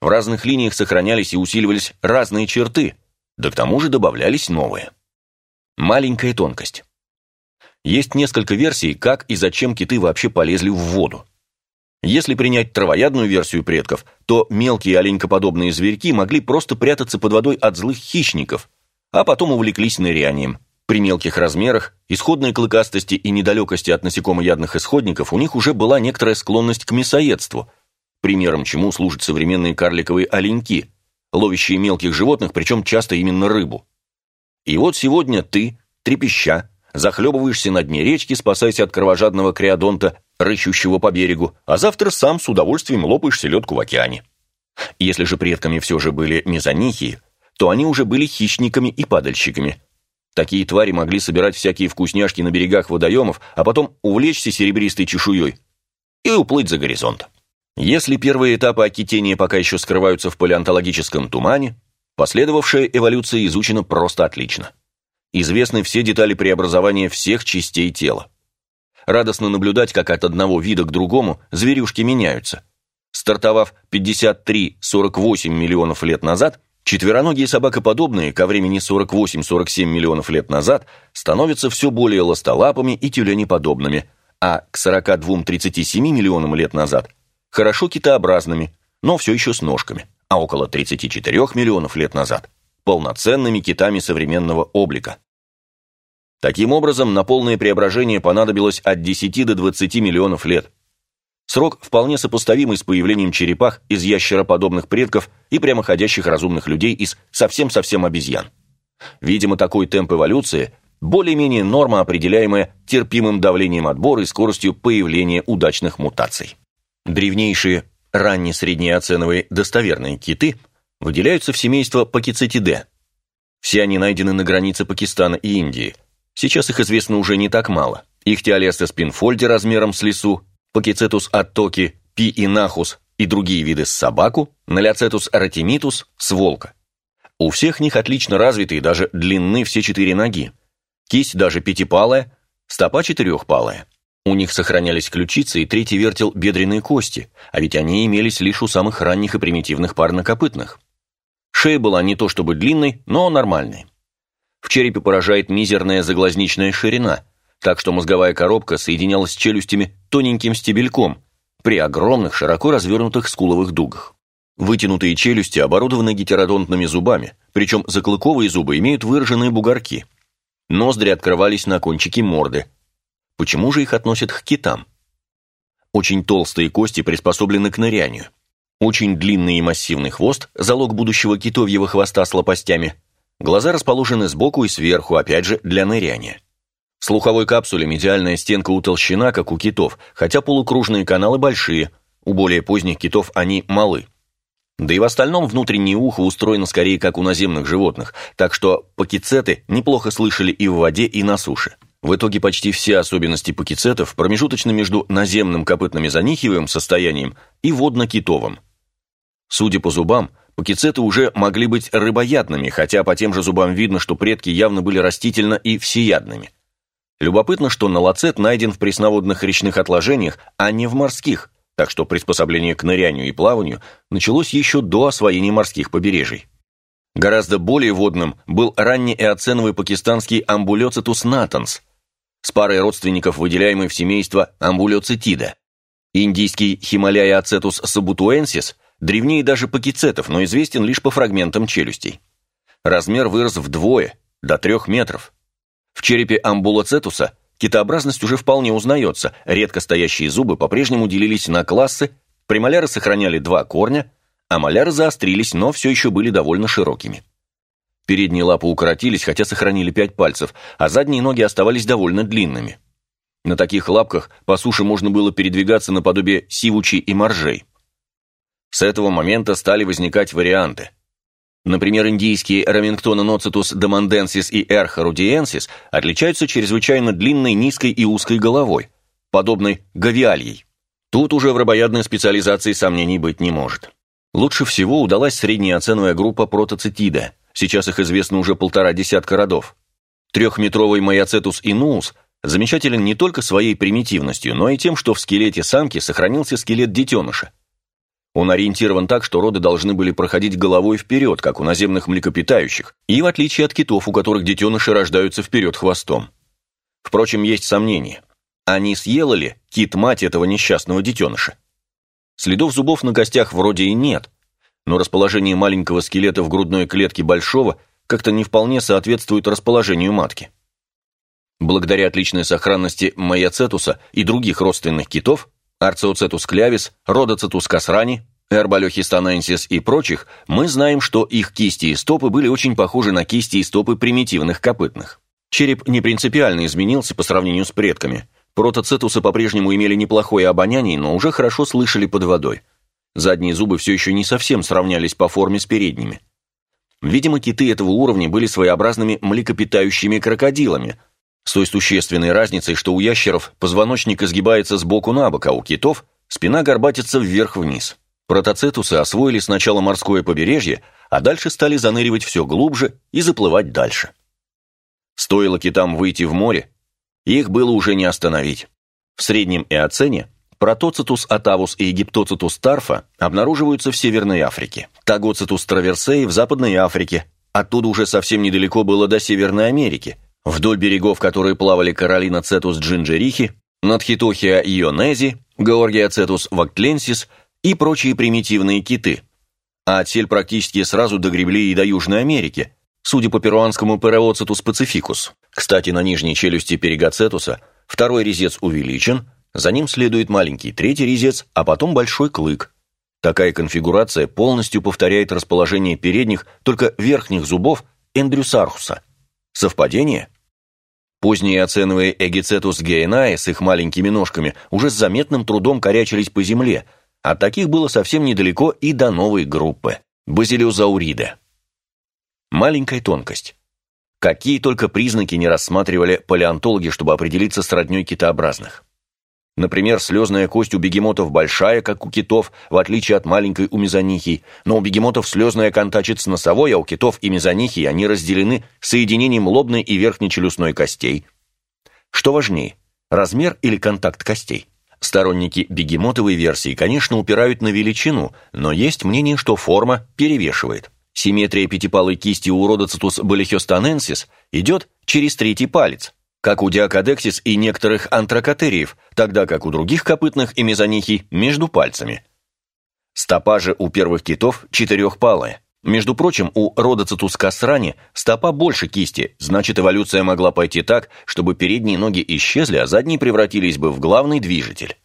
В разных линиях сохранялись и усиливались разные черты, да к тому же добавлялись новые. Маленькая тонкость. Есть несколько версий, как и зачем киты вообще полезли в воду. Если принять травоядную версию предков, то мелкие оленькоподобные зверьки могли просто прятаться под водой от злых хищников, а потом увлеклись нырянием. При мелких размерах, исходной клыкастости и недалекости от насекомоядных исходников у них уже была некоторая склонность к мясоедству – примером чему служат современные карликовые оленьки, ловящие мелких животных, причем часто именно рыбу. И вот сегодня ты, трепеща, захлебываешься на дне речки, спасаясь от кровожадного креодонта, рыщущего по берегу, а завтра сам с удовольствием лопаешь селедку в океане. Если же предками все же были мезонихии, то они уже были хищниками и падальщиками. Такие твари могли собирать всякие вкусняшки на берегах водоемов, а потом увлечься серебристой чешуей, и уплыть за горизонт. Если первые этапы окитения пока еще скрываются в палеонтологическом тумане, последовавшая эволюция изучена просто отлично. Известны все детали преобразования всех частей тела. Радостно наблюдать, как от одного вида к другому зверюшки меняются. Стартовав 53-48 миллионов лет назад, четвероногие собакоподобные ко времени 48-47 миллионов лет назад становятся все более ластолапыми и тюленеподобными, а к 42-37 миллионам лет назад – хорошо китообразными, но все еще с ножками, а около 34 миллионов лет назад – полноценными китами современного облика. Таким образом, на полное преображение понадобилось от 10 до 20 миллионов лет. Срок вполне сопоставимый с появлением черепах из ящероподобных предков и прямоходящих разумных людей из совсем-совсем обезьян. Видимо, такой темп эволюции – более-менее норма, определяемая терпимым давлением отбора и скоростью появления удачных мутаций. Древнейшие ранне-среднеоценовые достоверные киты выделяются в семейство Пакицетиде. Все они найдены на границе Пакистана и Индии. Сейчас их известно уже не так мало. Ихтиолестес пинфольди размером с лису, Пакицетус аттоки, Пи и нахус и другие виды с собаку, Наляцетус аратимитус с волка. У всех них отлично развиты и даже длинны все четыре ноги. Кисть даже пятипалая, стопа четырехпалая. У них сохранялись ключицы и третий вертел бедренные кости, а ведь они имелись лишь у самых ранних и примитивных парнокопытных. Шея была не то чтобы длинной, но нормальной. В черепе поражает мизерная заглазничная ширина, так что мозговая коробка соединялась с челюстями тоненьким стебельком при огромных широко развернутых скуловых дугах. Вытянутые челюсти оборудованы гетеродонтными зубами, причем заклыковые зубы имеют выраженные бугорки. Ноздри открывались на кончике морды, Почему же их относят к китам? Очень толстые кости приспособлены к нырянию. Очень длинный и массивный хвост – залог будущего китовьего хвоста с лопастями. Глаза расположены сбоку и сверху, опять же, для ныряния. Слуховой капсуле медиальная стенка утолщена, как у китов, хотя полукружные каналы большие, у более поздних китов они малы. Да и в остальном внутреннее ухо устроено скорее как у наземных животных, так что пакицеты неплохо слышали и в воде, и на суше. В итоге почти все особенности пакицетов промежуточны между наземным копытно-мезонихиевым состоянием и водно-китовым. Судя по зубам, пакицеты уже могли быть рыбоядными, хотя по тем же зубам видно, что предки явно были растительно- и всеядными. Любопытно, что налоцет найден в пресноводных речных отложениях, а не в морских, так что приспособление к нырянию и плаванию началось еще до освоения морских побережий. Гораздо более водным был ранний пакистанский амбулецитус натанс – с парой родственников, выделяемый в семейство амбулоцитида. Индийский Хималяя ацетус сабутуэнсис древнее даже пакицетов, но известен лишь по фрагментам челюстей. Размер вырос вдвое, до трех метров. В черепе амбулоцетуса китообразность уже вполне узнается, редко стоящие зубы по-прежнему делились на классы, премоляры сохраняли два корня, а моляры заострились, но все еще были довольно широкими. Передние лапы укоротились, хотя сохранили пять пальцев, а задние ноги оставались довольно длинными. На таких лапках по суше можно было передвигаться наподобие сивучей и моржей. С этого момента стали возникать варианты. Например, индийские Рамингтона деманденсис и Эрха отличаются чрезвычайно длинной, низкой и узкой головой, подобной гавиальей. Тут уже в рыбоядной специализации сомнений быть не может. Лучше всего удалась средняя оценовая группа протоцитида – Сейчас их известно уже полтора десятка родов. Трехметровый Маяцетус инуус замечателен не только своей примитивностью, но и тем, что в скелете самки сохранился скелет детеныша. Он ориентирован так, что роды должны были проходить головой вперед, как у наземных млекопитающих, и в отличие от китов, у которых детеныши рождаются вперед хвостом. Впрочем, есть сомнения. А не съела ли кит-мать этого несчастного детеныша? Следов зубов на костях вроде и нет, но расположение маленького скелета в грудной клетке большого как-то не вполне соответствует расположению матки. Благодаря отличной сохранности майоцетуса и других родственных китов, арциоцетус клявис, родоцетус касрани, эрбалехистаненсис и прочих, мы знаем, что их кисти и стопы были очень похожи на кисти и стопы примитивных копытных. Череп не принципиально изменился по сравнению с предками. Протоцетусы по-прежнему имели неплохое обоняние, но уже хорошо слышали под водой – Задние зубы все еще не совсем сравнялись по форме с передними. Видимо, киты этого уровня были своеобразными млекопитающими крокодилами, с той существенной разницей, что у ящеров позвоночник изгибается сбоку на бок, а у китов спина горбатится вверх-вниз. Протоцетусы освоили сначала морское побережье, а дальше стали заныривать все глубже и заплывать дальше. Стоило китам выйти в море, их было уже не остановить. В среднем Эоцене протоцитус атавус и египтоцитус тарфа обнаруживаются в Северной Африке, тагоцитус траверсеи в Западной Африке, оттуда уже совсем недалеко было до Северной Америки, вдоль берегов которой плавали Каролина цетус джинджерихи, Надхитохия ионези, Георгия цетус вактленсис и прочие примитивные киты. А отсель практически сразу догребли и до Южной Америки, судя по перуанскому Переоцетус пацификус. Кстати, на нижней челюсти перигоцетуса второй резец увеличен, за ним следует маленький третий резец, а потом большой клык. Такая конфигурация полностью повторяет расположение передних, только верхних зубов Эндрюсархуса. Совпадение? Поздние оценовые Эгицетус гейнаe с их маленькими ножками уже с заметным трудом корячились по земле, а таких было совсем недалеко и до новой группы – Базилиозаурида. Маленькая тонкость. Какие только признаки не рассматривали палеонтологи, чтобы определиться с родней китообразных. Например, слезная кость у бегемотов большая, как у китов, в отличие от маленькой у мезонихий, но у бегемотов слезная контачит с носовой, а у китов и мезонихий они разделены соединением лобной и верхней челюстной костей. Что важнее, размер или контакт костей? Сторонники бегемотовой версии, конечно, упирают на величину, но есть мнение, что форма перевешивает. Симметрия пятипалой кисти у Родоцитус болихиостаненсис идет через третий палец, как у диакодексис и некоторых антракотериев, тогда как у других копытных и мезонихий между пальцами. Стопа же у первых китов четырехпалая. Между прочим, у Родоцитус касрани стопа больше кисти, значит эволюция могла пойти так, чтобы передние ноги исчезли, а задние превратились бы в главный движитель.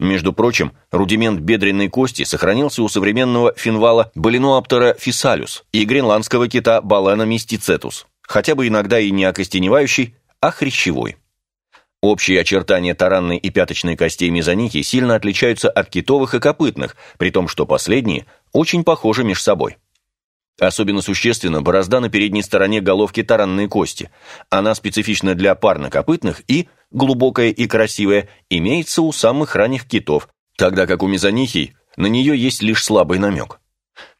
Между прочим, рудимент бедренной кости сохранился у современного финвала Балинуаптера фисалюс и гренландского кита Балена мистицетус, хотя бы иногда и не окостеневающий, а хрящевой. Общие очертания таранной и пяточной костей мезонихи сильно отличаются от китовых и копытных, при том, что последние очень похожи между собой. Особенно существенно борозда на передней стороне головки таранной кости. Она специфична для парнокопытных и, глубокая и красивая, имеется у самых ранних китов, тогда как у мезонихий на нее есть лишь слабый намек.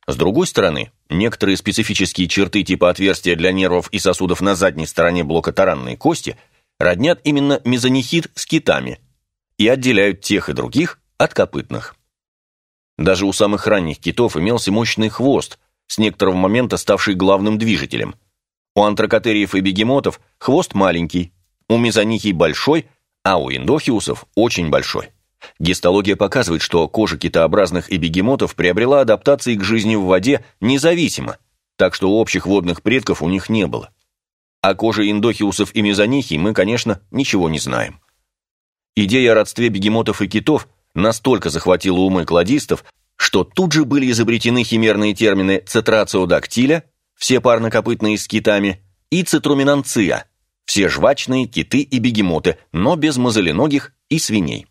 С другой стороны, некоторые специфические черты типа отверстия для нервов и сосудов на задней стороне блока таранной кости роднят именно мезонихит с китами и отделяют тех и других от копытных. Даже у самых ранних китов имелся мощный хвост, с некоторого момента ставший главным движителем. У антракотериев и бегемотов хвост маленький, у мезонихий большой, а у индохиусов очень большой. Гистология показывает, что кожа китообразных и бегемотов приобрела адаптации к жизни в воде независимо, так что общих водных предков у них не было. О коже индохиусов и мезонихий мы, конечно, ничего не знаем. Идея о родстве бегемотов и китов настолько захватила умы кладистов, что тут же были изобретены химерные термины цитрациодактиля, все парнокопытные с китами, и цитруминанция, все жвачные, киты и бегемоты, но без мозоленогих и свиней.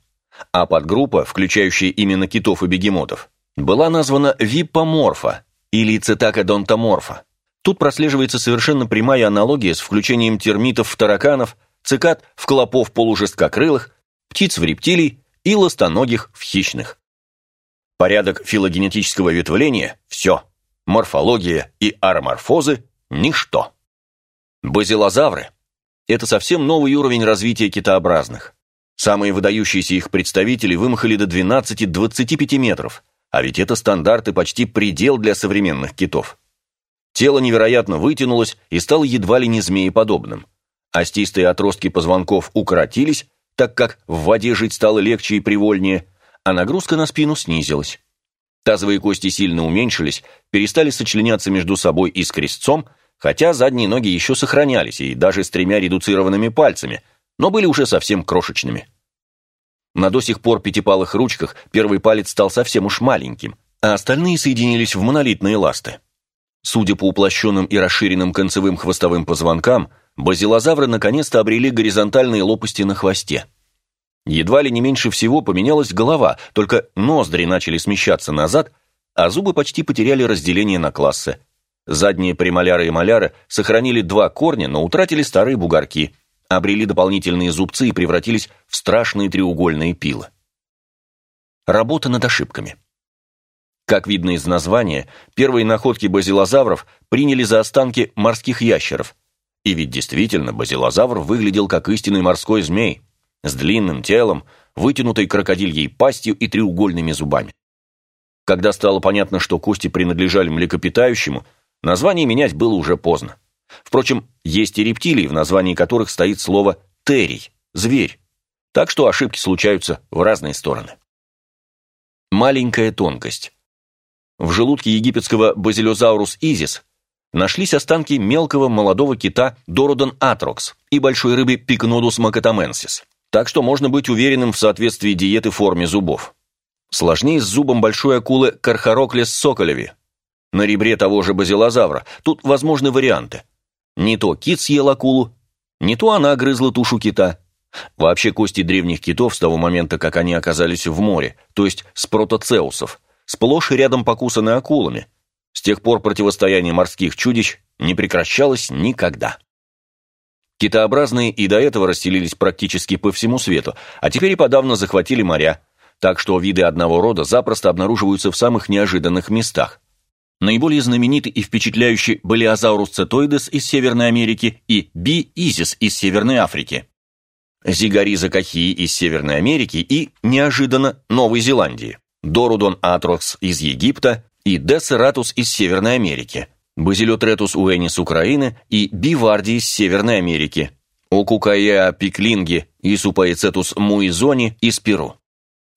А подгруппа, включающая именно китов и бегемотов, была названа випоморфа или цитакодонтоморфа. Тут прослеживается совершенно прямая аналогия с включением термитов в тараканов, цикад в клопов полужесткокрылых, птиц в рептилий и ластоногих в хищных. Порядок филогенетического ветвления – все. Морфология и ароморфозы – ничто. Базилозавры – это совсем новый уровень развития китообразных. Самые выдающиеся их представители вымахали до 12-25 метров, а ведь это стандарт и почти предел для современных китов. Тело невероятно вытянулось и стало едва ли не змееподобным. Остистые отростки позвонков укоротились, так как в воде жить стало легче и привольнее – а нагрузка на спину снизилась. Тазовые кости сильно уменьшились, перестали сочленяться между собой и с крестцом, хотя задние ноги еще сохранялись и даже с тремя редуцированными пальцами, но были уже совсем крошечными. На до сих пор пятипалых ручках первый палец стал совсем уж маленьким, а остальные соединились в монолитные ласты. Судя по уплощенным и расширенным концевым хвостовым позвонкам, базилозавры наконец-то обрели горизонтальные лопасти на хвосте. Едва ли не меньше всего поменялась голова, только ноздри начали смещаться назад, а зубы почти потеряли разделение на классы. Задние премоляры и маляры сохранили два корня, но утратили старые бугорки, обрели дополнительные зубцы и превратились в страшные треугольные пилы. Работа над ошибками. Как видно из названия, первые находки базилозавров приняли за останки морских ящеров. И ведь действительно, базилозавр выглядел как истинный морской змей, с длинным телом, вытянутой крокодильей пастью и треугольными зубами. Когда стало понятно, что кости принадлежали млекопитающему, название менять было уже поздно. Впрочем, есть и рептилии, в названии которых стоит слово «терий» – «зверь». Так что ошибки случаются в разные стороны. Маленькая тонкость. В желудке египетского базилиозаурус изис нашлись останки мелкого молодого кита Дородон атрокс и большой рыбы Пикнодус макатаменсис. Так что можно быть уверенным в соответствии диеты форме зубов. Сложнее с зубом большой акулы Кархароклес соколеви. На ребре того же базилозавра. Тут возможны варианты. Не то кит съел акулу, не то она грызла тушу кита. Вообще кости древних китов с того момента, как они оказались в море, то есть с протоцеусов, сплошь и рядом покусаны акулами. С тех пор противостояние морских чудищ не прекращалось никогда. Китообразные и до этого расселились практически по всему свету, а теперь и подавно захватили моря – так что виды одного рода запросто обнаруживаются в самых неожиданных местах. Наиболее знаменитый и впечатляющий Балиозаурус цетоидес из Северной Америки и Би изис из Северной Африки, Зигариза кахии из Северной Америки и, неожиданно, Новой Зеландии, Дорудон атрокс из Египта и Десератус из Северной Америки, Базилютретус уэнис Украины и Биварди из Северной Америки, Окукаеа пиклинги и Супаецетус муизони из Перу.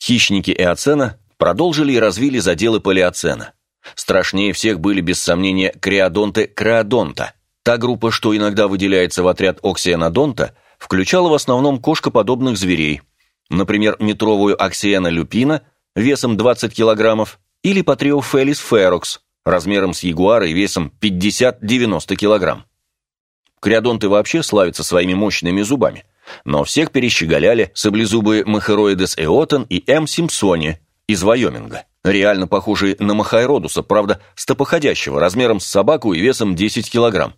Хищники Эоцена продолжили и развили заделы Палеоцена. Страшнее всех были, без сомнения, креодонты креодонта. Та группа, что иногда выделяется в отряд оксианодонта, включала в основном кошкоподобных зверей, например, метровую оксиана люпина весом 20 килограммов или патриофелис ферокс размером с ягуара весом 50-90 килограмм. Креодонты вообще славятся своими мощными зубами – но всех перещеголяли саблезубые Махероидес эотон и М. симпсони из Вайоминга, реально похожие на Махайродуса, правда, стопоходящего, размером с собаку и весом 10 килограмм.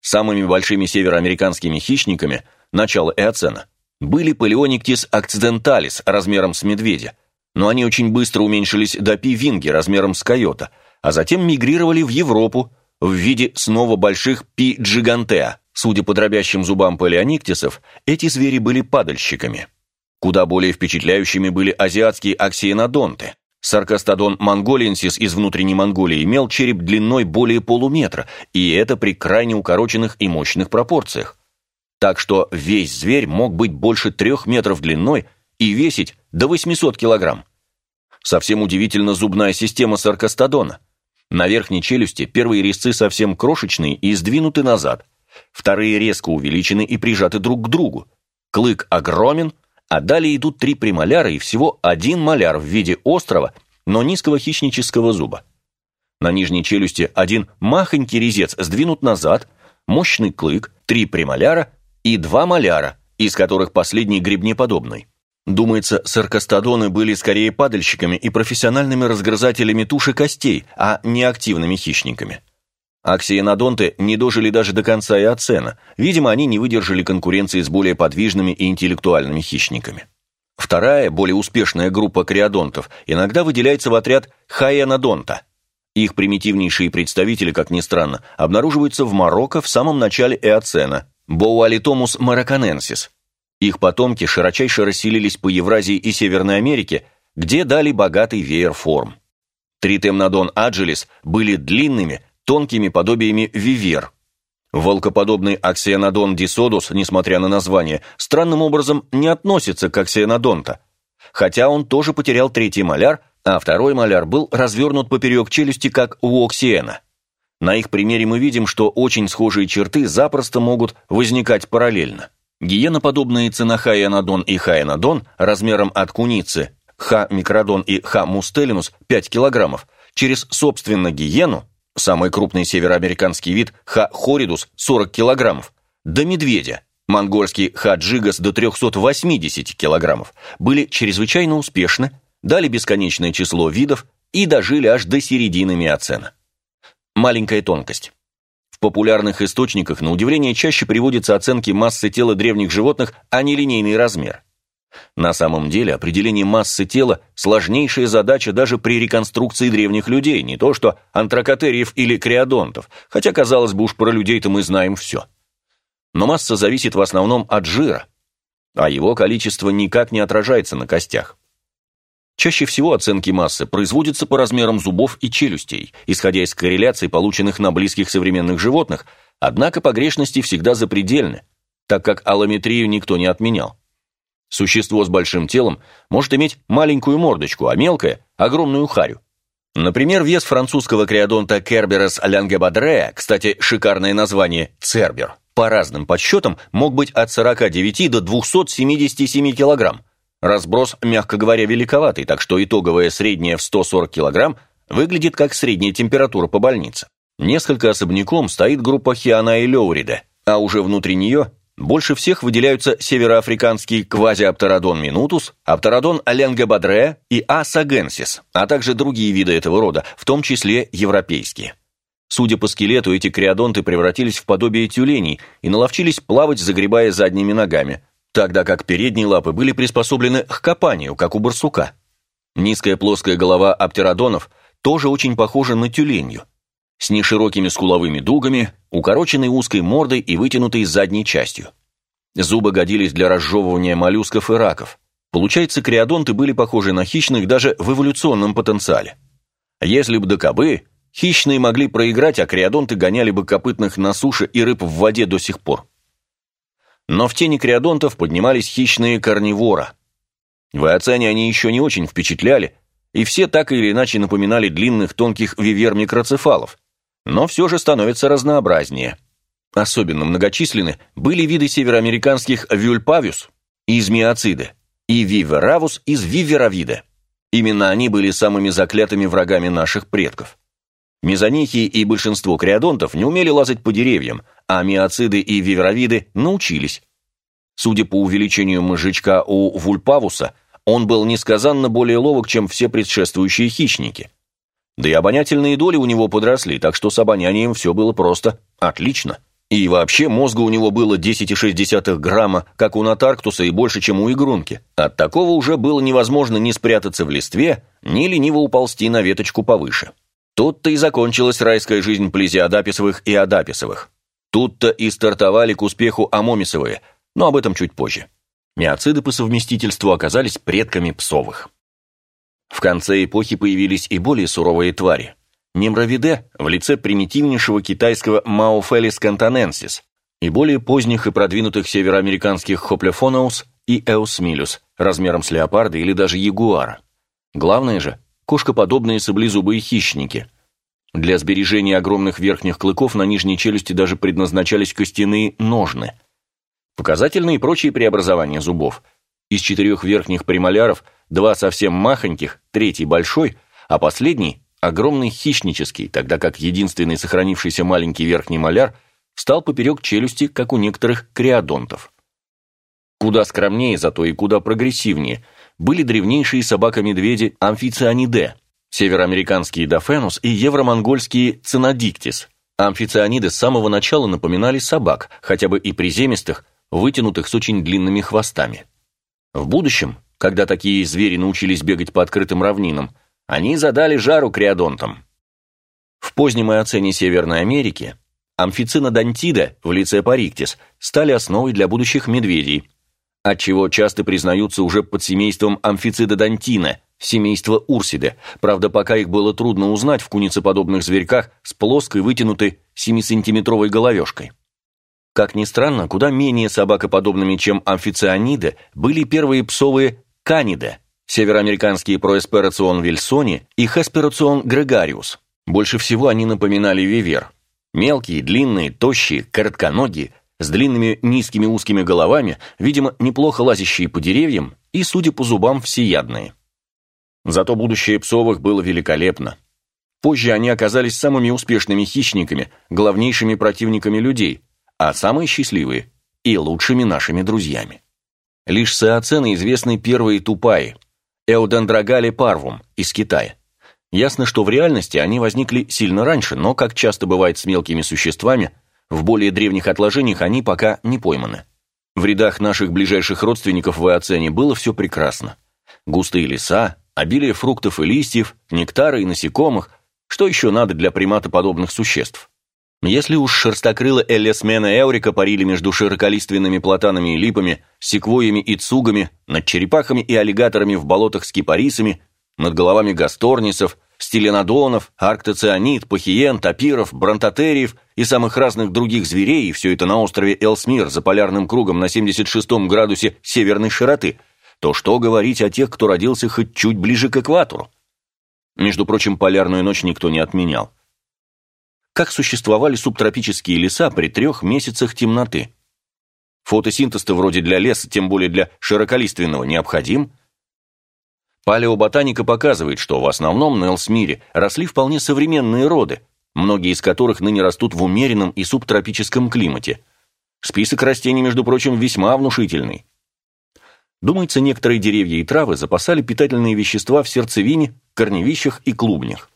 Самыми большими североамериканскими хищниками начала Эоцена были Палеониктис акциденталис размером с медведя, но они очень быстро уменьшились до пи винги размером с койота, а затем мигрировали в Европу в виде снова больших пи джигантеа, Судя по дробящим зубам палеониктисов, эти звери были падальщиками. Куда более впечатляющими были азиатские аксиенодонты. Саркастодон монголиенсис из внутренней Монголии имел череп длиной более полуметра, и это при крайне укороченных и мощных пропорциях. Так что весь зверь мог быть больше трех метров длиной и весить до 800 килограмм. Совсем удивительна зубная система саркастодона. На верхней челюсти первые резцы совсем крошечные и сдвинуты назад, Вторые резко увеличены и прижаты друг к другу. Клык огромен, а далее идут три премоляра и всего один маляр в виде острого, но низкого хищнического зуба. На нижней челюсти один махонький резец сдвинут назад, мощный клык, три премоляра и два маляра, из которых последний гребнеподобный. Думается, саркостодоны были скорее падальщиками и профессиональными разгрызателями туши костей, а не активными хищниками. Аксиенодонты не дожили даже до конца Эоцена. Видимо, они не выдержали конкуренции с более подвижными и интеллектуальными хищниками. Вторая, более успешная группа криодонтов иногда выделяется в отряд хайенодонта. Их примитивнейшие представители, как ни странно, обнаруживаются в Марокко в самом начале Эоцена – Боуалитомус марокканенсис. Их потомки широчайше расселились по Евразии и Северной Америке, где дали богатый веер форм. Тритемнодон аджилис были длинными, тонкими подобиями вивер. Волкоподобный аксианодон дисодус, несмотря на название, странным образом не относится к аксианодонта, хотя он тоже потерял третий маляр, а второй маляр был развернут поперек челюсти, как у оксиена. На их примере мы видим, что очень схожие черты запросто могут возникать параллельно. Гиеноподобные цинохаянодон и хаянодон размером от куницы, ха микродон и ха мустелинус 5 килограммов, через, собственно, гиену самый крупный североамериканский вид Ха-хоридус 40 килограммов, до медведя, монгольский Ха-джигас до 380 килограммов, были чрезвычайно успешны, дали бесконечное число видов и дожили аж до середины миоцена. Маленькая тонкость. В популярных источниках, на удивление, чаще приводятся оценки массы тела древних животных, а не линейный размер. На самом деле определение массы тела – сложнейшая задача даже при реконструкции древних людей, не то что антракотериев или криодонтов, хотя, казалось бы, уж про людей-то мы знаем все. Но масса зависит в основном от жира, а его количество никак не отражается на костях. Чаще всего оценки массы производятся по размерам зубов и челюстей, исходя из корреляций, полученных на близких современных животных, однако погрешности всегда запредельны, так как аллометрию никто не отменял. Существо с большим телом может иметь маленькую мордочку, а мелкое – огромную харю. Например, вес французского криодонта Керберас лянгебадрея, кстати, шикарное название «цербер», по разным подсчетам мог быть от 49 до 277 килограмм. Разброс, мягко говоря, великоватый, так что итоговая средняя в 140 килограмм выглядит как средняя температура по больнице. Несколько особняком стоит группа Хиана и Леурида, а уже внутри нее больше всех выделяются североафриканский квазиаптеродон минутус, аптеродон аленгебадре и А. сагенсис, а также другие виды этого рода, в том числе европейские. Судя по скелету, эти криодонты превратились в подобие тюленей и наловчились плавать, загребая задними ногами, тогда как передние лапы были приспособлены к копанию, как у барсука. Низкая плоская голова аптеродонов тоже очень похожа на тюленью, с неширокими скуловыми дугами, укороченной узкой мордой и вытянутой задней частью. Зубы годились для разжевывания моллюсков и раков. Получается, криодонты были похожи на хищных даже в эволюционном потенциале. Если бы докобы, хищные могли проиграть, а криодонты гоняли бы копытных на суше и рыб в воде до сих пор. Но в тени криодонтов поднимались хищные карнивора. В оцене они еще не очень впечатляли, и все так или иначе напоминали длинных тонких вивер-микроцефалов, но все же становятся разнообразнее. Особенно многочисленны были виды североамериканских вюльпавиус из миоциды и виверавус из виверовида. Именно они были самыми заклятыми врагами наших предков. Мезонихии и большинство криодонтов не умели лазать по деревьям, а миоциды и виверовиды научились. Судя по увеличению мозжечка у вульпавуса, он был несказанно более ловок, чем все предшествующие хищники. Да и обонятельные доли у него подросли, так что с обонянием все было просто отлично. И вообще мозга у него было 10,6 грамма, как у Натарктуса и больше, чем у Игрунки. От такого уже было невозможно ни спрятаться в листве, ни лениво уползти на веточку повыше. Тут-то и закончилась райская жизнь плезиадаписовых и адаписовых. Тут-то и стартовали к успеху амомисовые, но об этом чуть позже. Миоциды по совместительству оказались предками псовых. В конце эпохи появились и более суровые твари. Немровиде в лице примитивнейшего китайского Маофелис кантоненсис и более поздних и продвинутых североамериканских хоплефонаус и эусмилюс размером с леопарда или даже ягуара. Главное же – кошкоподобные саблезубые хищники. Для сбережения огромных верхних клыков на нижней челюсти даже предназначались костяные ножны. Показательные и прочие преобразования зубов. Из четырех верхних премоляров – два совсем махоньких, третий большой, а последний огромный хищнический, тогда как единственный сохранившийся маленький верхний маляр стал поперек челюсти, как у некоторых криодонтов. Куда скромнее, зато и куда прогрессивнее, были древнейшие собака-медведи амфицианиде, североамериканские дофенус и евромонгольские цинодиктис. Амфицианиды с самого начала напоминали собак, хотя бы и приземистых, вытянутых с очень длинными хвостами. В будущем когда такие звери научились бегать по открытым равнинам, они задали жару криодонтам. В позднем оцене Северной Америки амфицинодонтида в лице париктис стали основой для будущих медведей, отчего часто признаются уже под семейством амфицидодонтина, семейства урсида, правда, пока их было трудно узнать в куницеподобных зверьках с плоской вытянутой 7-сантиметровой головешкой. Как ни странно, куда менее собакоподобными, чем амфицианиды, были первые псовые Каниде, североамериканский проэсперацион вильсони и хесперацион грегариус. Больше всего они напоминали вивер. Мелкие, длинные, тощие, коротконогие, с длинными низкими узкими головами, видимо, неплохо лазящие по деревьям и, судя по зубам, всеядные. Зато будущее псовых было великолепно. Позже они оказались самыми успешными хищниками, главнейшими противниками людей, а самые счастливые и лучшими нашими друзьями. Лишь саоцены известны первые тупаи – Эодендрогали парвум из Китая. Ясно, что в реальности они возникли сильно раньше, но, как часто бывает с мелкими существами, в более древних отложениях они пока не пойманы. В рядах наших ближайших родственников в Эоцене было все прекрасно. Густые леса, обилие фруктов и листьев, нектара и насекомых, что еще надо для приматоподобных существ? Если уж шерстокрылы Эллесмена Эурика парили между широколиственными платанами и липами, секвоями и цугами, над черепахами и аллигаторами в болотах с кипарисами, над головами гасторнисов, стеленодонов, арктоцианид, пахиен, тапиров, бронтотериев и самых разных других зверей, и все это на острове Элсмир за полярным кругом на 76 градусе северной широты, то что говорить о тех, кто родился хоть чуть ближе к экватору? Между прочим, полярную ночь никто не отменял как существовали субтропические леса при трех месяцах темноты. Фотосинтез-то вроде для леса, тем более для широколиственного, необходим. Палеоботаника показывает, что в основном на Элсмире росли вполне современные роды, многие из которых ныне растут в умеренном и субтропическом климате. Список растений, между прочим, весьма внушительный. Думается, некоторые деревья и травы запасали питательные вещества в сердцевине, корневищах и клубнях.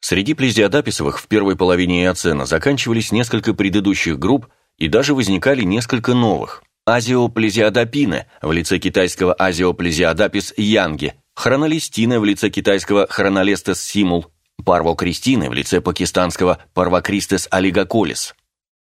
Среди плезиодаписовых в первой половине Эоцена заканчивались несколько предыдущих групп и даже возникали несколько новых. Азиоплезиодапины в лице китайского азиоплезиодапис янги, хронолистины в лице китайского хронолестес симул, парвокристины в лице пакистанского парвокристес олигоколис.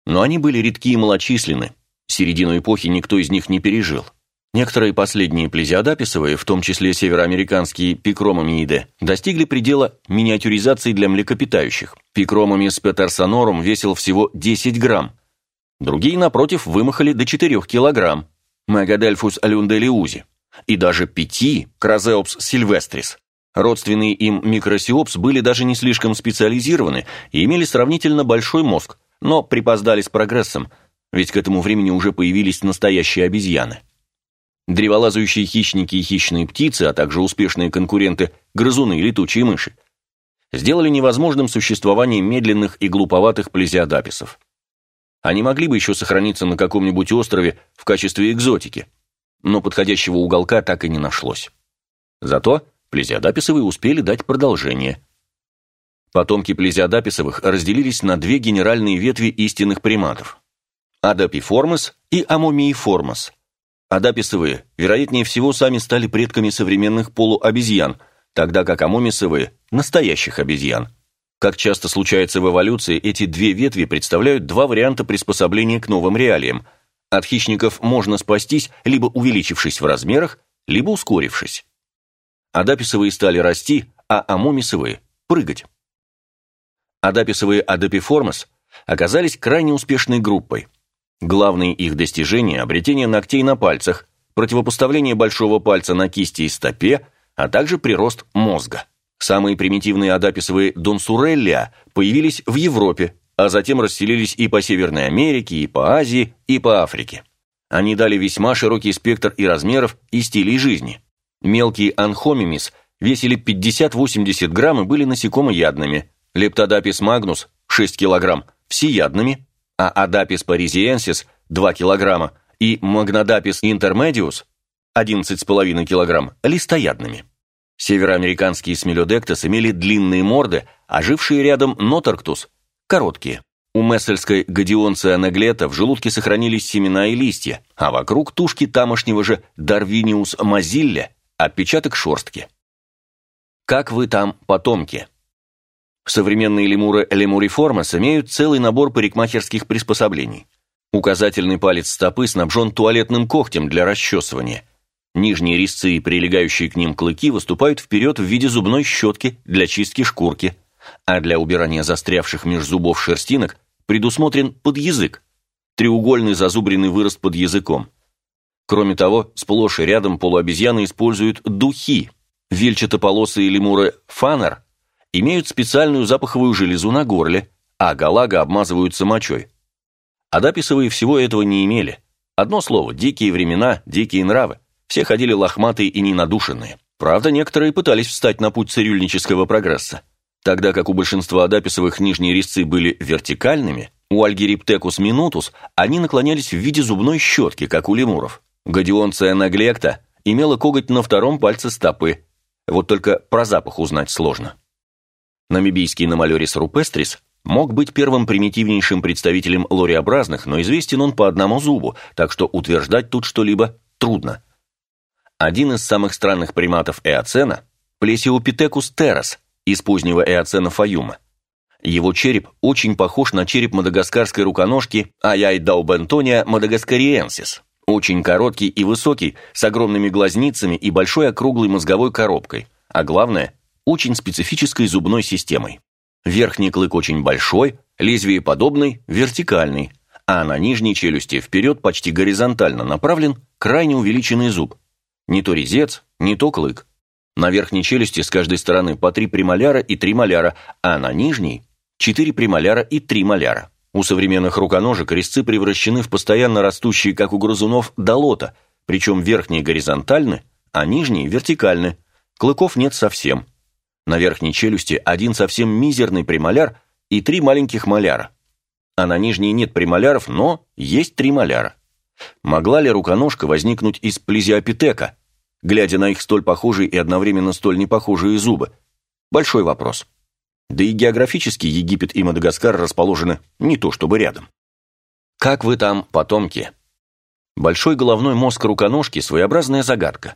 Но они были редки и малочисленны, середину эпохи никто из них не пережил. Некоторые последние плезиодаписовые, в том числе североамериканские пикромомииды, достигли предела миниатюризации для млекопитающих. Пикромомис петерсонорум весил всего 10 грамм. Другие, напротив, вымахали до 4 килограмм. Мегадельфус алюнделиузи. И даже 5 Кразеопс сильвестрис. Родственные им микросиопс были даже не слишком специализированы и имели сравнительно большой мозг, но припоздали с прогрессом, ведь к этому времени уже появились настоящие обезьяны. Древолазающие хищники и хищные птицы, а также успешные конкуренты – грызуны и летучие мыши. Сделали невозможным существование медленных и глуповатых плезиодаписов. Они могли бы еще сохраниться на каком-нибудь острове в качестве экзотики, но подходящего уголка так и не нашлось. Зато плезиодаписовые успели дать продолжение. Потомки плезиодаписовых разделились на две генеральные ветви истинных приматов – Адапиформас и Амомииформас – Адаписовые, вероятнее всего, сами стали предками современных полуобезьян, тогда как амомисовые – настоящих обезьян. Как часто случается в эволюции, эти две ветви представляют два варианта приспособления к новым реалиям. От хищников можно спастись, либо увеличившись в размерах, либо ускорившись. Адаписовые стали расти, а амомисовые – прыгать. Адаписовые адапиформас оказались крайне успешной группой – Главные их достижения – обретение ногтей на пальцах, противопоставление большого пальца на кисти и стопе, а также прирост мозга. Самые примитивные адаписовые донсуреллия появились в Европе, а затем расселились и по Северной Америке, и по Азии, и по Африке. Они дали весьма широкий спектр и размеров, и стилей жизни. Мелкие Anchomomys весили 50-80 грамм и были насекомоядными, Leptadapis magnus – 6 килограмм, всеядными, а Adapis parisiensis 2 кг и Magnadapis intermedius 11,5 кг листоядными. Североамериканские Smilodectes имели длинные морды, а жившие рядом Notharctus – короткие. У мессельской гадионция наглета в желудке сохранились семена и листья, а вокруг тушки тамошнего же Дарвиниус мазилля отпечаток шорстки. Как вы там, потомки? Современные лемуры лемуриформас имеют целый набор парикмахерских приспособлений. Указательный палец стопы снабжен туалетным когтем для расчесывания. Нижние резцы и прилегающие к ним клыки выступают вперед в виде зубной щетки для чистки шкурки, а для убирания застрявших меж зубов шерстинок предусмотрен подъязык, треугольный зазубренный вырост под языком. Кроме того, сплошь и рядом полуобезьяны используют духи. Вельчатополосые лемуры фанер имеют специальную запаховую железу на горле, а галага обмазываются мочой. Адаписовые всего этого не имели. Одно слово – дикие времена, дикие нравы. Все ходили лохматые и ненадушенные. Правда, некоторые пытались встать на путь цирюльнического прогресса. Тогда как у большинства адаписовых нижние резцы были вертикальными, у Альгериптекус минутус они наклонялись в виде зубной щетки, как у лемуров. Гадионция наглекта имела коготь на втором пальце стопы. Вот только про запах узнать сложно. Намибийский намалерис рупестрис мог быть первым примитивнейшим представителем лореобразных, но известен он по одному зубу, так что утверждать тут что-либо трудно. Один из самых странных приматов эоцена – Плесиопитекус террас из позднего эоцена Фаюма. Его череп очень похож на череп мадагаскарской руконожки Аяйдаубентония мадагаскариенсис. Очень короткий и высокий, с огромными глазницами и большой округлой мозговой коробкой, а главное – очень специфической зубной системой. Верхний клык очень большой, лезвие подобный, вертикальный, а на нижней челюсти вперед почти горизонтально направлен крайне увеличенный зуб. Не то резец, не то клык. На верхней челюсти с каждой стороны по три премоляра и три моляра, а на нижней – четыре премоляра и три моляра. У современных руконожек резцы превращены в постоянно растущие, как у грызунов, долота, причем верхние горизонтальны, а нижние вертикальны. Клыков нет совсем. На верхней челюсти один совсем мизерный премоляр и три маленьких моляра. А на нижней нет премоляров, но есть три моляра. Могла ли руконожка возникнуть из плезиопитека, глядя на их столь похожие и одновременно столь непохожие зубы? Большой вопрос. Да и географически Египет и Мадагаскар расположены не то чтобы рядом. Как вы там, потомки? Большой головной мозг руконожки – своеобразная загадка.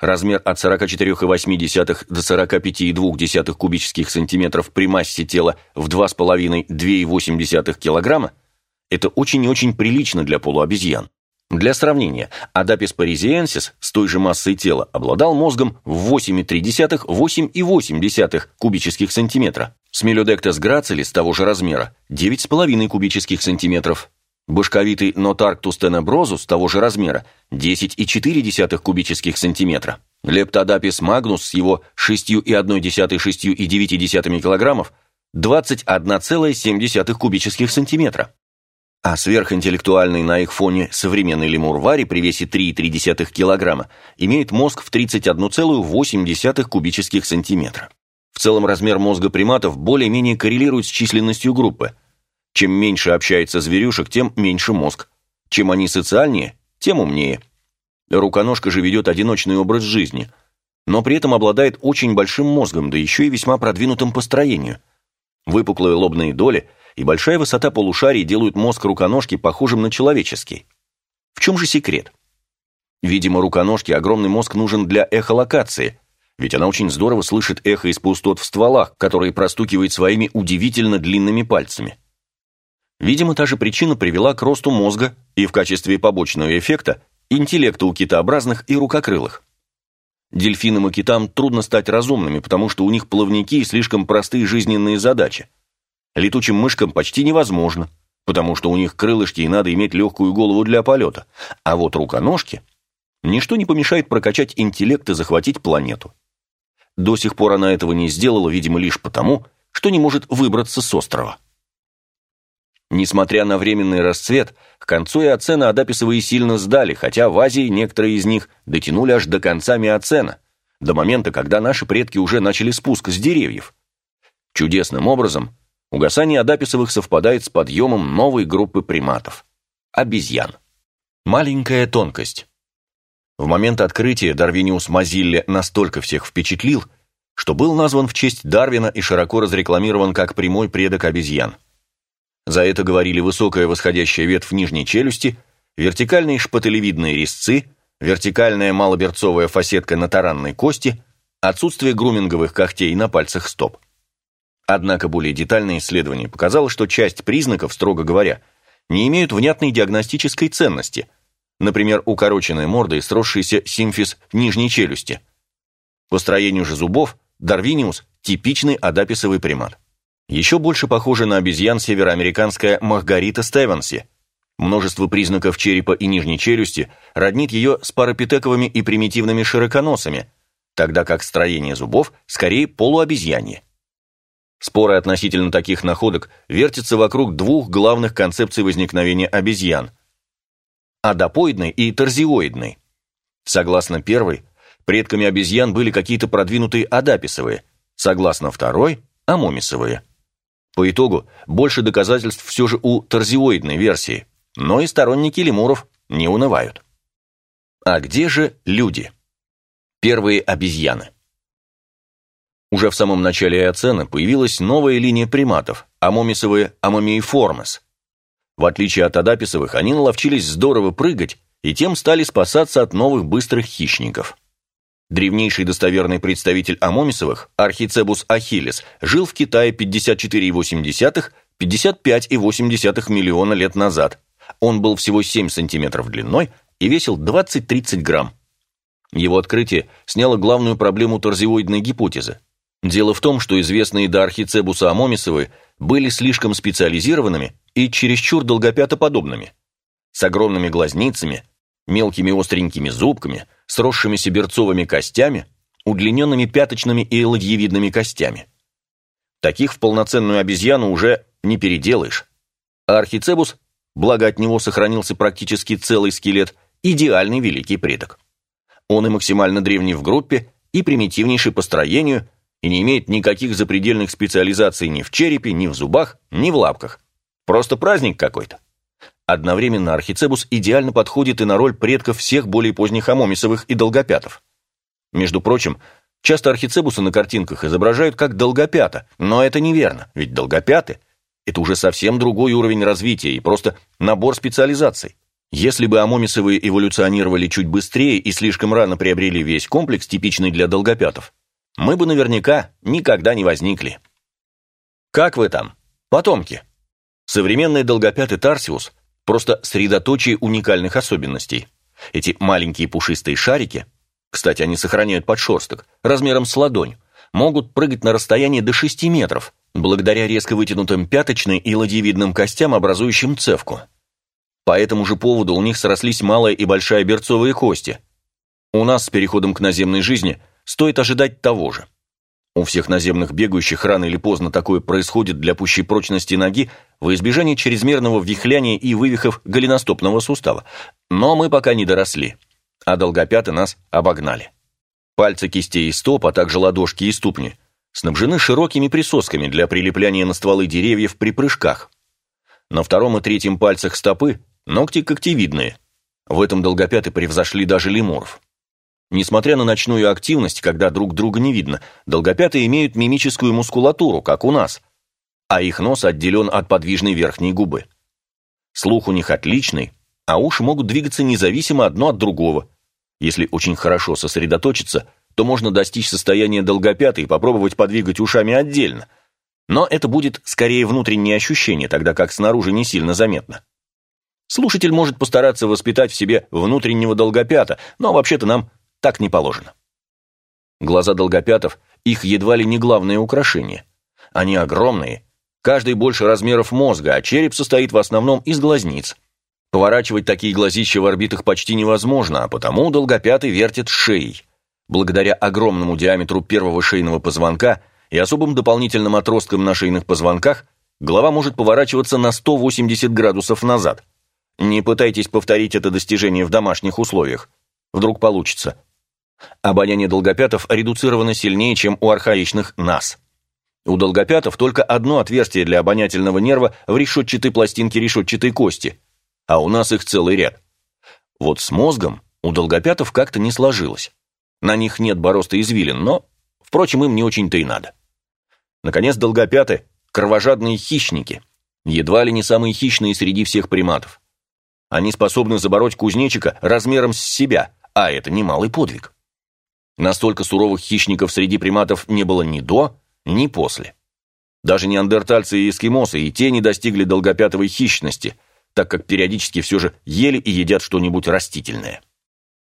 Размер от 44,8 до 45,2 кубических сантиметров при массе тела в 2,5-2,8 килограмма – это очень и очень прилично для полуобезьян. Для сравнения, Адапис паризиенсис с той же массой тела обладал мозгом в 8,3-8,8 кубических сантиметра. Смелюдектес грацилис того же размера – 9,5 кубических сантиметров. Башковитый нотарктус тенеброзус того же размера – 10,4 кубических сантиметра. Лептодапис магнус с его 6,1-6,9 килограммов – 21,7 кубических сантиметра. А сверхинтеллектуальный на их фоне современный лемур Вари при весе 3,3 килограмма имеет мозг в 31,8 кубических сантиметра. В целом размер мозга приматов более-менее коррелирует с численностью группы – чем меньше общается зверюшек, тем меньше мозг. Чем они социальнее, тем умнее. Руконожка же ведет одиночный образ жизни, но при этом обладает очень большим мозгом, да еще и весьма продвинутым по строению. Выпуклые лобные доли и большая высота полушарий делают мозг руконожки похожим на человеческий. В чем же секрет? Видимо, руконожке огромный мозг нужен для эхолокации, ведь она очень здорово слышит эхо из пустот в стволах, которые простукивает своими удивительно длинными пальцами. Видимо, та же причина привела к росту мозга и в качестве побочного эффекта интеллекта у китообразных и рукокрылых. Дельфинам и китам трудно стать разумными, потому что у них плавники и слишком простые жизненные задачи. Летучим мышкам почти невозможно, потому что у них крылышки и надо иметь легкую голову для полета. А вот руконожки ничто не помешает прокачать интеллект и захватить планету. До сих пор она этого не сделала, видимо, лишь потому, что не может выбраться с острова. Несмотря на временный расцвет, к концу Иоцена Адаписовые сильно сдали, хотя в Азии некоторые из них дотянули аж до конца Миоцена, до момента, когда наши предки уже начали спуск с деревьев. Чудесным образом, угасание Адаписовых совпадает с подъемом новой группы приматов – обезьян. Маленькая тонкость. В момент открытия Дарвиниус Мазилле настолько всех впечатлил, что был назван в честь Дарвина и широко разрекламирован как прямой предок обезьян – за это говорили высокая восходящая ветвь нижней челюсти, вертикальные шпателевидные резцы, вертикальная малоберцовая фасетка на таранной кости, отсутствие груминговых когтей на пальцах стоп. Однако более детальное исследование показало, что часть признаков, строго говоря, не имеют внятной диагностической ценности, например, укороченная морда и сросшийся симфиз нижней челюсти. По строению же зубов Дарвиниус – типичный адаписовый примат. Еще больше похожа на обезьян североамериканская Махгарита стевенси. Множество признаков черепа и нижней челюсти роднит ее с парапитековыми и примитивными широконосами, тогда как строение зубов скорее полуобезьянье. Споры относительно таких находок вертятся вокруг двух главных концепций возникновения обезьян – адапоидной и торзиоидной. Согласно первой, предками обезьян были какие-то продвинутые адаписовые, согласно второй – амомисовые. По итогу, больше доказательств все же у торзиоидной версии, но и сторонники лемуров не унывают. А где же люди? Первые обезьяны. Уже в самом начале Эоцена появилась новая линия приматов – амомисовые амомиеформес. В отличие от адаписовых, они наловчились здорово прыгать и тем стали спасаться от новых быстрых хищников. Древнейший достоверный представитель амомисовых, Архицебус ахиллес, жил в Китае 54,8-55,8 миллиона лет назад. Он был всего 7 сантиметров длиной и весил 20-30 грамм. Его открытие сняло главную проблему торзиоидной гипотезы. Дело в том, что известные до Архицебуса амомисовы были слишком специализированными и чересчур долгопятоподобными, с огромными глазницами, мелкими остренькими зубками, сросшимися берцовыми костями, удлиненными пяточными и ладьевидными костями. Таких в полноценную обезьяну уже не переделаешь. А архицебус, благо от него сохранился практически целый скелет, идеальный великий предок. Он и максимально древний в группе, и примитивнейший по строению, и не имеет никаких запредельных специализаций ни в черепе, ни в зубах, ни в лапках. Просто праздник какой-то. Одновременно архицебус идеально подходит и на роль предков всех более поздних амомисовых и долгопятов. Между прочим, часто архицебусы на картинках изображают как долгопята, но это неверно, ведь долгопяты – это уже совсем другой уровень развития и просто набор специализаций. Если бы амомисовые эволюционировали чуть быстрее и слишком рано приобрели весь комплекс, типичный для долгопятов, мы бы наверняка никогда не возникли. Как вы там, потомки? Современный долгопятый Тарсиус просто средоточие уникальных особенностей. Эти маленькие пушистые шарики, кстати, они сохраняют подшерсток, размером с ладонь, могут прыгать на расстояние до 6 метров, благодаря резко вытянутым пяточным и ладьевидным костям, образующим цевку. По этому же поводу у них срослись малая и большая берцовые кости. У нас с переходом к наземной жизни стоит ожидать того же. У всех наземных бегающих рано или поздно такое происходит для пущей прочности ноги во избежание чрезмерного вихляния и вывихов голеностопного сустава. Но мы пока не доросли, а долгопяты нас обогнали. Пальцы кистей и стоп, а также ладошки и ступни снабжены широкими присосками для прилепляния на стволы деревьев при прыжках. На втором и третьем пальцах стопы ногти когтевидные. В этом долгопяты превзошли даже лемуров. Несмотря на ночную активность, когда друг друга не видно, долгопятые имеют мимическую мускулатуру, как у нас, а их нос отделен от подвижной верхней губы. Слух у них отличный, а уши могут двигаться независимо одно от другого. Если очень хорошо сосредоточиться, то можно достичь состояния долгопятой и попробовать подвигать ушами отдельно. Но это будет скорее внутреннее ощущение, тогда как снаружи не сильно заметно. Слушатель может постараться воспитать в себе внутреннего долгопята, но вообще-то нам так не положено. Глаза долгопятов – их едва ли не главное украшение. Они огромные, каждый больше размеров мозга, а череп состоит в основном из глазниц. Поворачивать такие глазища в орбитах почти невозможно, а потому долгопятый вертит шеей. Благодаря огромному диаметру первого шейного позвонка и особым дополнительным отросткам на шейных позвонках, голова может поворачиваться на 180 градусов назад. Не пытайтесь повторить это достижение в домашних условиях. Вдруг получится. Обоняние долгопятов редуцировано сильнее, чем у архаичных нас. У долгопятов только одно отверстие для обонятельного нерва в решетчатой пластинке решетчатой кости, а у нас их целый ряд. Вот с мозгом у долгопятов как-то не сложилось. На них нет бороста извилин, но, впрочем, им не очень-то и надо. Наконец, долгопяты – кровожадные хищники, едва ли не самые хищные среди всех приматов. Они способны забороть кузнечика размером с себя, а это немалый подвиг. Настолько суровых хищников среди приматов не было ни до, ни после. Даже неандертальцы и эскимосы и те не достигли долгопятовой хищности, так как периодически все же ели и едят что-нибудь растительное.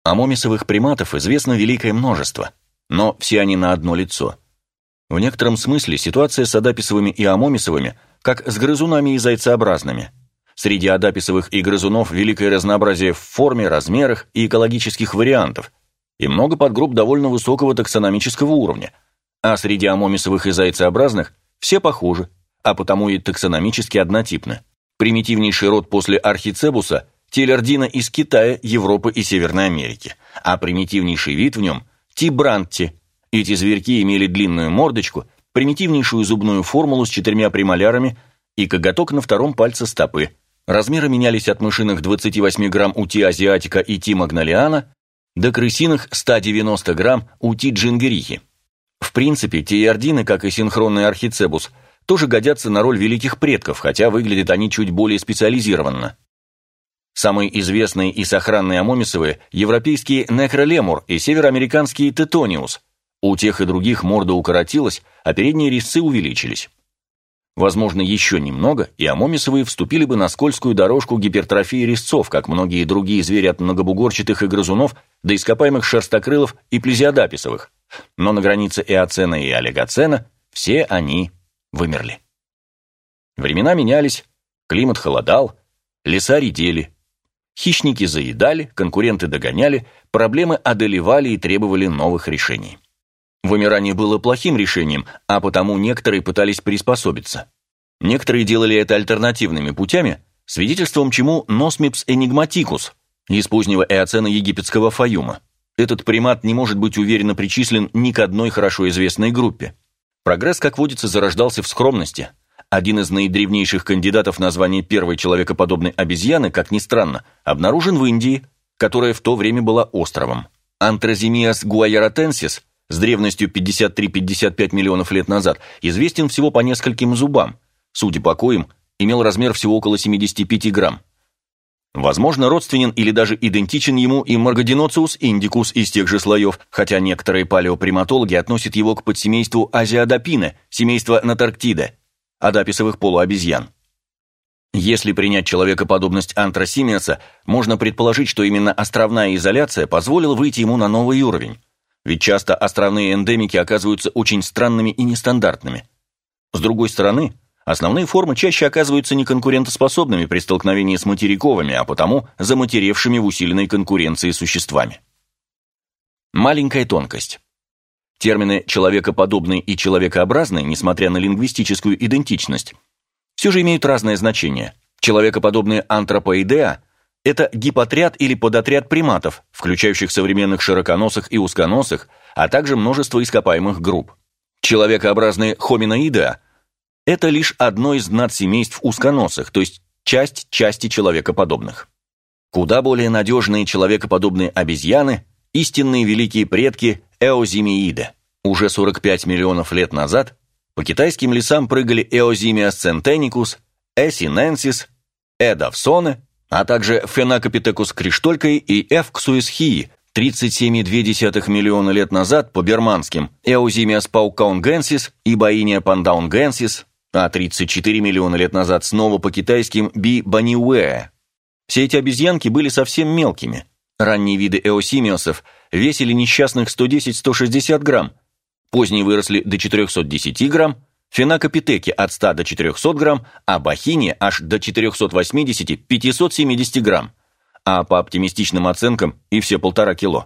Амомисовых приматов известно великое множество, но все они на одно лицо. В некотором смысле ситуация с адаписовыми и амомисовыми как с грызунами и зайцеобразными. Среди адаписовых и грызунов великое разнообразие в форме, размерах и экологических вариантов – и много подгрупп довольно высокого таксономического уровня, а среди амомисовых и зайцеобразных все похожи, а потому и таксономически однотипны. Примитивнейший род после архицебуса – телердина из Китая, Европы и Северной Америки, а примитивнейший вид в нем – тибранти. Эти зверьки имели длинную мордочку, примитивнейшую зубную формулу с четырьмя премолярами и коготок на втором пальце стопы. Размеры менялись от мышиных 28 грамм у Ти азиатика и Ти магнолиана до крысиных 190 грамм у Ти джингерихи. В принципе, тиардины, как и синхронный архицебус, тоже годятся на роль великих предков, хотя выглядят они чуть более специализированно. Самые известные и сохранные амомисовые – европейские некролемур и североамериканские тетониус. У тех и других морда укоротилась, а передние резцы увеличились. Возможно, еще немного, и амомисовые вступили бы на скользкую дорожку гипертрофии резцов, как многие другие звери от многобугорчатых и грызунов до ископаемых шерстокрылов и плезиодаписовых. Но на границе эоцена и олигоцена все они вымерли. Времена менялись, климат холодал, леса редели, Хищники заедали, конкуренты догоняли, проблемы одолевали и требовали новых решений. Вымирание было плохим решением, а потому некоторые пытались приспособиться. Некоторые делали это альтернативными путями, свидетельством чему Носмипс энигматикус из позднего эоцена египетского Фаюма. Этот примат не может быть уверенно причислен ни к одной хорошо известной группе. Прогресс, как водится, зарождался в скромности – один из наидревнейших кандидатов на звание первой человекоподобной обезьяны, как ни странно, обнаружен в Индии, которая в то время была островом. Антрозимиас гуайаратенсис с древностью 53-55 миллионов лет назад известен всего по нескольким зубам, судя по коим, имел размер всего около 75 грамм. Возможно, родственен или даже идентичен ему и Маргадиноциус индикус из тех же слоев, хотя некоторые палеоприматологи относят его к подсемейству азиадопина, семейства Натарктида – адаписовых полуобезьян. Если принять человекоподобность антросимиаса, можно предположить, что именно островная изоляция позволила выйти ему на новый уровень. Ведь часто островные эндемики оказываются очень странными и нестандартными. С другой стороны, основные формы чаще оказываются неконкурентоспособными при столкновении с материковыми, а потому заматеревшими в усиленной конкуренции существами. Маленькая тонкость. Термины «человекоподобный» и «человекообразный», несмотря на лингвистическую идентичность, все же имеют разное значение. Человекоподобные антропоидеа – это гипотряд или подотряд приматов, включающих современных широконосых и узконосых, а также множество ископаемых групп. Человекообразные хоминоидеа – это лишь одно из надсемейств узконосых, то есть часть части человекоподобных. Куда более надежные человекоподобные обезьяны – истинные великие предки Эозимиида. Уже 45 миллионов лет назад по китайским лесам прыгали Эозимиас центеникус, Эсиненсис, Эдавсоне, а также Фенакопитекус криштолькой и Эвксуис хии, 37,2 миллиона лет назад по берманским Эозимиас паукаунгенсис и Боиния пандаунгенсис, а 34 миллиона лет назад снова по китайским Би баниуэ. Все эти обезьянки были совсем мелкими. Ранние виды эосимиосов весили несчастных 110-160 грамм, поздние выросли до 410 грамм, фенакопитеки от 100 до 400 грамм, а бахини аж до 480-570 грамм, а по оптимистичным оценкам и все полтора кило.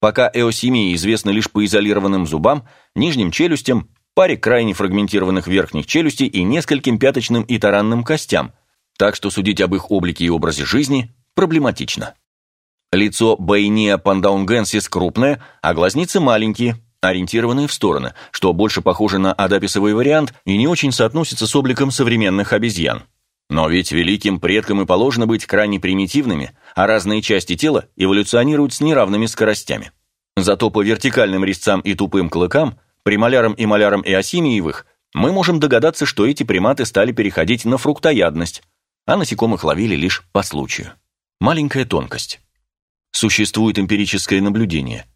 Пока эосимии известны лишь по изолированным зубам, нижним челюстям, паре крайне фрагментированных верхних челюстей и нескольким пяточным и таранным костям, так что судить об их облике и образе жизни проблематично. Лицо Байния пандаунгенсис крупное, а глазницы маленькие, ориентированные в стороны, что больше похоже на адаписовый вариант и не очень соотносится с обликом современных обезьян. Но ведь великим предкам и положено быть крайне примитивными, а разные части тела эволюционируют с неравными скоростями. Зато по вертикальным резцам и тупым клыкам, премолярам и малярам и осимиевых, мы можем догадаться, что эти приматы стали переходить на фруктоядность, а насекомых ловили лишь по случаю. Маленькая тонкость. Существует эмпирическое наблюдение.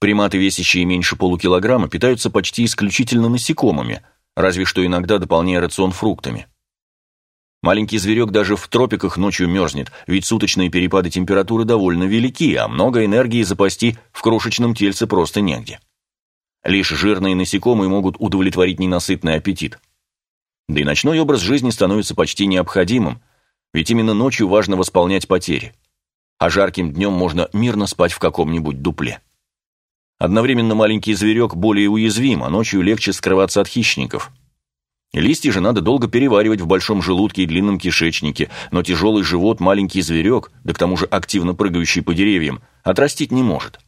Приматы, весящие меньше полукилограмма, питаются почти исключительно насекомыми, разве что иногда дополняя рацион фруктами. Маленький зверек даже в тропиках ночью мерзнет, ведь суточные перепады температуры довольно велики, а много энергии запасти в крошечном тельце просто негде. Лишь жирные насекомые могут удовлетворить ненасытный аппетит. Да и ночной образ жизни становится почти необходимым, ведь именно ночью важно восполнять потери а жарким днем можно мирно спать в каком-нибудь дупле. Одновременно маленький зверек более уязвим, а ночью легче скрываться от хищников. Листья же надо долго переваривать в большом желудке и длинном кишечнике, но тяжелый живот маленький зверек, да к тому же активно прыгающий по деревьям, отрастить не может.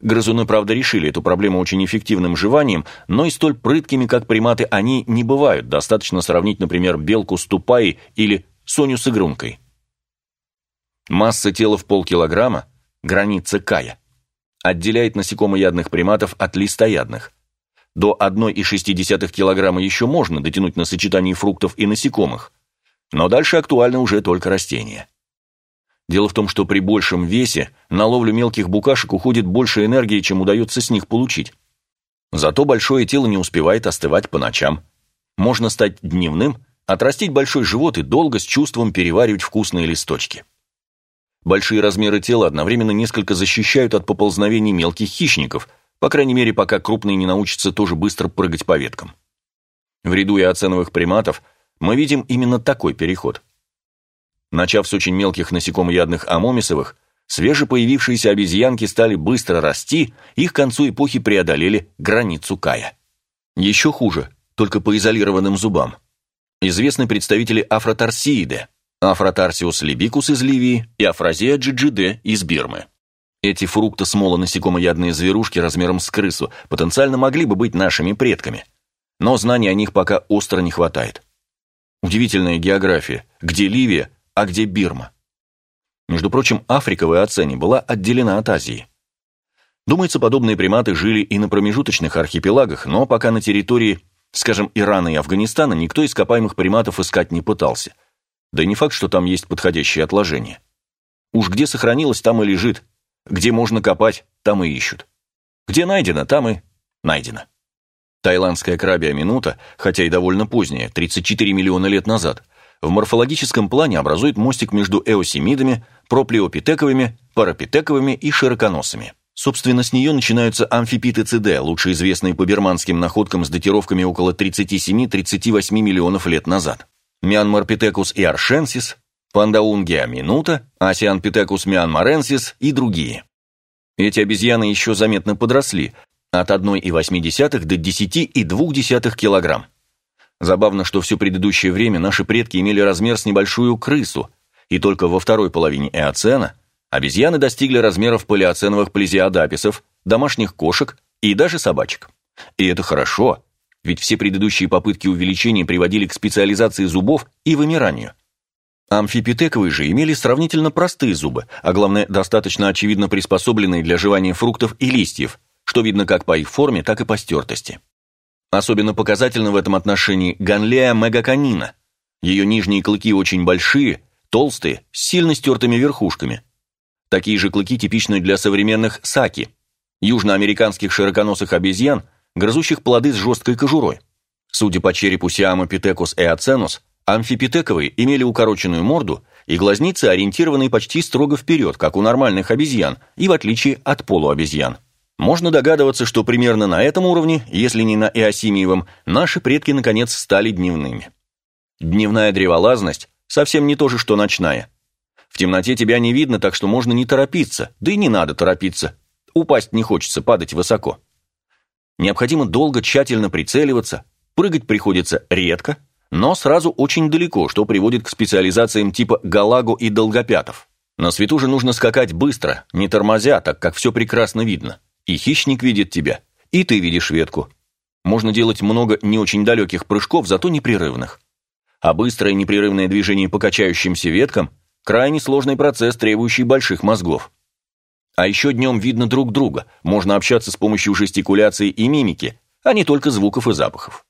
Грызуны, правда, решили эту проблему очень эффективным жеванием, но и столь прыткими, как приматы, они не бывают. Достаточно сравнить, например, белку с тупаей или соню с игрункой. Масса тела в полкилограмма – граница Кая. Отделяет насекомоядных приматов от листоядных. До 1,6 кг еще можно дотянуть на сочетании фруктов и насекомых, но дальше актуальны уже только растения. Дело в том, что при большем весе на ловлю мелких букашек уходит больше энергии, чем удается с них получить. Зато большое тело не успевает остывать по ночам. Можно стать дневным, отрастить большой живот и долго с чувством переваривать вкусные листочки. Большие размеры тела одновременно несколько защищают от поползновений мелких хищников, по крайней мере, пока крупные не научатся тоже быстро прыгать по веткам. В ряду иоценовых приматов мы видим именно такой переход. Начав с очень мелких насекомоядных амомисовых, свежепоявившиеся обезьянки стали быстро расти и к концу эпохи преодолели границу Кая. Еще хуже, только по изолированным зубам. Известны представители афротарсииды, Afrotarsius libycus из Ливии и Afrasia djijidae из Бирмы. Эти фрукто-смоло-насекомоядные зверушки размером с крысу потенциально могли бы быть нашими предками, но знаний о них пока остро не хватает. Удивительная география, где Ливия, а где Бирма. Между прочим, Африка в Эоцене была отделена от Азии. Думается, подобные приматы жили и на промежуточных архипелагах, но пока на территории, скажем, Ирана и Афганистана никто ископаемых приматов искать не пытался. Да не факт, что там есть подходящие отложения. Уж где сохранилось, там и лежит. Где можно копать, там и ищут. Где найдено, там и найдено. Таиландская крабия минута, хотя и довольно поздняя, 34 миллиона лет назад, в морфологическом плане образует мостик между эосемидами, проплеопитековыми, парапитековыми и широконосами. Собственно, с нее начинаются амфипиты лучше известные по бирманским находкам с датировками около 37-38 миллионов лет назад. Мианмарпитекус и аршенсис, Пандаунгия минута, Асианпитекус мианмаренсис и другие. Эти обезьяны еще заметно подросли, от 1,8 до 10,2 килограмм. Забавно, что все предыдущее время наши предки имели размер с небольшую крысу, и только во второй половине Эоцена обезьяны достигли размеров палеоценовых плезиодаписов, домашних кошек и даже собачек. И это хорошо, ведь все предыдущие попытки увеличения приводили к специализации зубов и вымиранию. Амфипитековые же имели сравнительно простые зубы, а главное, достаточно очевидно приспособленные для жевания фруктов и листьев, что видно как по их форме, так и по стертости. Особенно показательно в этом отношении ганлея мегаканина. Ее нижние клыки очень большие, толстые, с сильно стертыми верхушками. Такие же клыки типичны для современных саки, южноамериканских широконосых обезьян, грызущих плоды с жесткой кожурой. Судя по черепу Сиама Питекус эоценус, амфипитековые имели укороченную морду и глазницы, ориентированные почти строго вперед, как у нормальных обезьян, и в отличие от полуобезьян. Можно догадываться, что примерно на этом уровне, если не на Иосимиевом, наши предки наконец стали дневными. Дневная древолазность совсем не то же, что ночная. В темноте тебя не видно, так что можно не торопиться, да и не надо торопиться. Упасть не хочется, падать высоко. Необходимо долго, тщательно прицеливаться, прыгать приходится редко, но сразу очень далеко, что приводит к специализациям типа Галаго и Долгопятов. На свету же нужно скакать быстро, не тормозя, так как все прекрасно видно. И хищник видит тебя, и ты видишь ветку. Можно делать много не очень далеких прыжков, зато непрерывных. А быстрое непрерывное движение по качающимся веткам – крайне сложный процесс, требующий больших мозгов. А еще днем видно друг друга, можно общаться с помощью жестикуляции и мимики, а не только звуков и запахов.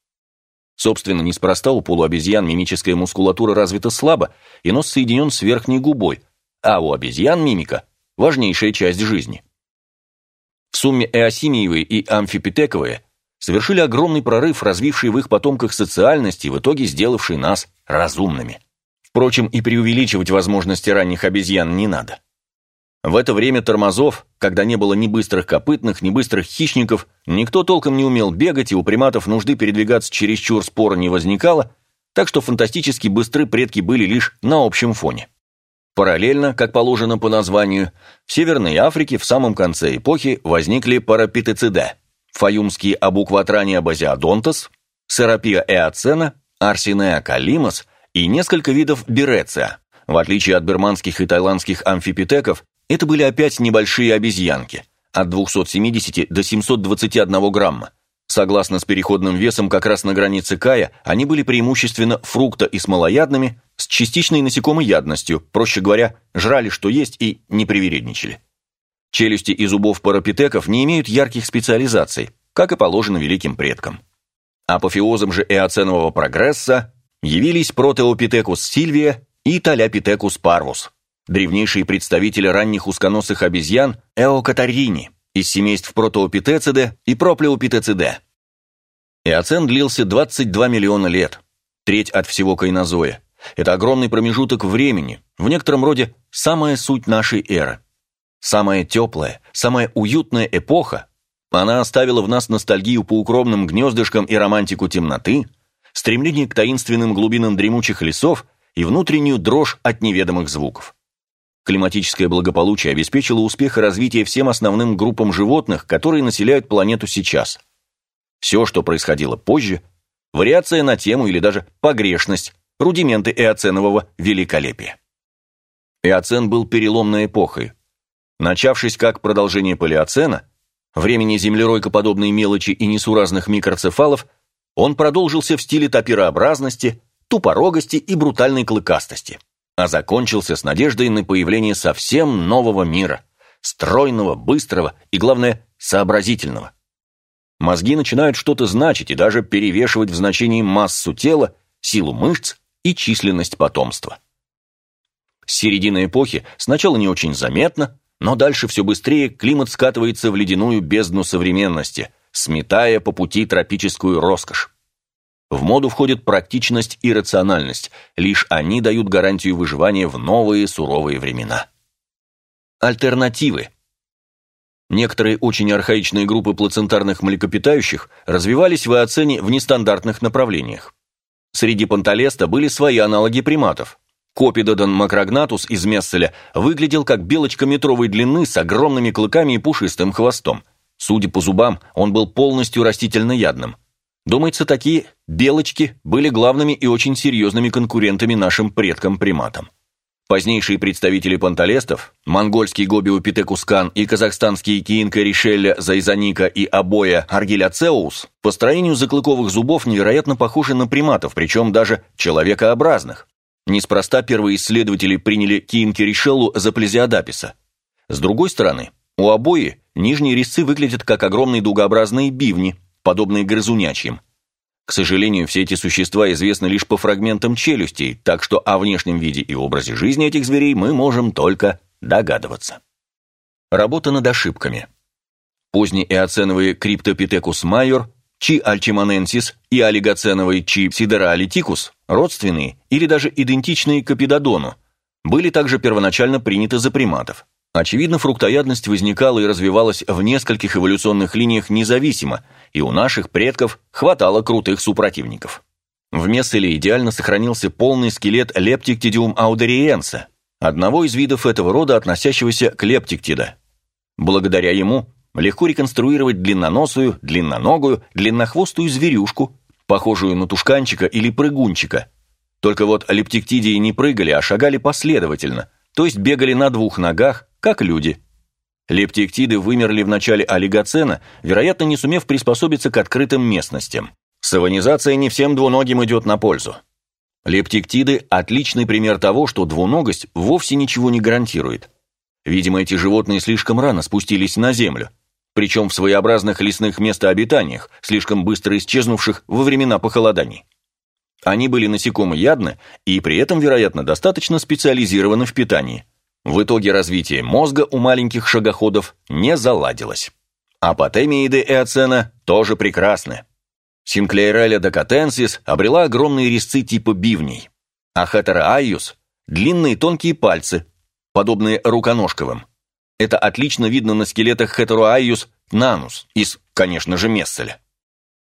Собственно, неспроста у полуобезьян мимическая мускулатура развита слабо, и нос соединен с верхней губой, а у обезьян мимика – важнейшая часть жизни. В сумме эосимиевые и амфипитековые совершили огромный прорыв, развивший в их потомках социальность и в итоге сделавший нас разумными. Впрочем, и преувеличивать возможности ранних обезьян не надо. В это время тормозов, когда не было ни быстрых копытных, ни быстрых хищников, никто толком не умел бегать, и у приматов нужды передвигаться чересчур спора не возникало, так что фантастически быстры предки были лишь на общем фоне. Параллельно, как положено по названию, в Северной Африке в самом конце эпохи возникли парапитециды, фаюмские абукватрания базиодонтос, серапия эоцена, арсинеа калимас и несколько видов биреция. В отличие от бирманских и тайландских амфипитеков, это были опять небольшие обезьянки, от 270 до 721 грамма, Согласно с переходным весом как раз на границе Кая, они были преимущественно фрукта- и смолоядными, с частичной насекомоядностью, проще говоря, жрали что есть и не привередничали. Челюсти и зубов парапитеков не имеют ярких специализаций, как и положено великим предкам. Апофеозом же эоценового прогресса явились протеопитекус сильвия и таляпитекус парвус, древнейшие представители ранних узконосых обезьян эокатарини из семейств протеопитециде и проплеопитециде. Эоцен длился 22 миллиона лет, треть от всего кайнозоя. Это огромный промежуток времени, в некотором роде самая суть нашей эры. Самая теплая, самая уютная эпоха, она оставила в нас ностальгию по укромным гнездышкам и романтику темноты, стремление к таинственным глубинам дремучих лесов и внутреннюю дрожь от неведомых звуков. Климатическое благополучие обеспечило успех и развитие всем основным группам животных, которые населяют планету сейчас. Все, что происходило позже, вариация на тему или даже погрешность, рудименты эоценового великолепия. Эоцен был переломной эпохой. Начавшись как продолжение палеоцена, времени землеройкоподобной мелочи и несуразных микроцефалов, он продолжился в стиле топирообразности, тупорогости и брутальной клыкастости, а закончился с надеждой на появление совсем нового мира, стройного, быстрого и, главное, сообразительного. Мозги начинают что-то значить и даже перевешивать в значении массу тела, силу мышц и численность потомства. С середины эпохи сначала не очень заметно, но дальше все быстрее климат скатывается в ледяную бездну современности, сметая по пути тропическую роскошь. В моду входит практичность и рациональность, лишь они дают гарантию выживания в новые суровые времена. Альтернативы. Некоторые очень архаичные группы плацентарных млекопитающих развивались в Эоцене в нестандартных направлениях. Среди панталеста были свои аналоги приматов. Копидодон макрогнатус из Месселя выглядел как белочка метровой длины с огромными клыками и пушистым хвостом. Судя по зубам, он был полностью растительноядным. Думается, такие белочки были главными и очень серьезными конкурентами нашим предкам-приматам. Позднейшие представители панталестов, монгольский гобиопитекускан и казахстанский киинка ришеля зайзаника и обоя аргиляцеус, по строению заклыковых зубов невероятно похожи на приматов, причем даже человекообразных. Неспроста первые исследователи приняли киинки ришеллу за плезиодаписа. С другой стороны, у обои нижние резцы выглядят как огромные дугообразные бивни, подобные грызунячьим. К сожалению, все эти существа известны лишь по фрагментам челюстей, так что о внешнем виде и образе жизни этих зверей мы можем только догадываться. Работа над ошибками. Поздний эоценовый криптопитекус майор, чи альчиманенсис и олигоценовый чи сидералитикус, родственные или даже идентичные капидодону, были также первоначально приняты за приматов. Очевидно, фруктоядность возникала и развивалась в нескольких эволюционных линиях независимо, и у наших предков хватало крутых супротивников. В Месселе идеально сохранился полный скелет лептиктидиум аудериенса, одного из видов этого рода, относящегося к лептиктида. Благодаря ему легко реконструировать длинноносую, длинноногую, длиннохвостую зверюшку, похожую на тушканчика или прыгунчика. Только вот лептиктидии не прыгали, а шагали последовательно, то есть бегали на двух ногах, как люди. Лептиктиды вымерли в начале олигоцена, вероятно, не сумев приспособиться к открытым местностям. Саванизация не всем двуногим идет на пользу. Лептиктиды – отличный пример того, что двуногость вовсе ничего не гарантирует. Видимо, эти животные слишком рано спустились на землю, причем в своеобразных лесных местообитаниях, слишком быстро исчезнувших во времена похолоданий. Они были насекомоядны и при этом, вероятно, достаточно специализированы в питании – в итоге развитие мозга у маленьких шагоходов не заладилось. Апотемииды Эоцена тоже прекрасны. Синклейреля декатенсис обрела огромные резцы типа бивней, а Хетероайюс – длинные тонкие пальцы, подобные руконожковым. Это отлично видно на скелетах Хетероайюс нанус из, конечно же, Месселя.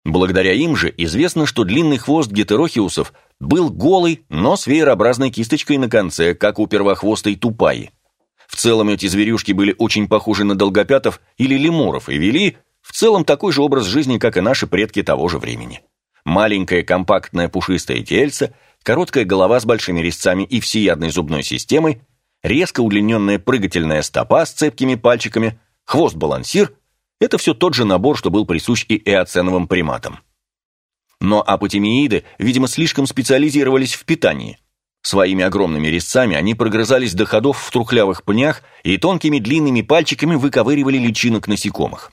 Благодаря им же известно, что длинный хвост гетерохиусов был голый, но с веерообразной кисточкой на конце, как у первохвостой тупаи. В целом эти зверюшки были очень похожи на долгопятов или лемуров и вели в целом такой же образ жизни, как и наши предки того же времени. Маленькое компактное пушистое тельце, короткая голова с большими резцами и всеядной зубной системой, резко удлиненная прыгательная стопа с цепкими пальчиками, хвост-балансир – это все тот же набор, что был присущ и эоценовым приматам. Но апотемииды, видимо, слишком специализировались в питании. Своими огромными резцами они прогрызались до ходов в трухлявых пнях и тонкими длинными пальчиками выковыривали личинок насекомых.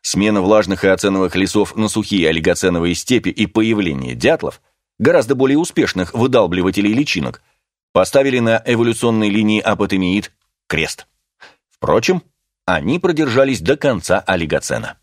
Смена влажных и лесов на сухие олигоценовые степи и появление дятлов, гораздо более успешных выдалбливателей личинок, поставили на эволюционной линии апотемиид крест. Впрочем, они продержались до конца олигоцена.